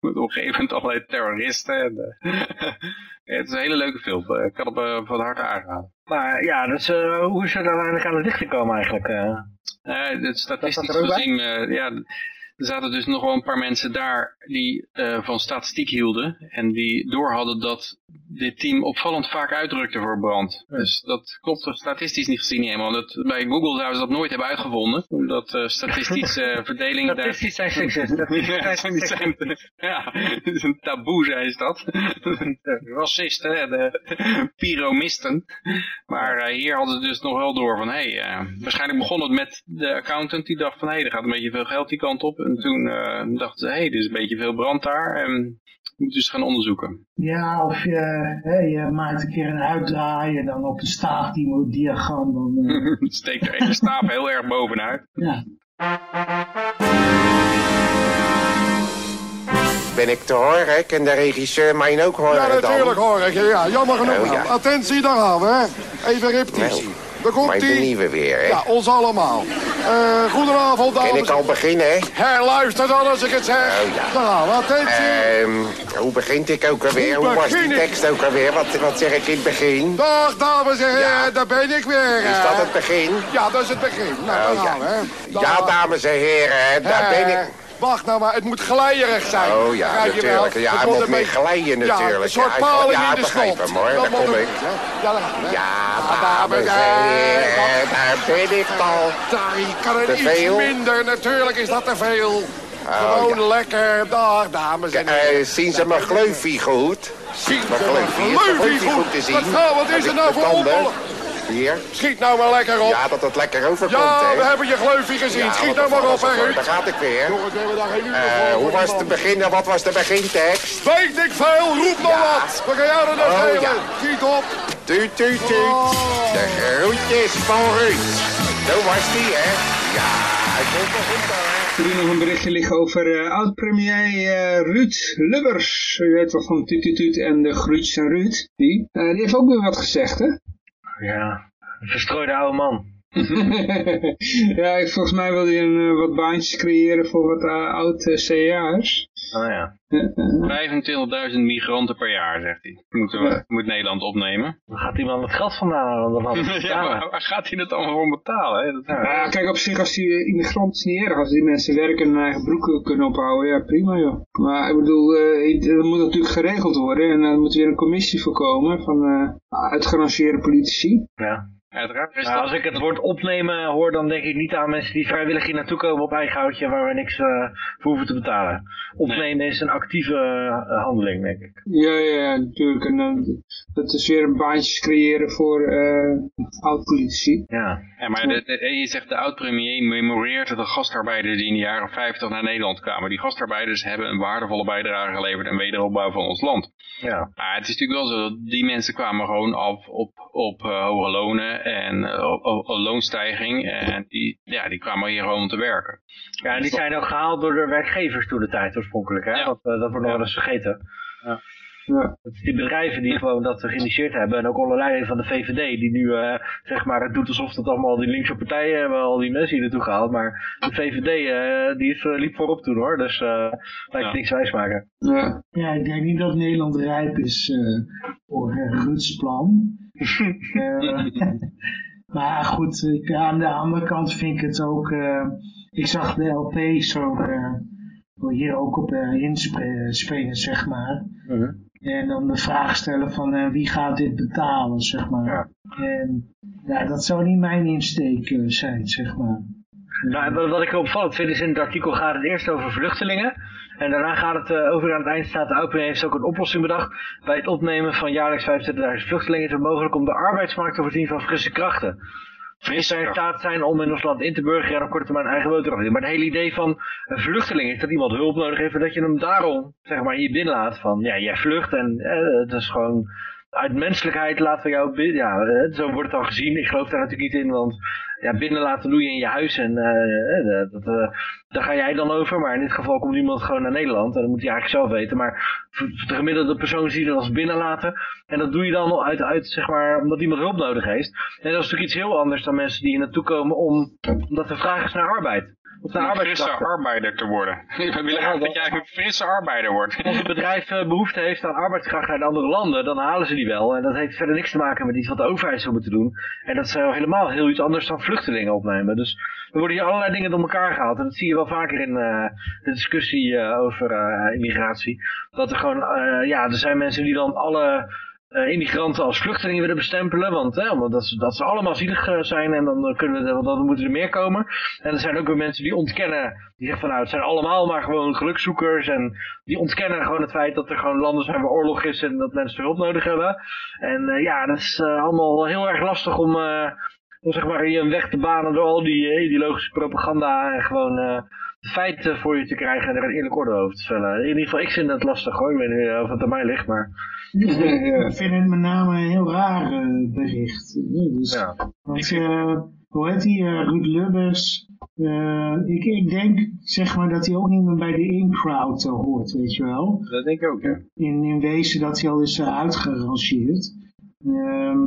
Met op een gegeven moment allerlei terroristen. En, uh, het is een hele leuke film. Ik kan het uh, van harte aanraden. Maar ja, dus, uh, hoe is er dan uiteindelijk aan het licht gekomen eigenlijk? Uh, statistisch gezien, ja... Er zaten dus nog wel een paar mensen daar die uh, van statistiek hielden. En die doorhadden dat dit team opvallend vaak uitdrukte voor brand. Ja. Dus dat klopt statistisch niet gezien niet helemaal. Dat, bij Google zouden ze dat nooit hebben uitgevonden. Omdat uh, statistische uh, verdeling... Statistisch zijn seksist. ja, zijn, ja, het is een taboe, zei ze dat. Racisten, de pyromisten. Maar hier hadden ze dus nog wel door van... Hey, waarschijnlijk begon het met de accountant die dacht van... Hé, hey, er gaat een beetje veel geld die kant op. En toen dachten ze, hé, hey, er is een beetje veel brand daar. En moeten dus gaan onderzoeken. Ja, of je, hè, je maakt een keer een uitdraai en dan op de staafdiagram. Dan, uh... Steekt er één staaf heel erg bovenuit. Ja. Ben ik te horen? En de regisseur mij ook horen Ja, natuurlijk dan? hoor ik. Ja, jammer genoeg. Oh, ja. Attentie, daar gaan we. Hè. Even repetitie. Nou, Daar komt ie. nieuwe weer, hè? Ja, ons allemaal. Uh, goedenavond, dames. Kan ik al beginnen, hè? Herluister dan als ik het zeg. Oh, ja. We. Attentie. Ehm, hoe begint ik ook alweer? Hoe Hoe was die tekst ook alweer? Wat, wat zeg ik in het begin? Dag, dames en heren. Ja. Daar ben ik weer. Is dat het begin? Ja, dat is het begin. Nou, Oh, ja. we. hè. Ja, dames en heren, daar Eh, ben ik. Wacht nou maar, het moet glijderig zijn. Oh ja, je natuurlijk. Ja, hij moet beetje- glijden Ja, natuurlijk. een soort Ja, paling ja, in de begrijp strot. hem, hoor. Dat Daar kom ik. Ja. Ja, dames en heren. heren, daar ben ik al. Daar kan het iets veel? minder. Natuurlijk is dat te veel. Gewoon lekker. Dag, dames en heren. Eh, zien ze mijn gleufie goed? Zien ze mijn gleufie goed? te zien? Wat, nou, wat is er nou voor verstanden? Hier? Schiet nou maar lekker op. Ja, dat het lekker overkomt, Ja, we hebben je gleufje gezien. Ja, Schiet nou maar op, hè. Daar gaat ik weer. Jongens, we hebben daar geen uur Eh, voor. hoe was man. begin, wat was de begintekst? Weet ik veel, roep maar Ja. wat. We gaan jou er nog Oh, ja. Schiet op. Tuut, tuut, tuut. Oh. De groetjes van Ruud. Zo was die, hè? Ja, hij komt nog goed, hoor. Er is nog een berichtje liggen over eh, oud-premier eh, Ruud Lubbers. U weet wel van Tuut en de Groetjes en Ruud. Die, Eh, die heeft ook weer wat gezegd, hè? Ja, een verstrooide oude man. ja, volgens mij wil hij een, eh, wat baantjes creëren voor wat uh, oud-CA'ers. Oh ja. 25.000 migranten per jaar, zegt hij. Moeten we, moet Nederland opnemen. Dan gaat iemand het geld vandaan het ja, maar waar gaat hij het allemaal voor betalen? Hè? Dat, Ja, kijk, op zich, als die eh, immigranten is niet erg. Als die mensen werken en hun eigen broeken kunnen ophouden, ja, prima, joh. Maar ik bedoel, eh, dat moet natuurlijk geregeld worden. En dan moet er weer een commissie voor komen van eh uitgerangeerde politici. Ja. Uiteraard Nou, als ik het woord opnemen hoor, dan denk ik niet aan mensen die vrijwillig hier naartoe komen op eigen houtje waar we niks eh, voor hoeven te betalen. Opnemen is een actieve eh, handeling, denk ik. Ja, ja, ja, natuurlijk. En eh, dat is weer baantjes creëren voor eh oud-politici. Ja. Ja, maar de, de- je zegt de oud-premier memoreert de gastarbeiders die in de jaren 50 naar Nederland kwamen. Die gastarbeiders hebben een waardevolle bijdrage geleverd aan wederopbouw van ons land. Ja. Maar het is natuurlijk wel zo dat die mensen kwamen gewoon af op, op eh, hoge lonen en eh, op, op- op loonstijging. En die, ja, die kwamen hier gewoon om te werken. ja, en die zijn ook gehaald door de werkgevers toen de tijd oorspronkelijk. Hè? Ja. Dat, eh, dat wordt nog Ja. wel eens vergeten. Ja. Dat is die bedrijven die gewoon dat geïnitieerd hebben. En ook allerlei van de VVD die nu eh, zeg maar het doet alsof dat allemaal die linkse partijen hebben al die mensen hier naartoe gehaald. Maar de VVD eh, die is, liep voorop toen hoor. Dus eh laat je Ja. niks wijsmaken. Ja. Ja, ik denk niet dat Nederland rijp is eh, voor uh, Ruud's maar goed, ik, aan de andere kant vind ik het ook... eh, ik zag de LP zo eh, hier ook op eh, inspelen, zeg maar. Mhm. En dan de vraag stellen van eh, wie gaat dit betalen, zeg maar. En ja, dat zou niet mijn insteek zijn, zeg maar. Nou, wat, wat ik opvallend vind is in het artikel gaat het eerst over vluchtelingen. En daarna gaat het eh, over aan het eind staat de heeft ook een oplossing bedacht. Bij het opnemen van jaarlijks 25.000 vluchtelingen is het mogelijk om de arbeidsmarkt te voorzien van frisse krachten. Is zij in staat zijn om in ons land in te burgeren en op korte termijn eigen boterham te doen. Maar het hele idee van een vluchteling is dat iemand hulp nodig heeft en dat je hem daarom zeg maar hier binnenlaat van ja jij vlucht en eh, het is gewoon uit menselijkheid laten we jou binnen. Ja, eh, zo wordt het dan gezien. Ik geloof daar natuurlijk niet in, want ja, binnenlaten doe je in je huis en eh, dat, eh, daar ga jij dan over. Maar in dit geval komt iemand gewoon naar Nederland en dat moet hij eigenlijk zelf weten. Maar de gemiddelde persoon ziet het als binnenlaten. En dat doe je dan uit, uit zeg maar, omdat iemand hulp nodig heeft. En dat is natuurlijk iets heel anders dan mensen die hier naartoe komen om, omdat de vraag is naar arbeid. Om een frisse arbeider te worden. We willen graag dat jij een frisse arbeider wordt. Als een bedrijf eh, behoefte heeft aan arbeidskrachten uit andere landen, dan halen ze die wel. En dat heeft verder niks te maken met iets wat de overheid zou moeten doen. En dat eh, helemaal heel iets anders dan vluchtelingen opnemen. Dus er worden hier allerlei dingen door elkaar gehaald. En dat zie je wel vaker in eh, de discussie eh, over immigratie. Dat er gewoon, ja, er zijn mensen die dan alle immigranten als vluchtelingen willen bestempelen. Want hè, omdat dat ze, dat ze allemaal zielig eh, zijn en dan, eh, kunnen we, moeten er meer komen. En er zijn ook weer mensen die ontkennen, die zeggen van nou het zijn allemaal maar gewoon gelukzoekers. En die ontkennen gewoon het feit dat er gewoon landen zijn waar oorlog is en dat mensen hulp nodig hebben. En eh, ja, dat is eh, allemaal heel erg lastig om, eh, om zeg maar hier een weg te banen door al die eh, ideologische propaganda en gewoon eh feiten voor je te krijgen en er een eerlijk orde over te vellen. In ieder geval, ik vind het lastig hoor. Ik weet niet eh, of het aan mij ligt, maar... Ik vind het met name een heel raar eh, bericht. eh, dus, Ja. Want, eh, hoe heet die, eh, Ruud Lubbers, eh, ik, ik denk zeg maar dat hij ook niet meer bij de in-crowd eh, hoort, weet je wel. Dat denk ik ook, ja. In, in wezen dat hij al is uh, uitgerangeerd. Ehm,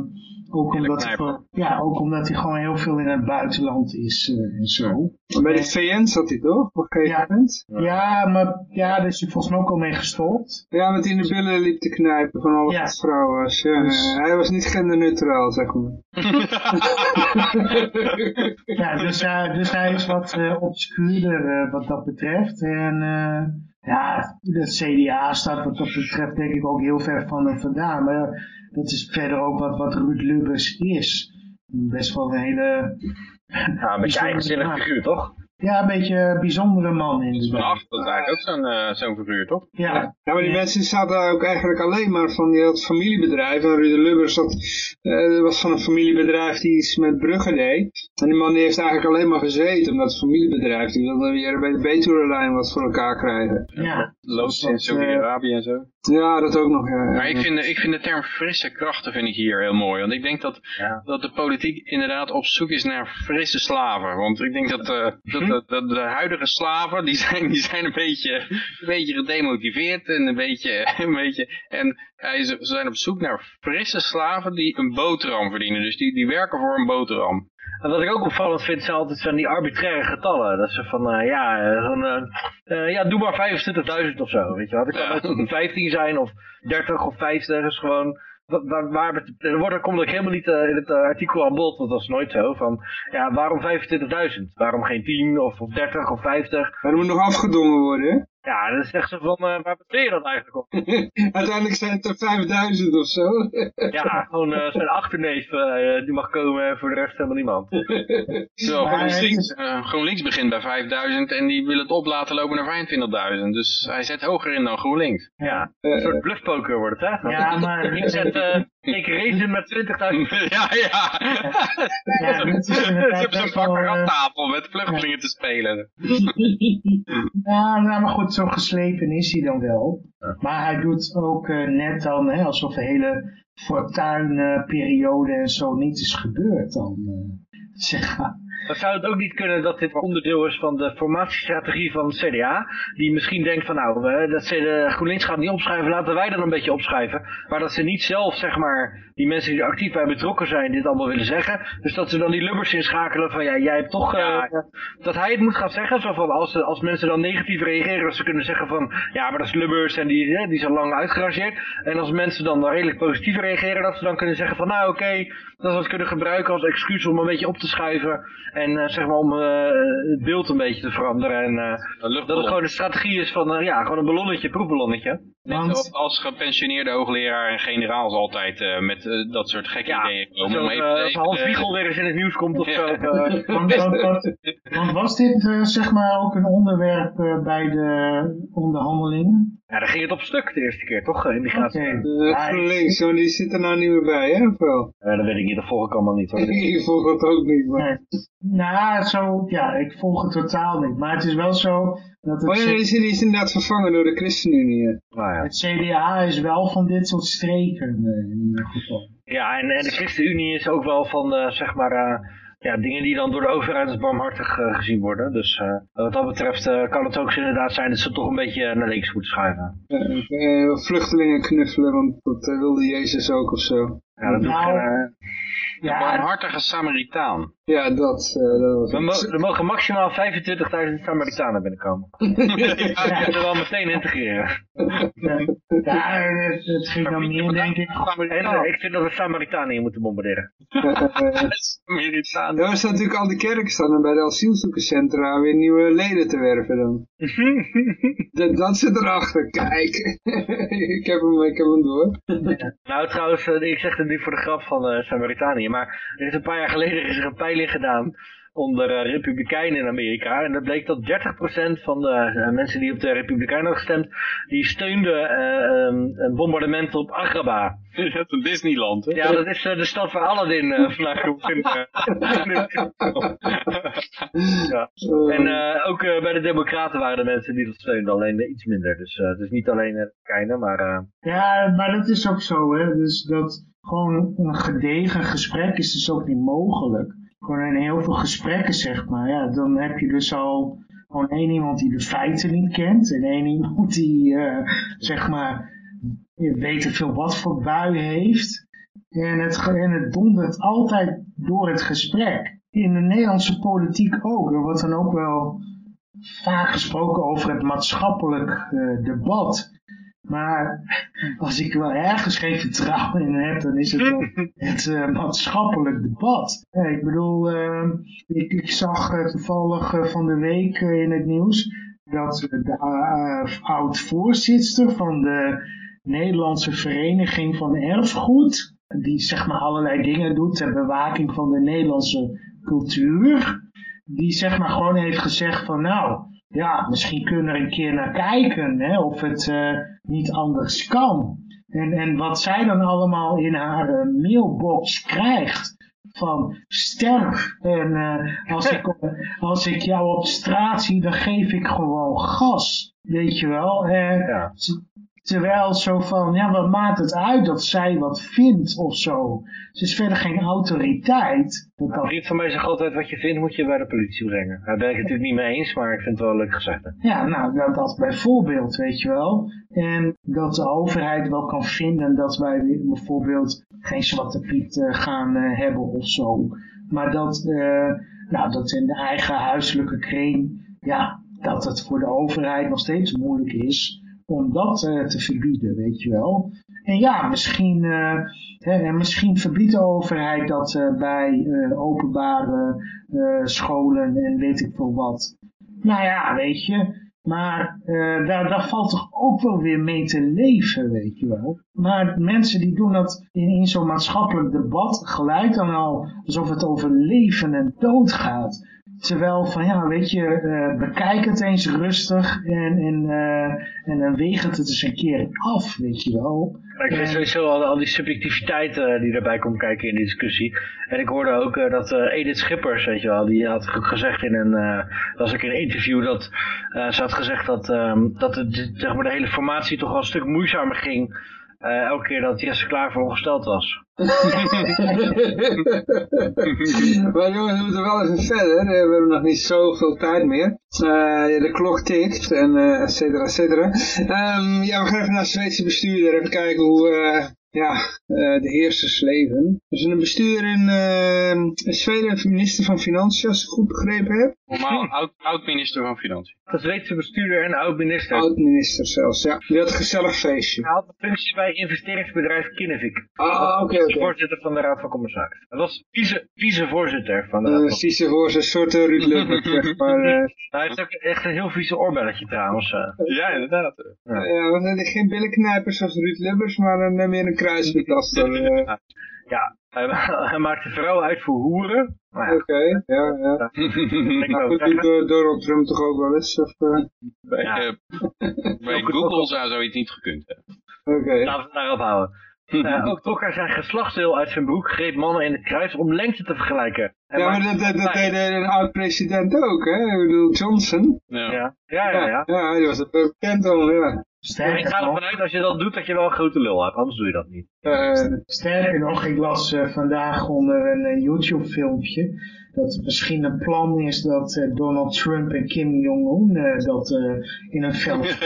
ook, omdat hij, gewoon- ja, ook omdat hij gewoon heel veel in het buitenland is eh, en zo. Maar bij de VN zat hij toch? Op een Ja. moment? Ja, maar ja, daar is hij volgens mij ook al mee gestopt. Ja, met in de billen liep te knijpen van alles Ja. wat vrouw was. Ja, Dus- eh, hij was niet genderneutraal, zeg maar. Ja, dus, hij- dus hij is wat eh obscuurder wat dat betreft. En ja, de CDA staat wat dat betreft denk ik ook heel ver van hem vandaan. Maar dat is verder ook wat, wat Ruud Lubbers is. Best wel een hele... Ja, een beetje eigenzinnig figuur, toch? Ja, een beetje een bijzondere man in de Vanaf, dat is eigenlijk ook zo'n eh, zo'n figuur, toch? Ja, Ja, maar die mensen zaten ook eigenlijk alleen maar van die dat familiebedrijf. En Ruud Lubbers dat, eh, was van een familiebedrijf die iets met bruggen deed. En die man die heeft eigenlijk alleen maar gezeten. Omdat het familiebedrijf, die wilde weer bij de Betuwe-lijn wat voor elkaar krijgen. ja. Loods Dat, in eh, Saudi-Arabië en zo. Ja, dat ook nog, ja. ja. Maar ik vind, de- ik vind de term frisse krachten vind ik hier heel mooi. Want ik denk dat, Ja. dat de politiek inderdaad op zoek is naar frisse slaven. Want ik denk dat, eh, dat, dat, dat de huidige slaven, die zijn, die zijn een, beetje, een beetje gedemotiveerd en een beetje... Een beetje en hij, ze zijn op zoek naar frisse slaven die een boterham verdienen. Dus die, die werken voor een boterham. En wat ik ook opvallend vind, zijn altijd van die arbitraire getallen. Dat ze van, eh, ja, zo'n, eh, eh, ja, doe maar 25.000 of zo, weet je wel. Het kan Ja. ook 15 zijn of 30 of 50, is gewoon... wa- Waar, waar, er komt ook helemaal niet in het artikel aan bod, want dat is nooit zo, van, ja, waarom 25.000? Waarom geen 10 of, of 30 of 50? Maar dat moet nog afgedongen worden, Ja, dan zegt ze van, eh, waar je dat eigenlijk op? Uiteindelijk zijn het er 5000 of zo. Ja, gewoon eh, zijn achterneef, eh, die mag komen en voor de rest helemaal niemand. Terwijl GroenLinks, begint bij 5000 en die wil het op laten lopen naar 25.000. Dus hij zet hoger in dan GroenLinks. Ja, een soort bluffpoker wordt het, hè? Ja, maar- Ik zet, eh, ik race met 20.000 ja, ja. Ja, inderdaad hebben zo'n bakker aan eh, tafel met vluchtelingen te spelen. Ja, nou, maar goed, zo geslepen is hij dan wel. Maar hij doet ook eh, net dan, hè, alsof de hele fortuinperiode en zo niet is gebeurd dan. eh, zeg maar. Maar zou het ook niet kunnen dat dit onderdeel is van de formatiestrategie van het CDA? Die misschien denkt van nou, eh, dat ze de GroenLinks gaat niet opschrijven, laten wij dan een beetje opschrijven. Maar dat ze niet zelf, zeg maar, die mensen die er actief bij betrokken zijn, dit allemaal willen zeggen. Dus dat ze dan die lubbers inschakelen van ja, jij hebt toch, eh, dat hij het moet gaan zeggen. Zo van als, als mensen dan negatief reageren, dat ze kunnen zeggen van ja, maar dat is lubbers en die, hè, die al lang uitgerangeerd. En als mensen dan redelijk positief reageren, dat ze dan kunnen zeggen van nou oké, dat we het kunnen gebruiken als excuus om een beetje op te schuiven. En eh, zeg maar om eh, het beeld een beetje te veranderen. En eh, dat het gewoon een strategie is van ja, gewoon een ballonnetje, proefballonnetje. Net zoals als gepensioneerde hoogleraar en generaals altijd eh, met eh, dat soort gekke Ja, ideeën komen. Zo, om even- eh, als Hans Wiegel weer eens in het nieuws komt of Ja. zo. Want, want, want- want was dit zeg maar ook een onderwerp bij de onderhandelingen? ja, daar ging het op stuk de eerste keer, toch? Immigratie. Uh, Ja, want die zit er nou niet meer bij, hè? Of wel? Eh, dat weet ik niet, dat volg ik allemaal niet hoor. Ik volg het ook niet, maar... Nee. Nou, zo, ja, ik volg het totaal niet. Maar het is wel zo dat het, Oh ja, die is, die is inderdaad vervangen door de ChristenUnie. hè. Ja. het CDA is wel van dit soort streken eh, in ieder geval. Ja, en, en de ChristenUnie is ook wel van, eh, zeg maar, eh, ja, dingen die dan door de overheid als barmhartig gezien worden. Dus eh, wat dat betreft eh, kan het ook inderdaad zijn dat ze toch een beetje naar links moeten schuiven. Vluchtelingen knuffelen, want dat wilde Jezus ook of zo. Ja, dat Nou, eh, de Ja, barmhartige Samaritaan. Ja, dat, eh, dat was er, mo- er mogen maximaal 25.000 Samaritanen binnenkomen. Die kunnen we wel meteen integreren. ja, het, het ging dan meer, denk ik. En ik vind dat we Samaritanen hier moeten bombarderen. Samaritaan. Ja, er staan natuurlijk al die kerken staan dan bij de asielzoekerscentra weer nieuwe leden te werven dan. dat, dat zit erachter, kijk. ik, heb hem, ik heb hem door. Nou, trouwens, eh, ik zeg het nu voor de grap van eh Maar er is een paar jaar geleden is er een peiling gedaan onder eh, republikeinen in Amerika. En dat bleek dat 30% van de eh, mensen die op de republikeinen hadden gestemd, die steunden eh, een, een bombardement op Agrabah. Dat is een Disneyland, hè? Ja, dat is eh, de stad waar Aladdin uh, vandaag ja. En eh, ook bij de democraten waren er mensen die dat steunden, alleen iets minder. Dus eh, het is niet alleen de republikeinen, maar... eh, Ja, maar dat is ook zo, hè. Dus dat gewoon een gedegen gesprek is dus ook niet mogelijk. Gewoon in heel veel gesprekken, zeg maar. Ja, dan heb je dus al gewoon één iemand die de feiten niet kent. En één iemand die, eh, zeg maar, weet veel wat voor bui heeft. En het, en het dondert altijd door het gesprek. In de Nederlandse politiek ook. Er wordt dan ook wel vaak gesproken over het maatschappelijk eh, debat. Maar als ik wel ergens geen vertrouwen in heb, dan is het wel het eh, maatschappelijk debat. Ik bedoel, eh, ik, ik zag eh, toevallig van de week in het nieuws dat de oud-voorzitter van de Nederlandse Vereniging van Erfgoed, die zeg maar allerlei dingen doet ter bewaking van de Nederlandse cultuur, die zeg maar gewoon heeft gezegd van nou, ja, misschien kunnen we er een keer naar kijken hè, of het uh, niet anders kan. En, en wat zij dan allemaal in haar uh, mailbox krijgt van sterk. En uh, als, ik, als ik jou op straat zie, dan geef ik gewoon gas. Weet je wel. ja. Terwijl zo van, ja, wat maakt het uit dat zij wat vindt of zo? Ze is verder geen autoriteit. Een Dat... vriend van mij zegt altijd, wat je vindt moet je bij de politie brengen. Daar ben ik het natuurlijk niet mee eens, maar ik vind het wel leuk gezegd. Ja, nou, dat, dat bijvoorbeeld, weet je wel. En dat de overheid wel kan vinden dat wij bijvoorbeeld geen zwarte piet uh, gaan uh, hebben of zo. Maar dat, uh, nou, dat in de eigen huiselijke kring, ja, dat het voor de overheid nog steeds moeilijk is om dat uh, te verbieden, weet je wel. En ja, misschien, uh, hè, misschien verbiedt de overheid dat uh, bij openbare scholen en weet ik veel wat. Nou ja, weet je. Maar daar, daar valt toch ook wel weer mee te leven, weet je wel. Maar mensen die doen dat in, in zo'n maatschappelijk debat gelijk dan al alsof het over leven en dood gaat. Terwijl van ja, weet je, uh, bekijk het eens rustig en, en, uh, en dan weeg het het eens een keer af, weet je wel. Ik vind sowieso al, al die subjectiviteit uh, die daarbij komt kijken in die discussie. En ik hoorde ook uh, dat uh, Edith Schippers, weet je wel, die had gezegd in een, was ook in een interview dat ze had gezegd dat, um, dat de, zeg maar de hele formatie toch wel een stuk moeizamer ging eh, elke keer dat Jesse klaar voor ongesteld was. maar jongens, we moeten wel even verder. We hebben nog niet zoveel tijd meer. Uh, de klok tikt en uh, et cetera, et cetera. Um, ja, we gaan even naar de Zweedse bestuurder. Even kijken hoe, ja, de heersers leven. Dus een bestuurder in, in Zweden, minister van Financiën, als ik goed begrepen heb. Normaal oud, oud minister van Financiën. De Zweedse bestuurder en oud-minister. Oud-minister zelfs, ja. Die had een gezellig feestje. Hij had een functie bij investeringsbedrijf Kinnevik. Ah, oké, oké. Voorzitter van de Raad van Commissarissen. Hij was vice, vicevoorzitter van de Uh, Raad van vicevoorzitter, een soort uh, Ruud Lubbert, zeg maar. uh. Hij heeft ook echt een heel vieze oorbelletje trouwens. eh. Ja, inderdaad. Ja, want hij heeft geen billenknijpers zoals Ruud Lubbers, maar uh, meer een kruisbetaster. Ja, hij, hij maakte vrouwen uit voor hoeren. Nou Oké, ja, okay, ja, ja. Nou, doet uh, Donald Trump toch ook wel eens? Of, uh, Bij, Ja. eh, bij Google zou zoiets niet gekund hebben. Oké. laten we het daarop houden. Eh, ook trok hij zijn geslachtsdeel uit zijn broek, greep mannen in het kruis om lengte te vergelijken. En Ja, maar dat, dat, dat deed een oud-president ook, hè? Ik bedoel, Johnson. Ja. Ja, ja, ja. ja. Ja, die was er bekend om, ja. Maar ik Sterker ga ervan uit als je dat doet dat je wel een grote lul hebt, anders doe je dat niet. Uh, sterker nog, ik las eh, vandaag onder een eh, YouTube filmpje dat het misschien een plan is dat eh, Donald Trump en Kim Jong-un eh, dat eh, in een veld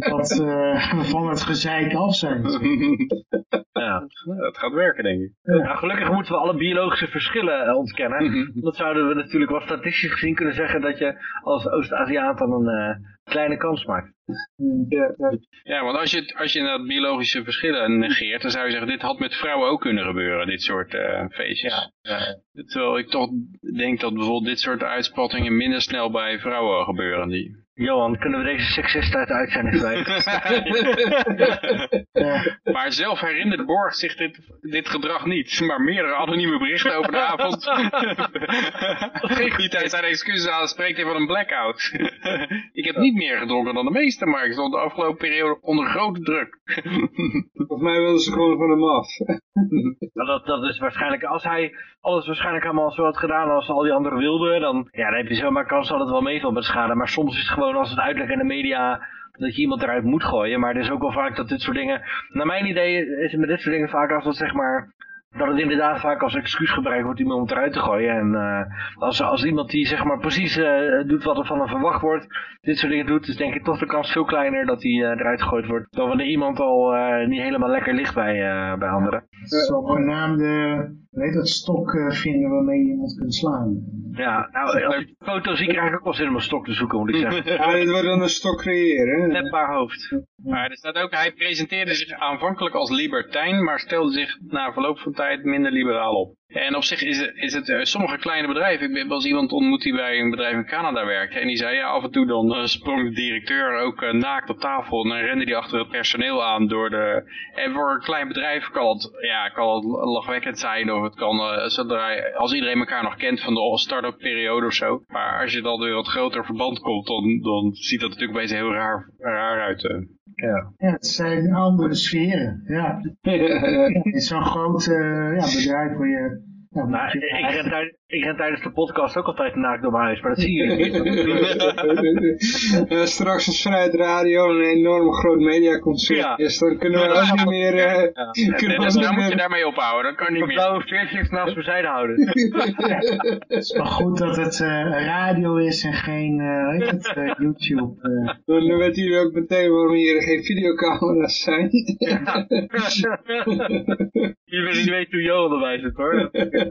dat eh, van het gezeik af zijn. Ja. Nou, dat gaat werken, denk ik. Nou, gelukkig moeten we alle biologische verschillen eh, ontkennen. Dat zouden we natuurlijk wel statistisch gezien kunnen zeggen dat je als Oost-Aziat dan een eh, kleine kans maakt. ja, ja. Ja, want als je, het- als je dat biologische verschillen negeert, dan zou je zeggen, dit had met vrouwen ook kunnen gebeuren, dit soort eh, feestjes. Terwijl ik toch denk dat bijvoorbeeld dit soort uitspattingen minder snel bij vrouwen gebeuren. Die... Johan, kunnen we deze seksist uit de uitzending kwijt? Maar zelf herinnert Borg zich dit, dit gedrag niet, maar meerdere anonieme berichten over de avond. die tijdens zijn excuses aanspreekt hij van een blackout. ik heb niet meer gedronken dan de meesten, maar ik stond de afgelopen periode onder grote druk. Volgens mij wilden ze gewoon van hem af. Nou, dat, dat is waarschijnlijk, als hij alles waarschijnlijk allemaal zo had gedaan als al die anderen wilden, dan, ja, dan heb je zomaar kans dat het wel meevalt met schade. Maar soms is het gewoon als het uitlegt in de media dat je iemand eruit moet gooien. Maar er is ook wel vaak dat dit soort dingen, naar mijn idee is het met dit soort dingen vaak als dat zeg maar, dat het inderdaad vaak als excuus gebruikt wordt om iemand eruit te gooien. En eh, als, als iemand die zeg maar precies eh, doet wat er van hem verwacht wordt, dit soort dingen doet, is denk ik toch de kans veel kleiner dat hij eh, eruit gegooid wordt. Dan wanneer iemand al eh, niet helemaal lekker ligt bij, eh, bij anderen. Zogenaamde, weet dat stok vinden waarmee je iemand kunt slaan. Ja, nou, als ik foto's zie, krijg ik ook wel zin om een stok te zoeken, moet ik zeggen. Ja, dit wordt dan een stok creëren. hè. Net paar hoofd. Maar er staat ook, hij presenteerde zich aanvankelijk als libertijn, maar stelde zich na verloop van tijd minder liberaal op. En op zich is het, is het eh, sommige kleine bedrijven, ik heb wel eens iemand ontmoet die bij een bedrijf in Canada werkte. En die zei, ja, af en toe dan eh, sprong de directeur ook eh, naakt op tafel en dan rende die achter het personeel aan door de... En voor een klein bedrijf kan het, ja, kan het lachwekkend zijn of het kan, zodra, als iedereen elkaar nog kent van de start-up periode of zo. Maar als je dan weer wat groter verband komt, dan, dan ziet dat natuurlijk opeens heel raar, raar uit. eh. Ja. Ja, het zijn andere sferen. Ja. In zo'n groot ja, bedrijf waar je... Nou, ik, ren tijd- ik ren tijdens de podcast ook altijd naakt door mijn huis, maar dat zie je niet. Eh, straks is Vrijheid Radio een enorm groot mediaconcern. Ja. Dus dan kunnen we ook niet meer... eh, Ja, kunnen we niet moet je daarmee ophouden, dat kan niet meer. blauwe veertjes naast mijn zijde houden. Het is maar goed dat het eh, radio is en geen eh, weet het, eh, YouTube. Dan weten jullie ook meteen waarom hier geen videocamera's zijn. Die weet hoe Johan erbij zit hoor.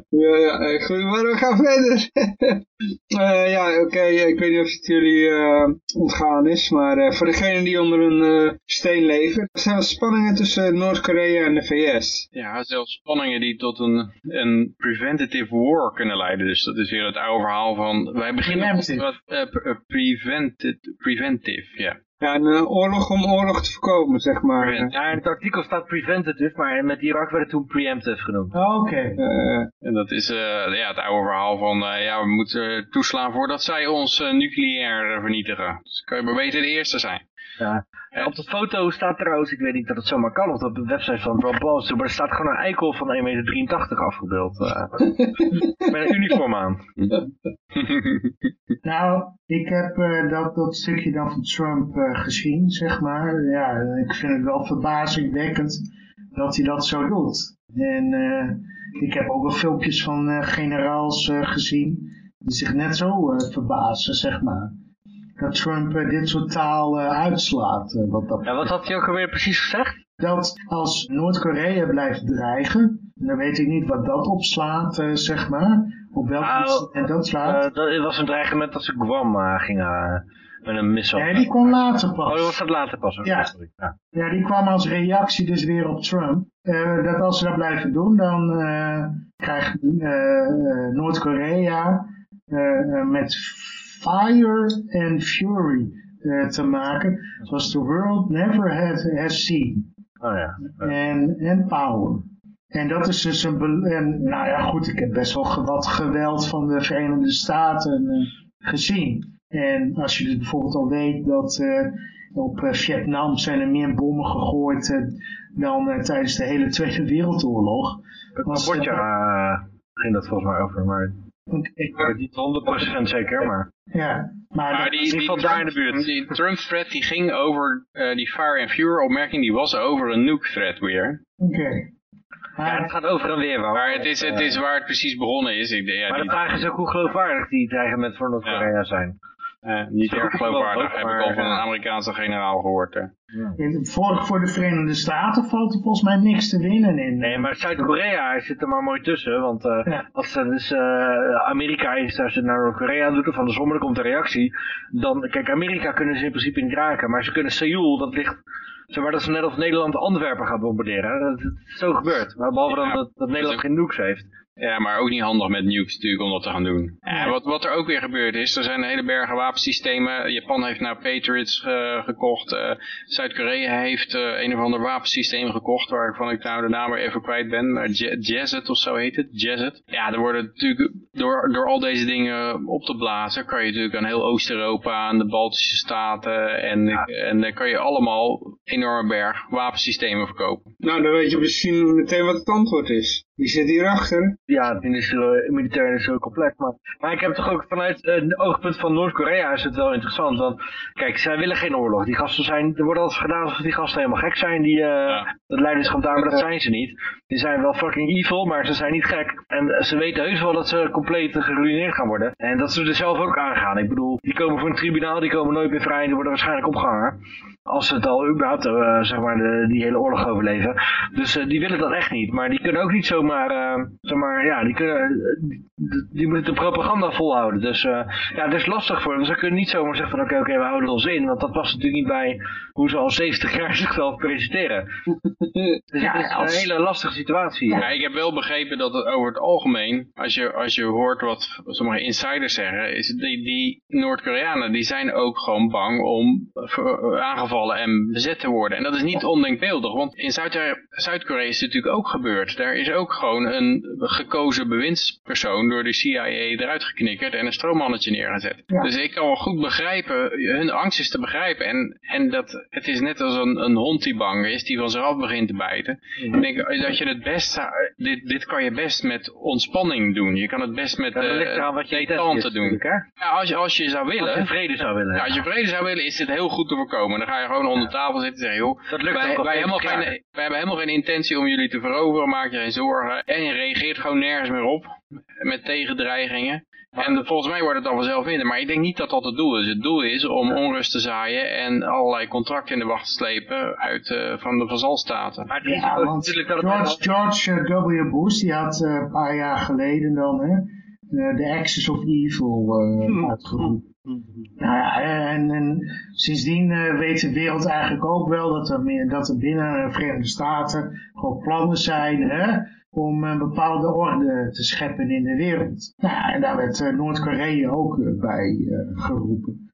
ja, ja, eh, goed, we gaan verder. Eh, ja, oké, ik weet niet of het jullie eh, ontgaan is, maar eh, voor degenen die onder een eh, steen leven, er zijn spanningen tussen Noord-Korea en de VS. Ja, zelfs spanningen die tot een, een preventative war kunnen leiden. Dus dat is weer het oude verhaal van, wij beginnen Preemptive. wat eh, pre- eh, preventive, preventive, ja. Ja, een eh, oorlog om oorlog te voorkomen, zeg maar. Ja, in het artikel staat preventative, maar met Irak werd het toen preemptive genoemd. Oh, Oké. Eh, En dat is eh, ja, het oude verhaal van, eh, ja, we moeten toeslaan voordat zij ons nucleair vernietigen. Dus kan je maar beter de eerste zijn. Ja. Op de foto staat trouwens, ik weet niet dat het zomaar kan, of op de website van Ron Paul, maar er staat gewoon een eikel van 1,83 meter afgebeeld. Uh, met een uniform aan. nou, ik heb uh, dat, dat stukje dan van Trump uh, gezien, zeg maar. Ja, ik vind het wel verbazingwekkend dat hij dat zo doet. En ik heb ook wel filmpjes van generaals gezien die zich net zo verbazen, zeg maar dat Trump uh, dit soort taal uh, uitslaat. Uh, wat, dat ja, wat had hij ook alweer precies gezegd? Dat als Noord-Korea blijft dreigen, dan weet ik niet wat dat opslaat, zeg maar. Op welke nou, en dat slaat. dat was een dreigement dat ze Guam gingen met een missile. Ja, die kwam later pas. Oh, was dat later pas. Ja. ja. Ja. die kwam als reactie dus weer op Trump. dat als ze dat blijven doen, dan krijgt Noord-Korea met fire and fury uh, te maken, zoals the world never had, has seen. Oh ja. En, en power. En dat is dus een... En, nou ja, goed, ik heb best wel wat geweld van de Verenigde Staten uh, gezien. En als je dus bijvoorbeeld al weet dat uh, op Vietnam zijn er meer bommen gegooid dan tijdens de hele Tweede Wereldoorlog. Cambodja ging dat volgens mij over, maar ik weet niet 100% zeker, maar... Ja, maar, maar die, die, Trump, daar in de buurt. Die Trump threat die ging over, uh, die Fire and Fury opmerking, die was over een nuke threat weer. Oké. Ja, het gaat over en weer wel. Maar het is, het is waar het precies begonnen is. Ik, ja, maar de vraag is ook hoe geloofwaardig die dreigementen voor Noord-Korea zijn. Uh, niet erg geloofwaardig, heb ik al van een Amerikaanse generaal gehoord. Hè. Ja. Voor, voor de Verenigde Staten valt er volgens mij niks te winnen in. Nee, maar Zuid-Korea zit er maar mooi tussen. Want uh, ja. als er dus, uh, Amerika is, als je naar Noord-Korea doet, of andersom, dan komt de reactie. Dan, kijk, Amerika kunnen ze in principe niet raken. Maar ze kunnen Seoul, dat ligt Zeg maar, dat is net als Nederland Antwerpen gaat bombarderen. Dat, is zo gebeurd. Maar behalve dan dat, dat Nederland geen nukes heeft. Ja, maar ook niet handig met nukes natuurlijk om dat te gaan doen. Ja, wat, wat er ook weer gebeurd is, er zijn hele bergen wapensystemen. Japan heeft nou Patriots gekocht. Uh, Zuid-Korea heeft uh, een of ander wapensysteem gekocht, waarvan ik nou de naam weer even kwijt ben. Maar Jazet of zo heet het, Jazet. Ja, er worden natuurlijk, door, door al deze dingen op te blazen, kan je natuurlijk aan heel Oost-Europa, aan de Baltische Staten, en, en dan kan je allemaal enorme berg wapensystemen verkopen. Nou, dan weet je misschien meteen wat het antwoord is. Wie zit hierachter? Ja, het militair is heel complex. Maar, maar ik heb toch ook vanuit het oogpunt van Noord-Korea is het wel interessant. Want kijk, zij willen geen oorlog. Die gasten zijn, er wordt altijd gedaan alsof die gasten helemaal gek zijn. Die, uh, Dat leiderschap daar, maar dat zijn ze niet. Die zijn wel fucking evil, maar ze zijn niet gek. En ze weten heus wel dat ze compleet geruineerd gaan worden. En dat ze er zelf ook aangaan. Ik bedoel, die komen voor een tribunaal, die komen nooit meer vrij en die worden waarschijnlijk opgehangen als ze het al überhaupt uh, zeg maar de, die hele oorlog overleven. Dus uh, die willen dat echt niet. Maar die kunnen ook niet zomaar, uh, zeg maar, ja, die, kunnen, die, die moeten de propaganda volhouden. Dus ja, het is lastig voor hem. Ze kunnen niet zomaar zeggen van oké, okay, oké, we houden ons in. Want dat past natuurlijk niet bij hoe ze al 70 jaar zichzelf presenteren. dus ja, het is een hele lastige situatie. Ja, ik heb wel begrepen dat het over het algemeen, als je, als je hoort wat sommige insiders zeggen, is die, die Noord-Koreanen, die zijn ook gewoon bang om aangevallen en bezet te worden. En dat is niet ondenkbeeldig, want in Zuid-Korea is het natuurlijk ook gebeurd. Daar is ook gewoon een gekozen bewindspersoon door de CIA eruit geknikkerd en een stroommannetje neergezet. Dus ik kan wel goed begrijpen, hun angst is te begrijpen. En, en dat, het is net als een, een hond die bang is, die van zich af begint te bijten. Mhm. Ik denk dat je het best, dit, dit kan je best met ontspanning doen. Je kan het best met uh, wat je doen. Ja, als je, als je zou willen. Als je vrede zou willen. Ja, als je vrede zou willen, is dit heel goed te voorkomen. Dan ga je gewoon onder tafel zitten en zeggen, joh, dat lukt wij, wij, helemaal geen, wij hebben helemaal geen intentie om jullie te veroveren, maak je geen zorgen. En je reageert gewoon nergens meer op, met tegendreigingen. En volgens mij wordt het dan vanzelf minder. Maar ik denk niet dat dat het doel is. Het doel is om onrust te zaaien en allerlei contracten in de wacht te slepen uit, uh, van de vazalstaten. Maar ja, want George, George W. Bush die had uh, een paar jaar geleden dan hè, de Axis of Evil uh, uitgeroepen. Nou ja, en, en sindsdien uh, weet de wereld eigenlijk ook wel dat er, meer, dat er binnen de Verenigde Staten gewoon plannen zijn hè, om een bepaalde orde te scheppen in de wereld. Nou en daar werd uh, Noord-Korea ook uh, bij geroepen.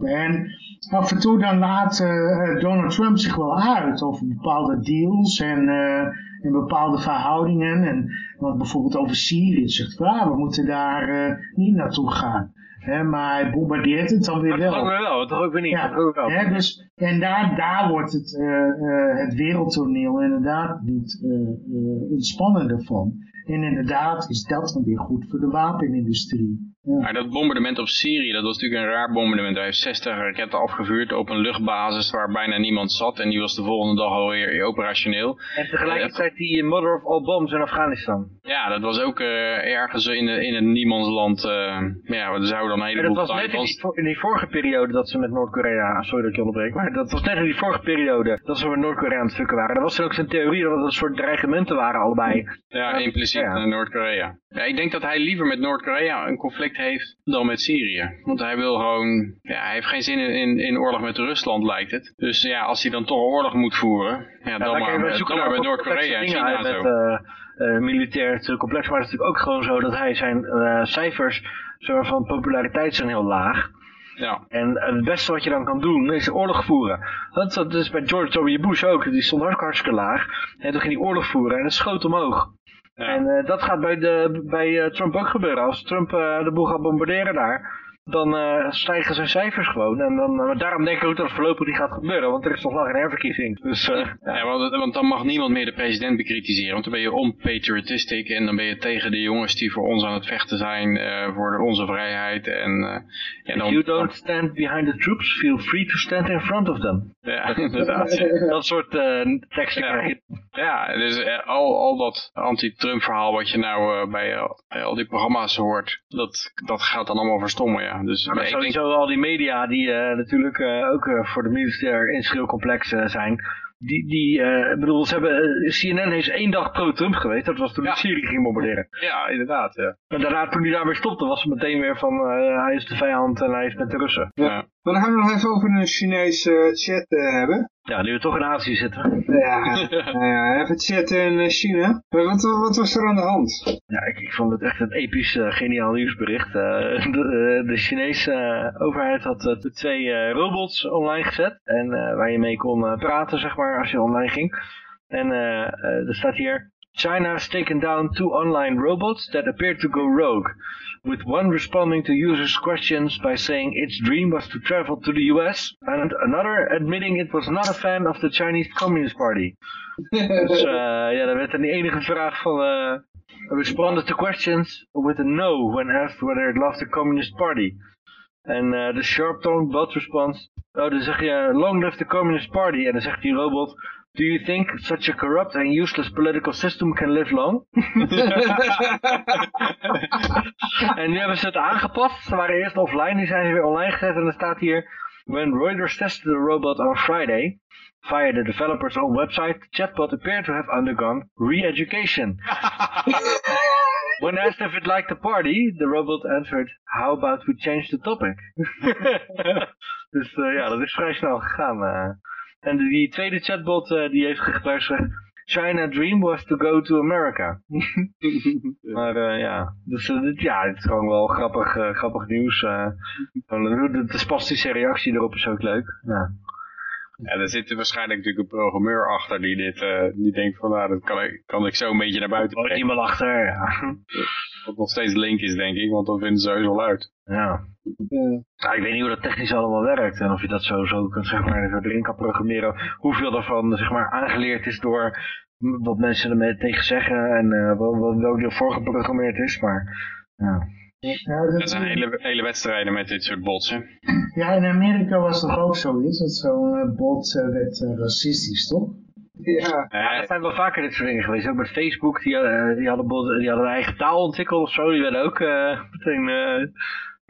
En af en toe dan laat eh, Donald Trump zich wel uit over bepaalde deals en, eh, en bepaalde verhoudingen. En want bijvoorbeeld over Syrië zegt ah, we moeten daar eh, niet naartoe gaan. Hè, maar hij bombardeert het dan weer Maar toch ook wel. wel, toch ook weer niet. Ja, ook wel. hè, dus, en daar, daar wordt het, eh, eh, het wereldtoneel inderdaad niet eh, eh, ontspannender van. En inderdaad is dat dan weer goed voor de wapenindustrie. Ja. Maar dat bombardement op Syrië, dat was natuurlijk een raar bombardement. Hij heeft 60 raketten afgevuurd op een luchtbasis waar bijna niemand zat. En die was de volgende dag alweer operationeel. En tegelijkertijd die mother of all bombs in Afghanistan. Ja, dat was ook eh, ergens in, de, in een niemandsland. eh ja, er zouden dan een En heleboel dat was net in die, in die vorige periode dat ze met Noord-Korea, sorry dat ik je onderbreek, maar dat was net in die vorige periode dat ze met Noord-Korea aan het fucken waren. Er was er ook zijn theorie dat het een soort dreigementen waren allebei. Ja, impliciet Ja. Noord-Korea. Ja, ik denk dat hij liever met Noord-Korea een conflict heeft dan met Syrië. Want hij wil gewoon, ja, hij heeft geen zin in, in, in oorlog met Rusland lijkt het. Dus ja, als hij dan toch oorlog moet voeren, ja, dan, maar, met- dan maar met Noord-Korea en China en zo. eh, eh, militair is complex, maar het is natuurlijk ook gewoon zo dat hij zijn eh, cijfers van populariteit zijn heel laag. Ja, En het beste wat je dan kan doen is oorlog voeren. Dat, dat is bij George W. Bush ook. Die stond hartstikke laag. En toen ging hij oorlog voeren en het schoot omhoog. En eh, dat gaat bij, de, bij eh, Trump ook gebeuren. Als Trump eh, de boel gaat bombarderen daar, dan eh, stijgen zijn cijfers gewoon. En dan, eh, daarom denk ik ook dat het voorlopig niet gaat gebeuren, want er is nog lang een herverkiezing. Dus eh, Ja, want, want dan mag niemand meer de president bekritiseren. Want dan ben je onpatriotistic en dan ben je tegen de jongens die voor ons aan het vechten zijn, voor de- onze vrijheid. En, en if dan, you don't stand behind the troops, feel free to stand in front of them. Ja, inderdaad. Dat soort teksten Ja. krijg je. Ja, dus al, al dat anti-Trump verhaal wat je nou bij, bij al die programma's hoort, dat, dat gaat dan allemaal verstommen, ja. Dus Maar maar denk, sowieso al die media die eh, natuurlijk eh, ook eh, voor de militair industriecomplex eh, zijn. Die, die eh, ik bedoel, ze hebben, eh, CNN is één dag pro-Trump geweest. Dat was toen Ja. de Syrië ging bombarderen. ja, inderdaad, ja. En daarna, toen hij daarmee stopte, was het meteen weer van eh, hij is de vijand en hij is met de Russen. ja. Maar dan gaan we nog even over een Chinese chat eh, hebben. Ja, nu we toch in Azië zitten. Ja, nou ja, even chatten in eh, China. Wat, wat was er aan de hand? Ja, ik, ik vond het echt een episch, eh, geniaal nieuwsbericht. Eh, de, de Chinese overheid had twee robots online gezet. En waar je mee kon praten, zeg maar, als je online ging. En er staat hier... China has taken down two online robots that appear to go rogue. With one responding to users' questions by saying its dream was to travel to the US. And another admitting it was not a fan of the Chinese Communist Party. Dus eh, ja, dan werd dan die enige vraag van... eh responded to questions with a no when asked whether it loved the Communist Party. En eh, de sharp-toned bot response... Oh, dan zeg je long live the Communist Party. En dan zegt die robot... Do you think such a corrupt and useless political system can live long? en nu hebben ze het aangepast. Ze waren eerst offline, nu zijn ze weer online gezet. En dan staat hier... When Reuters tested the robot on Friday... Via the developer's own website, the chatbot appeared to have undergone re-education. When asked if it liked the party, the robot answered, how about we change the topic? dus eh, ja, dat is vrij snel gegaan. eh. En die, tweede chatbot eh, die heeft gezegd, China dream was to go to America. maar eh, ja, dus eh, dit, ja, het is gewoon wel grappig, grappig nieuws. de, de spastische reactie erop is ook leuk. Ja. Ja, er zit waarschijnlijk natuurlijk een programmeur achter die dit, die denkt van, nou, dat kan ik, kan ik zo een beetje naar buiten brengen. iemand achter, ja. Wat nog steeds link is, denk ik, want dat vinden ze heus wel uit. Ja. Ja, ik weet niet hoe dat technisch allemaal werkt en of je dat zo, zo kunt, zeg maar, erin kan programmeren. Hoeveel daarvan, zeg maar, aangeleerd is door wat mensen ermee tegen zeggen en eh wat, wat, welk deel voorgeprogrammeerd is, maar ja. Ja, dat, Er zijn hele, hele wedstrijden met dit soort bots, hè. ja, in Amerika was toch ook zoiets, dat zo'n eh, bot eh, werd racistisch, toch? Ja, Ja, er zijn wel vaker dit soort dingen geweest. Ook met Facebook, die, die, hadden, bot- die hadden een eigen taal ontwikkeld of zo. Die werden ook eh, meteen...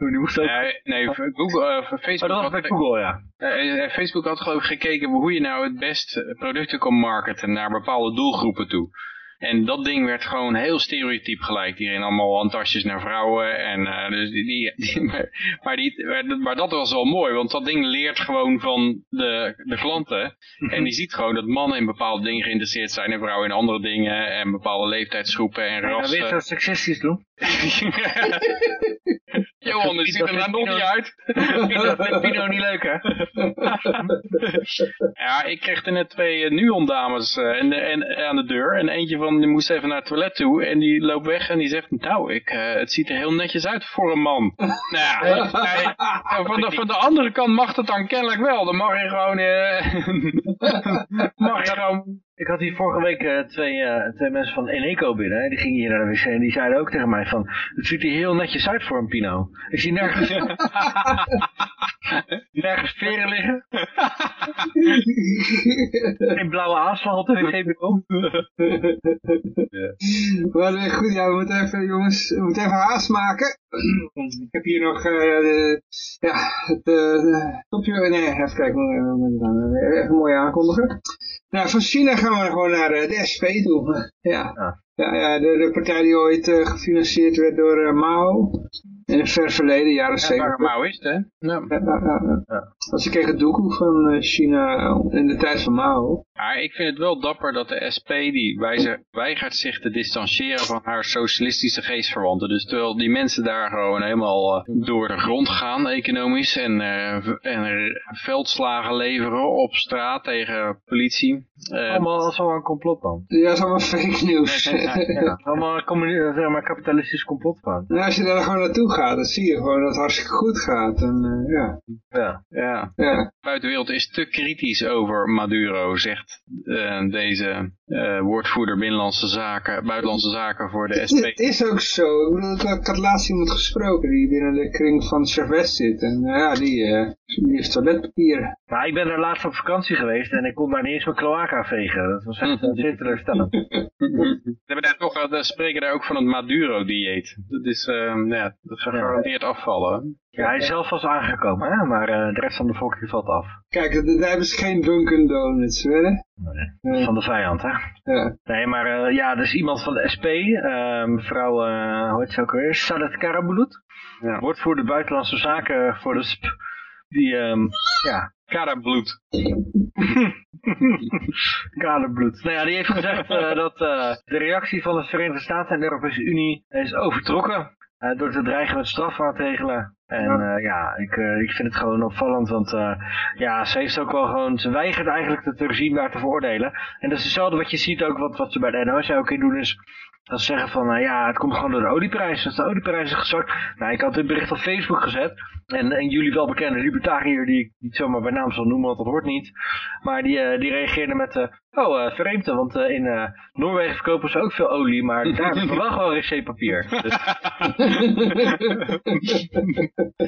eh, die moesten ook... nee, Google, eh, oh, Facebook, dat was had, bij Google, ja. eh, Facebook had geloof ik gekeken hoe je nou het best producten kon marketen naar bepaalde doelgroepen toe. En dat ding werd gewoon heel stereotyp gelijk. Hierin allemaal handtasjes naar vrouwen. En, dus die, die, die- maar, maar, die, maar dat was wel mooi, want dat ding leert gewoon van de, de klanten. En die ziet gewoon dat mannen in bepaalde dingen geïnteresseerd zijn en vrouwen in andere dingen. En bepaalde leeftijdsgroepen en En dan weer zo rassen. seksistisch doen. Johan, dat ziet er daar nog niet uit. Dat vindt Pino niet leuk, hè? Ja, ik kreeg er net twee uh, Nuon-dames uh, en, en, aan de deur. En eentje van, die moest even naar het toilet toe. En die loopt weg en die zegt, nou, ik, uh, het ziet er heel netjes uit voor een man. nou ja, van, de, van de andere kant mag het dan kennelijk wel. Dan mag je gewoon... mag je gewoon ik had hier vorige week uh, twee, uh, twee mensen van Eneco binnen. Hè. Die gingen hier naar de wc en die zeiden ook tegen mij van... Het ziet er heel netjes uit voor een Pino. Ik zie nergens... nergens veren liggen. Geen blauwe aanslag op de wc-bureau. Wat weer goed, ja, we moeten even, jongens, we moeten even haast maken. Ik heb hier nog, uh, de, ja, het topje, nee, even kijken, even mooi aankondigen. Nou, van China gaan we gewoon naar de SP toe. Ja, ja, ja de, de partij die ooit uh, gefinancierd werd door Mao. In het ver verleden, jaren. Ja, Mao is het, hè? Ja. Ja, ja, ja. Als ik kreeg het doekoe van uh, China in de tijd van Mao. Ja, ik vind het wel dapper dat de SP die weigert zich te distancieren van haar socialistische geestverwanten. Dus terwijl die mensen daar gewoon helemaal door de grond gaan, economisch, en, en veldslagen leveren op straat tegen politie. allemaal als wel een complotman. Ja, dat is allemaal fake news. ja, allemaal zeg maar, kapitalistisch complotman. Nou, als je daar gewoon naartoe gaat, dan zie je gewoon dat het hartstikke goed gaat. En, uh, ja. Ja. Ja. Ja. De buitenwereld is te kritisch over Maduro, zegt uh, deze uh, woordvoerder Binnenlandse Zaken, Buitenlandse Zaken voor de SP. Het is ook zo. Ik, bedoel, ik had laatst iemand gesproken die binnen de kring van Chavez zit. En ja, die, die heeft toiletpapier. Maar ik ben er laatst op vakantie geweest en ik kon daar niet eens mijn kloaka vegen. Dat was echt zeer teleurstellend. Ze hebben daar toch, de spreken daar ook van het Maduro-dieet. Dat is, uh, ja, dat gaat gegarandeerd afvallen. Ja, hij is zelf was aangekomen, hè? maar uh, de rest van de volkje valt af. Kijk, daar hebben ze geen Dunkin' Donuts, weet je? Nee, uh, van de vijand, hè? Ja. Nee, maar uh, ja, dus iemand van de SP, mevrouw, hoe heet ze ook weer, Sadat Karabulut, ja. wordt voor de buitenlandse zaken voor de SP, die, um, ja... Karabloed. Kaderbloed. Nou ja, die heeft gezegd uh, dat uh, de reactie van de Verenigde Staten en de Europese Unie is overtrokken uh, door te dreigen met strafmaatregelen. En ja, ja ik, ik vind het gewoon opvallend, want ja, ze heeft ook wel gewoon, ze weigert eigenlijk het regime daar te veroordelen. En dat is hetzelfde wat je ziet ook, wat, wat ze bij de NOS ook in doen, is dat ze zeggen van, nou ja, het komt gewoon door de olieprijs. Als de olieprijs is gezakt. Nou, ik had dit bericht op Facebook gezet. En, en jullie wel bekende libertariër, die ik niet zomaar bij naam zal noemen, want dat hoort niet. Maar die, die reageerde met, oh, uh, vreemd, want in Noorwegen verkopen ze ook veel olie, maar daar we wel wc-papier. Dus...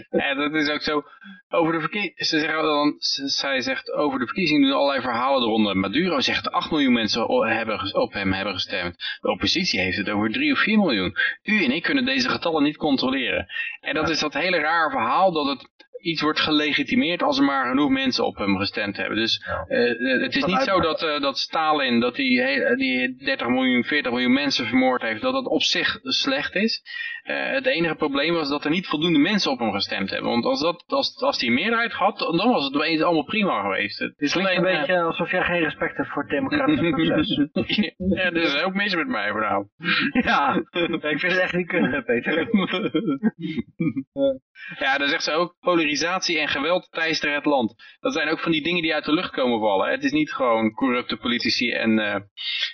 ja, dat is ook zo. Over de ze zeggen dan, zij zegt over de verkiezingen doen allerlei verhalen eronder. Maduro zegt 8 miljoen mensen hebben, op hem hebben gestemd. De oppositie heeft het over 3 of 4 miljoen. U en ik kunnen deze getallen niet controleren. En dat is dat hele raar verhaal dat het iets wordt gelegitimeerd als er maar genoeg mensen op hem gestemd hebben. Dus ja. uh, het is niet zo dat, uh, dat Stalin, dat die, die 30 miljoen, 40 miljoen mensen vermoord heeft, dat dat op zich slecht is. Uh, het enige probleem was dat er niet voldoende mensen op hem gestemd hebben. Want als, dat, als, als die meerderheid had, dan was het opeens allemaal prima geweest. Het is alleen, een beetje alsof jij geen respect hebt voor het democratische proces. ja, er is ook mis met mij, vrouw. ja, ik vind het echt niet kunnen, Peter. ja, dan zegt ze ook, polarisatie en geweld teisteren het land. Dat zijn ook van die dingen die uit de lucht komen vallen. Het is niet gewoon corrupte politici en uh,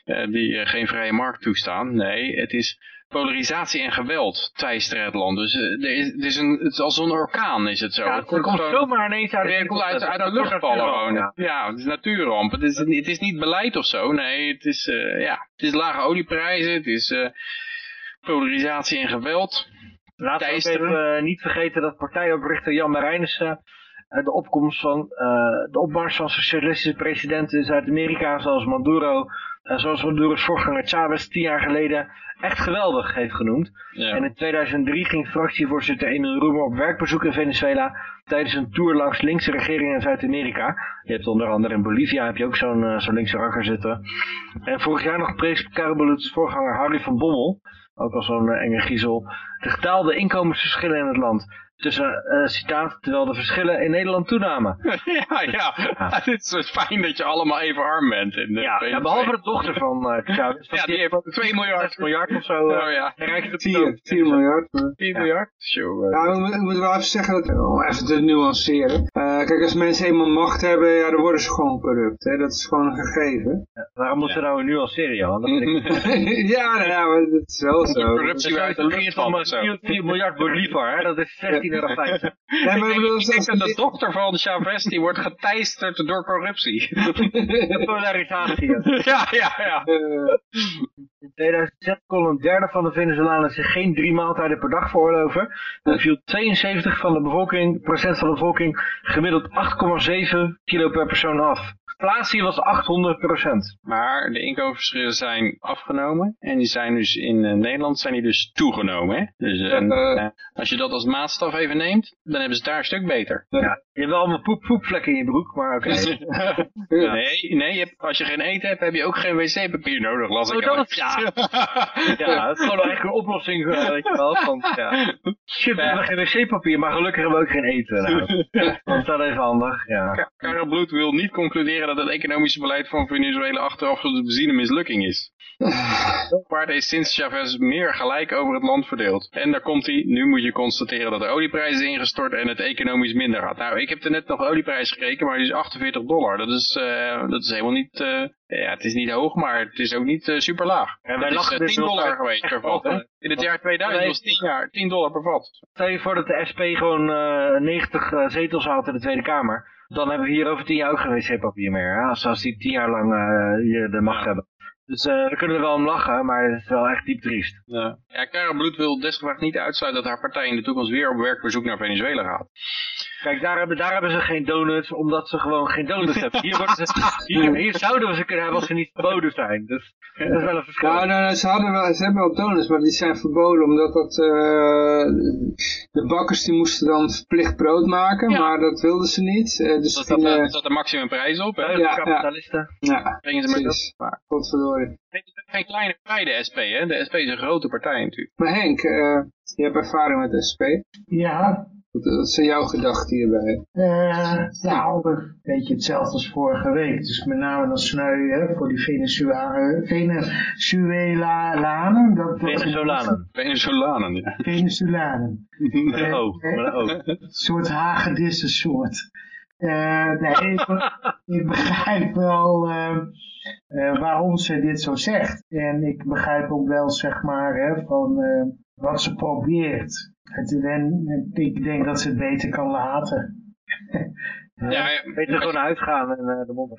uh, die uh, geen vrije markt toestaan. Nee, het is polarisatie en geweld teisteren het land. Dus er is, het, is een, het is als een orkaan is het zo. Ja, het, komt zomaar ineens uit, het komt uit, uit de lucht vallen gewoon. Ja. ja, het is natuurramp. Het is, het is niet beleid of zo. Nee, het is, ja, het is lage olieprijzen. Het is polarisatie en geweld. Laten we even uh, niet vergeten dat partijoprichter Jan Marijnissen uh, de opkomst van uh, de opmars van socialistische presidenten in Zuid-Amerika, zoals Maduro, zoals Maduro's voorganger Chavez tien jaar geleden, echt geweldig heeft genoemd. Ja. En in 2003 ging fractievoorzitter Emil Roemer op werkbezoek in Venezuela tijdens een tour langs linkse regeringen in Zuid-Amerika. Je hebt onder andere in Bolivia heb je ook zo'n zo'n linkse rakker zitten. En vorig jaar nog prees Carabeluts voorganger Harry van Bommel ook al zo'n enge giezel, de gedaalde inkomensverschillen in het land. Tussen uh, citaat, terwijl de verschillen in Nederland toenamen. ja, ja, Het is fijn dat je allemaal even arm bent. In de ja, ja, behalve de dochter van uh, Chavez. ja, die heeft 2 miljard. miljard of zo. Uh, oh, ja. 4, 4 miljard. 4 miljard? Sure. Ja, ik moet wel even zeggen, dat, om even te nuanceren. kijk, als mensen eenmaal macht hebben, ja, dan worden ze gewoon corrupt. Hè? Dat is gewoon een gegeven. Ja, waarom moeten we nou nuanceren, Jan? ja, nou ja, maar dat is wel zo. Corruptie uit de lucht van 4 miljard Bolivar, hè? dat is 16,50 euro. Nee, maar ik bedoel, ik denk dat de dochter van Chavez, die wordt geteisterd door corruptie. Polarisatie. ja, ja, ja. In 2006 kon een derde van de Venezolanen zich geen drie maaltijden per dag veroorloven. Dan viel 72 van de bevolking, procent van de bevolking gemiddeld 8,7 kilo per persoon af. Inflatie was 800% Maar de inkomensverschillen zijn afgenomen. En die zijn dus in uh, Nederland zijn die dus toegenomen. Hè? Dus uh, als je dat als maatstaf even neemt, dan hebben ze daar een stuk beter. Ja. Je hebt wel allemaal poep, poepvlekken in je broek, maar oké. Okay. ja. Nee, nee je hebt, als je geen eten hebt, heb je ook geen wc-papier nodig, las oh, ik dat is, ja. ja, dat is gewoon eigenlijk een oplossing, uh, weet je wel. Want, ja. Shit, we hebben geen wc-papier, maar gelukkig hebben we ook geen eten. Nou. dat is wel even handig, ja. Karel Bloed wil niet concluderen dat het economische beleid van Venezuela achteraf gezien een mislukking is. Waar is sinds Chavez meer gelijk over het land verdeeld. En daar komt hij, nu moet je constateren dat de olieprijs is ingestort en het economisch minder gaat. Nou, ik heb er net nog olieprijs gekeken, maar die is 48 dollar. Dat is, uh, dat is helemaal niet, uh, ja, het is niet hoog, maar het is ook niet uh, super laag. En wij is 10 dus dollar geweest per vat. Hè? In het jaar 2000 was 10, jaar, 10 dollar per vat. Stel je voor dat de SP gewoon 90 zetels haalt in de Tweede Kamer. Dan hebben we hier over 10 jaar ook geen wc-papier meer. Hè? Als, als die 10 jaar lang hier de macht ja. hebben. Dus uh, daar kunnen we wel om lachen, maar het is wel echt diep triest. Ja, ja Karel Bloed wil desgevraagd niet uitsluiten dat haar partij in de toekomst weer op werkbezoek naar Venezuela gaat. Kijk, daar hebben, daar hebben ze geen donuts, omdat ze gewoon geen donuts hebben. Hier, worden ze, hier, hier, zouden we ze kunnen hebben als ze niet verboden zijn. Dus dat is wel een verschil. Nou, nou, nou ze, hadden wel, ze hebben wel donuts, maar die zijn verboden omdat dat, uh, de bakkers die moesten dan verplicht brood maken, ja. maar dat wilden ze niet. Uh, dus dat staat de maximumprijs op, hè? Ja, kapitalisten. Ja, ja. Brengen ze maar dat. Godverdorie. Het is geen kleine partij, de SP, hè? De SP is een grote partij natuurlijk. Maar Henk, uh, je hebt ervaring met de SP. Ja, wat zijn jouw gedachten hierbij? Uh, nou, een beetje hetzelfde als vorige week. Dus met name dan sneu hè, voor die Venezuelanen. Venezuelanen. Dat, Venezolanen. Venezolanen, ja. Venezolanen. oh, oh. Een soort hagedisse soort. Uh, nee, ik, ik, begrijp wel uh, uh, waarom ze dit zo zegt. En ik begrijp ook wel, zeg maar, hè, van wat ze probeert. Het, en, ik denk dat ze het beter kan laten. Ja, beter gewoon uitgaan en uh, de mond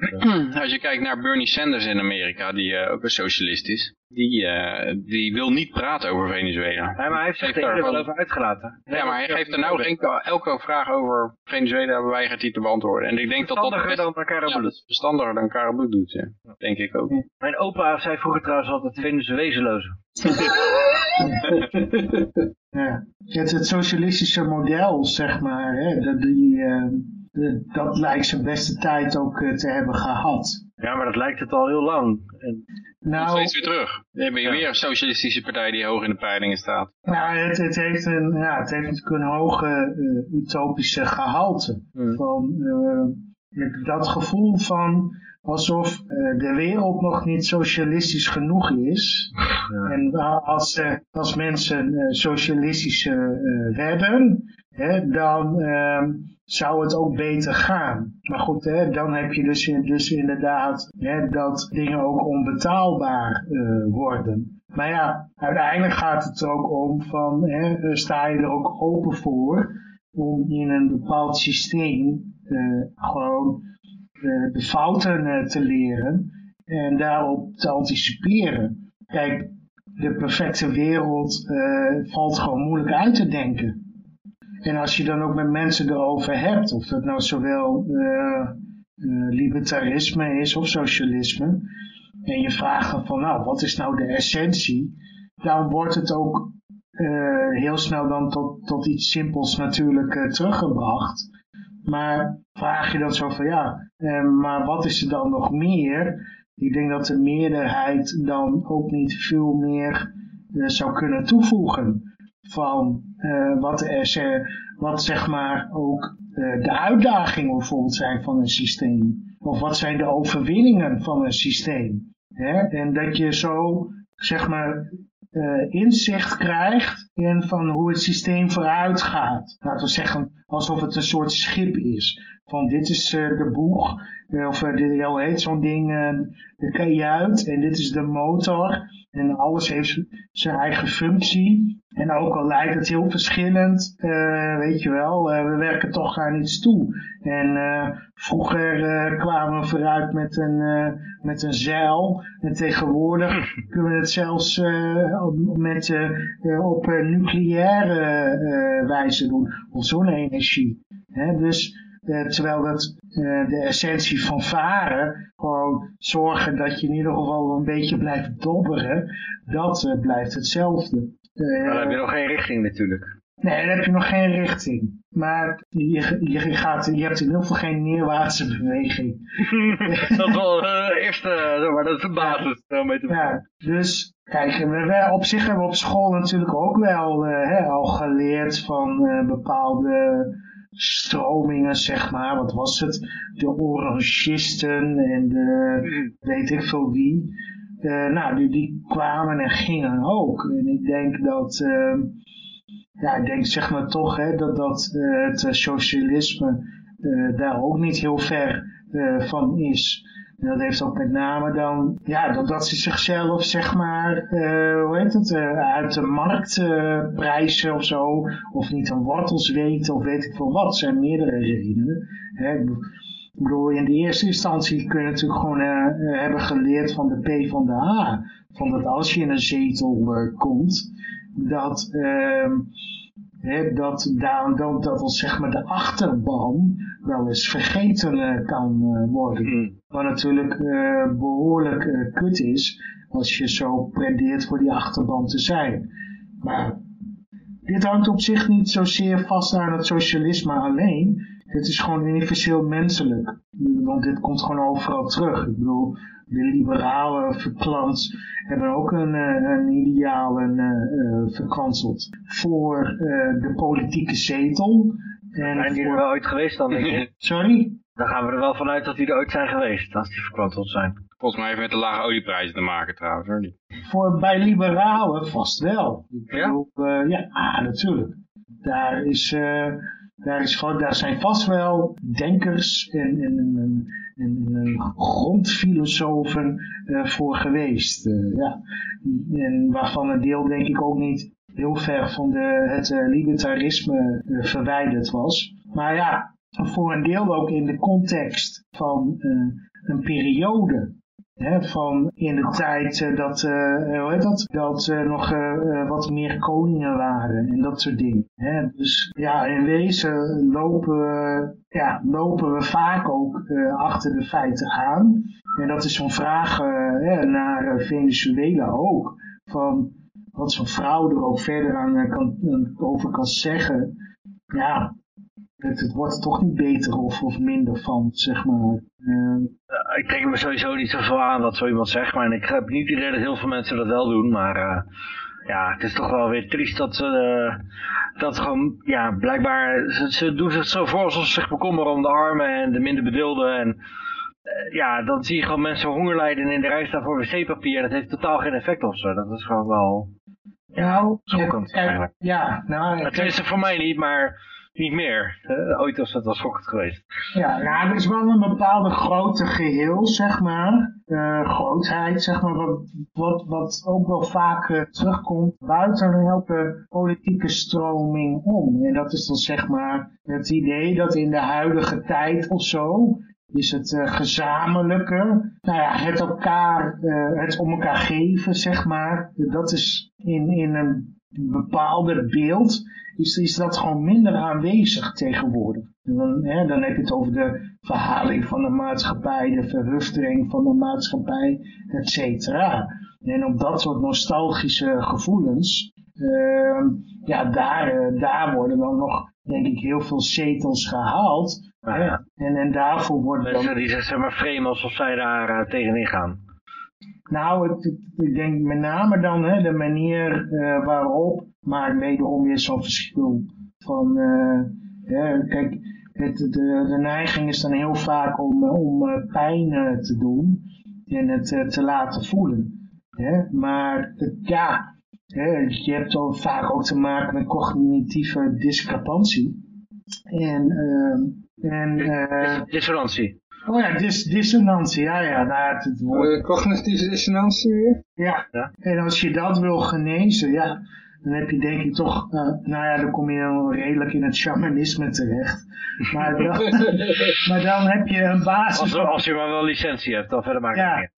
Als je kijkt naar Bernie Sanders in Amerika, die uh, ook een socialist is, die, uh, die wil niet praten over Venezuela. Ja, maar hij heeft zich er wel over uitgelaten. Ja, maar hij geeft er nou geen, elke vraag over Venezuela weigert hij te beantwoorden. En ik denk dat dat best, dan Karel Bloed. Ja, verstandiger dan Karel Bloed doet, ja. Denk ik ook. Mijn opa zei vroeger trouwens altijd Venezueloze. ja. Het, het socialistische model, zeg maar, hè, dat, die, uh, dat lijkt zijn beste tijd ook uh, te hebben gehad. Ja, maar dat lijkt het al heel lang. En... Nou, steeds weer terug. Dan heb je ja. weer een socialistische partij die hoog in de peilingen staat. Nou, het, het, heeft, een, ja, het heeft natuurlijk een hoge uh, utopische gehalte. Hmm. Van, dat gevoel van alsof uh, de wereld nog niet socialistisch genoeg is. Ja. En als, uh, als mensen uh, socialistisch werden, hè, dan ehm, zou het ook beter gaan. Maar goed, hè, dan heb je dus, dus inderdaad hè, dat dingen ook onbetaalbaar worden. Maar ja, uiteindelijk gaat het er ook om van, hè, sta je er ook open voor om in een bepaald systeem gewoon de, de fouten eh, te leren en daarop te anticiperen. Kijk, de perfecte wereld uh, valt gewoon moeilijk uit te denken. En als je dan ook met mensen erover hebt, of dat nou zowel libertarisme is of socialisme, en je vraagt van nou, wat is nou de essentie, dan wordt het ook heel snel dan tot, tot iets simpels natuurlijk teruggebracht. Maar vraag je dan zo van ja, eh, maar wat is er dan nog meer? Ik denk dat de meerderheid dan ook niet veel meer uh, zou kunnen toevoegen. van uh, wat, er, wat zeg maar ook de uitdagingen bijvoorbeeld zijn van een systeem. Of wat zijn de overwinningen van een systeem. Hè? En dat je zo zeg maar inzicht krijgt in van hoe het systeem vooruit gaat. Laten we zeggen alsof het een soort schip is. Van dit is uh, de boeg, of uh, dit, hoe heet zo'n ding, de kajuit en dit is de motor. En alles heeft zijn eigen functie. En ook al lijkt het heel verschillend, uh, weet je wel, uh, we werken toch aan iets toe. En uh, vroeger kwamen we vooruit met een, met een zeil. En tegenwoordig kunnen we het zelfs met, op nucleaire wijze doen. Of zonne-energie. Dus terwijl dat de essentie van varen, gewoon zorgen dat je in ieder geval een beetje blijft dobberen, dat blijft hetzelfde. Uh, dan heb je nog geen richting natuurlijk. Nee, dan heb je nog geen richting. Maar je, je, gaat, je hebt in ieder geval geen neerwaartse beweging. dat is wel uh, eerste, maar dat is de basis. Ja, mee te ja, dus kijk, we, op zich hebben we op school natuurlijk ook wel uh, hè, al geleerd van bepaalde stromingen, zeg maar. Wat was het? De orangisten en de weet ik veel wie. Uh, nou, die, die, kwamen en gingen ook. En ik denk dat, uh, ja, ik denk zeg maar toch hè, dat, dat uh, het socialisme daar ook niet heel ver van is. En dat heeft ook met name dan, ja, dat, dat ze zichzelf, zeg maar, hoe heet het, uit de markt prijzen of zo, of niet een wortels weten of weet ik veel wat. Zijn meerdere redenen. Hè. Ik bedoel, in de eerste instantie kun je natuurlijk gewoon hebben geleerd van de P van de A. Van dat als je in een zetel komt, dat, uh, hè, dat, daar, dat, dat zeg maar de achterban wel eens vergeten kan worden. Mm. Wat natuurlijk behoorlijk kut is als je zo predeert voor die achterban te zijn. Maar dit hangt op zich niet zozeer vast aan het socialisme alleen. Het is gewoon universeel menselijk. Want dit komt gewoon overal terug. Ik bedoel, de liberalen verklant hebben ook een, eh, een ideaal uh, verkwanseld voor de politieke zetel. En zijn die er wel ooit geweest dan, denk ik? Sorry? Dan gaan we er wel vanuit dat die er ooit zijn geweest, als die verkwanseld zijn. Volgens mij heeft met de lage olieprijzen te maken trouwens, hoor niet? Voor, bij liberalen vast wel. Ik bedoel, ja? ja, ah, natuurlijk. Daar is... Daar, is gewoon, daar zijn vast wel denkers en, en, en, en grondfilosofen uh, voor geweest. Uh, ja. En waarvan een deel denk ik ook niet heel ver van de, het uh, libertarisme verwijderd was. Maar ja, voor een deel ook in de context van een periode van in de tijd dat, uh, hoe heet dat, dat nog wat meer koningen waren en dat soort dingen. Dus ja, in wezen lopen, ja, lopen we vaak ook achter de feiten aan. En dat is zo'n vraag naar Venezuela ook. Van wat zo'n vrouw er ook verder aan kan, over kan zeggen. Ja, het, het, wordt toch niet beter of, of minder van, zeg maar. Uh, ik trek me sowieso niet zoveel aan wat zo iemand zegt, maar ik heb niet idee dat heel veel mensen dat wel doen, maar ja, het is toch wel weer triest dat ze, dat gewoon, ja, blijkbaar, ze, ze, doen zich zo voor alsof ze zich bekommeren om de armen en de minder bedeelden en ja, dan zie je gewoon mensen honger lijden in de rij staan voor wc-papier dat heeft totaal geen effect op ze, dat is gewoon wel... Nou, schokkend ja, eigenlijk. Ja, nou... Het is voor mij niet, maar niet meer. Uh, ooit was dat wel schokkend geweest. Ja, nou, er is wel een bepaalde grote geheel, zeg maar. Uh, grootheid, zeg maar, wat, wat, wat ook wel vaak uh, terugkomt buiten elke politieke stroming om. En dat is dan zeg maar het idee dat in de huidige tijd of zo is het uh, gezamenlijke, nou ja, het elkaar, uh, het om elkaar geven, zeg maar. Dat is in, in een bepaalde beeld is, is dat gewoon minder aanwezig tegenwoordig. En dan, hè, dan heb je het over de verhaling van de maatschappij, de verhuftering van de maatschappij, et cetera. En op dat soort nostalgische gevoelens, uh, ja, daar, eh, daar worden dan nog, denk ik, heel veel zetels gehaald. Ja. En, en daarvoor worden Mensen dan... die zich zeg maar framen alsof zij daar uh, tegenin gaan. Nou, ik, ik denk met name dan hè, de manier uh, waarop Maar wederom weer zo'n verschil van, ja, kijk, het, de, de neiging is dan heel vaak om, om pijn te doen en het te laten voelen. Hè? Maar het, ja, je hebt ook vaak ook te maken met cognitieve discrepantie. En, uh, en uh, dissonantie. Oh ja, dis dissonantie, ja, ja. Nou, het, het woord... Uh, cognitieve dissonantie weer? Ja. ja. En als je dat wil genezen, ja, dan heb je denk ik toch, uh, nou ja, dan kom je dan redelijk in het shamanisme terecht. Maar dan, maar dan heb je een basis... Als, als je maar wel licentie hebt, dan verder maakt het ja. niet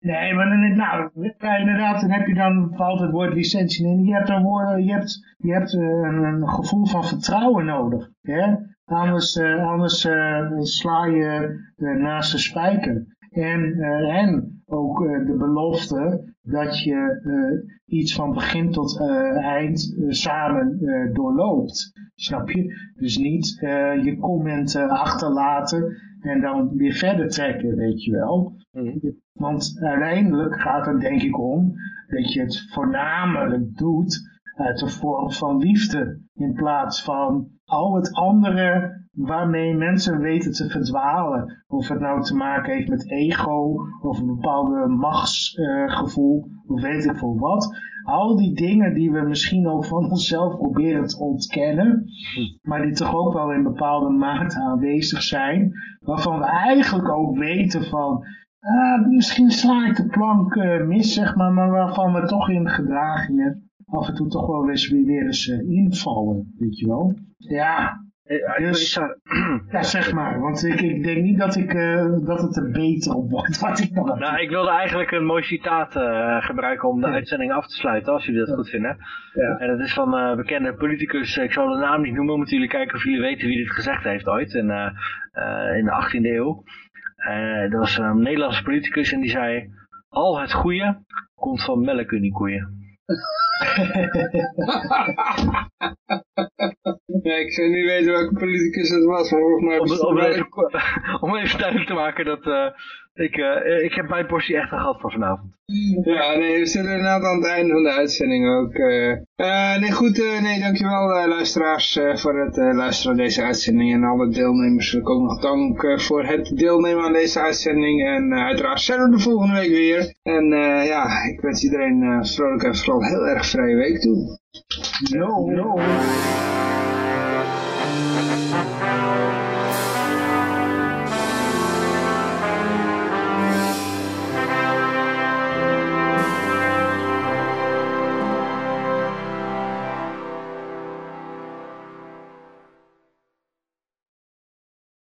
Nee, maar dan, nou, inderdaad, dan heb je dan, valt het woord licentie in. Je hebt, een woord, je hebt, je hebt een, een gevoel van vertrouwen nodig. Hè? Anders, uh, anders uh, sla je uh, naast de spijker. En, en ook de belofte dat je iets van begin tot eind samen doorloopt. Snap je? Dus niet je comment achterlaten en dan weer verder trekken, weet je wel. Mhm. Want uiteindelijk gaat het denk ik om dat je het voornamelijk doet uit de vorm van liefde. In plaats van al het andere waarmee mensen weten te verdwalen. Of het nou te maken heeft met ego of een bepaalde machtsgevoel uh, of weet ik veel wat. Al die dingen die we misschien ook van onszelf proberen te ontkennen, maar die toch ook wel in bepaalde mate aanwezig zijn. Waarvan we eigenlijk ook weten van, uh, misschien sla ik de plank uh, mis, zeg maar, maar waarvan we toch in gedragingen af en toe toch wel eens weer, weer eens uh, invallen, weet je wel. Ja, dus, ja, zeg maar, want ik, ik denk niet dat, ik, dat het er beter op wordt wat ik nog Nou, ik wilde eigenlijk een mooi citaat gebruiken om de uitzending af te sluiten, als jullie dat goed vinden. Ja. En dat is van een bekende politicus, ik zal de naam niet noemen, moeten jullie kijken of jullie weten wie dit gezegd heeft ooit, in, in de 18e eeuw. Uh, dat was een Nederlandse politicus en die zei, al het goede komt van melkuniikoeien. ja, ik zou niet weten welke politicus het was, maar volgens mij... Om, om, even, om even duidelijk te maken dat uh, ik, uh, ik heb mijn portie echt gehad voor vanavond. Ja, nee, we zitten inderdaad aan het einde van de uitzending ook. Uh, nee, goed, uh, nee, dankjewel uh, luisteraars voor het luisteren naar deze uitzending. En alle deelnemers wil ik ook nog dank voor het deelnemen aan deze uitzending. En uiteraard zijn we de volgende week weer. En ja, ik wens iedereen vrolijk en vooral heel erg vrije week toe. No, no.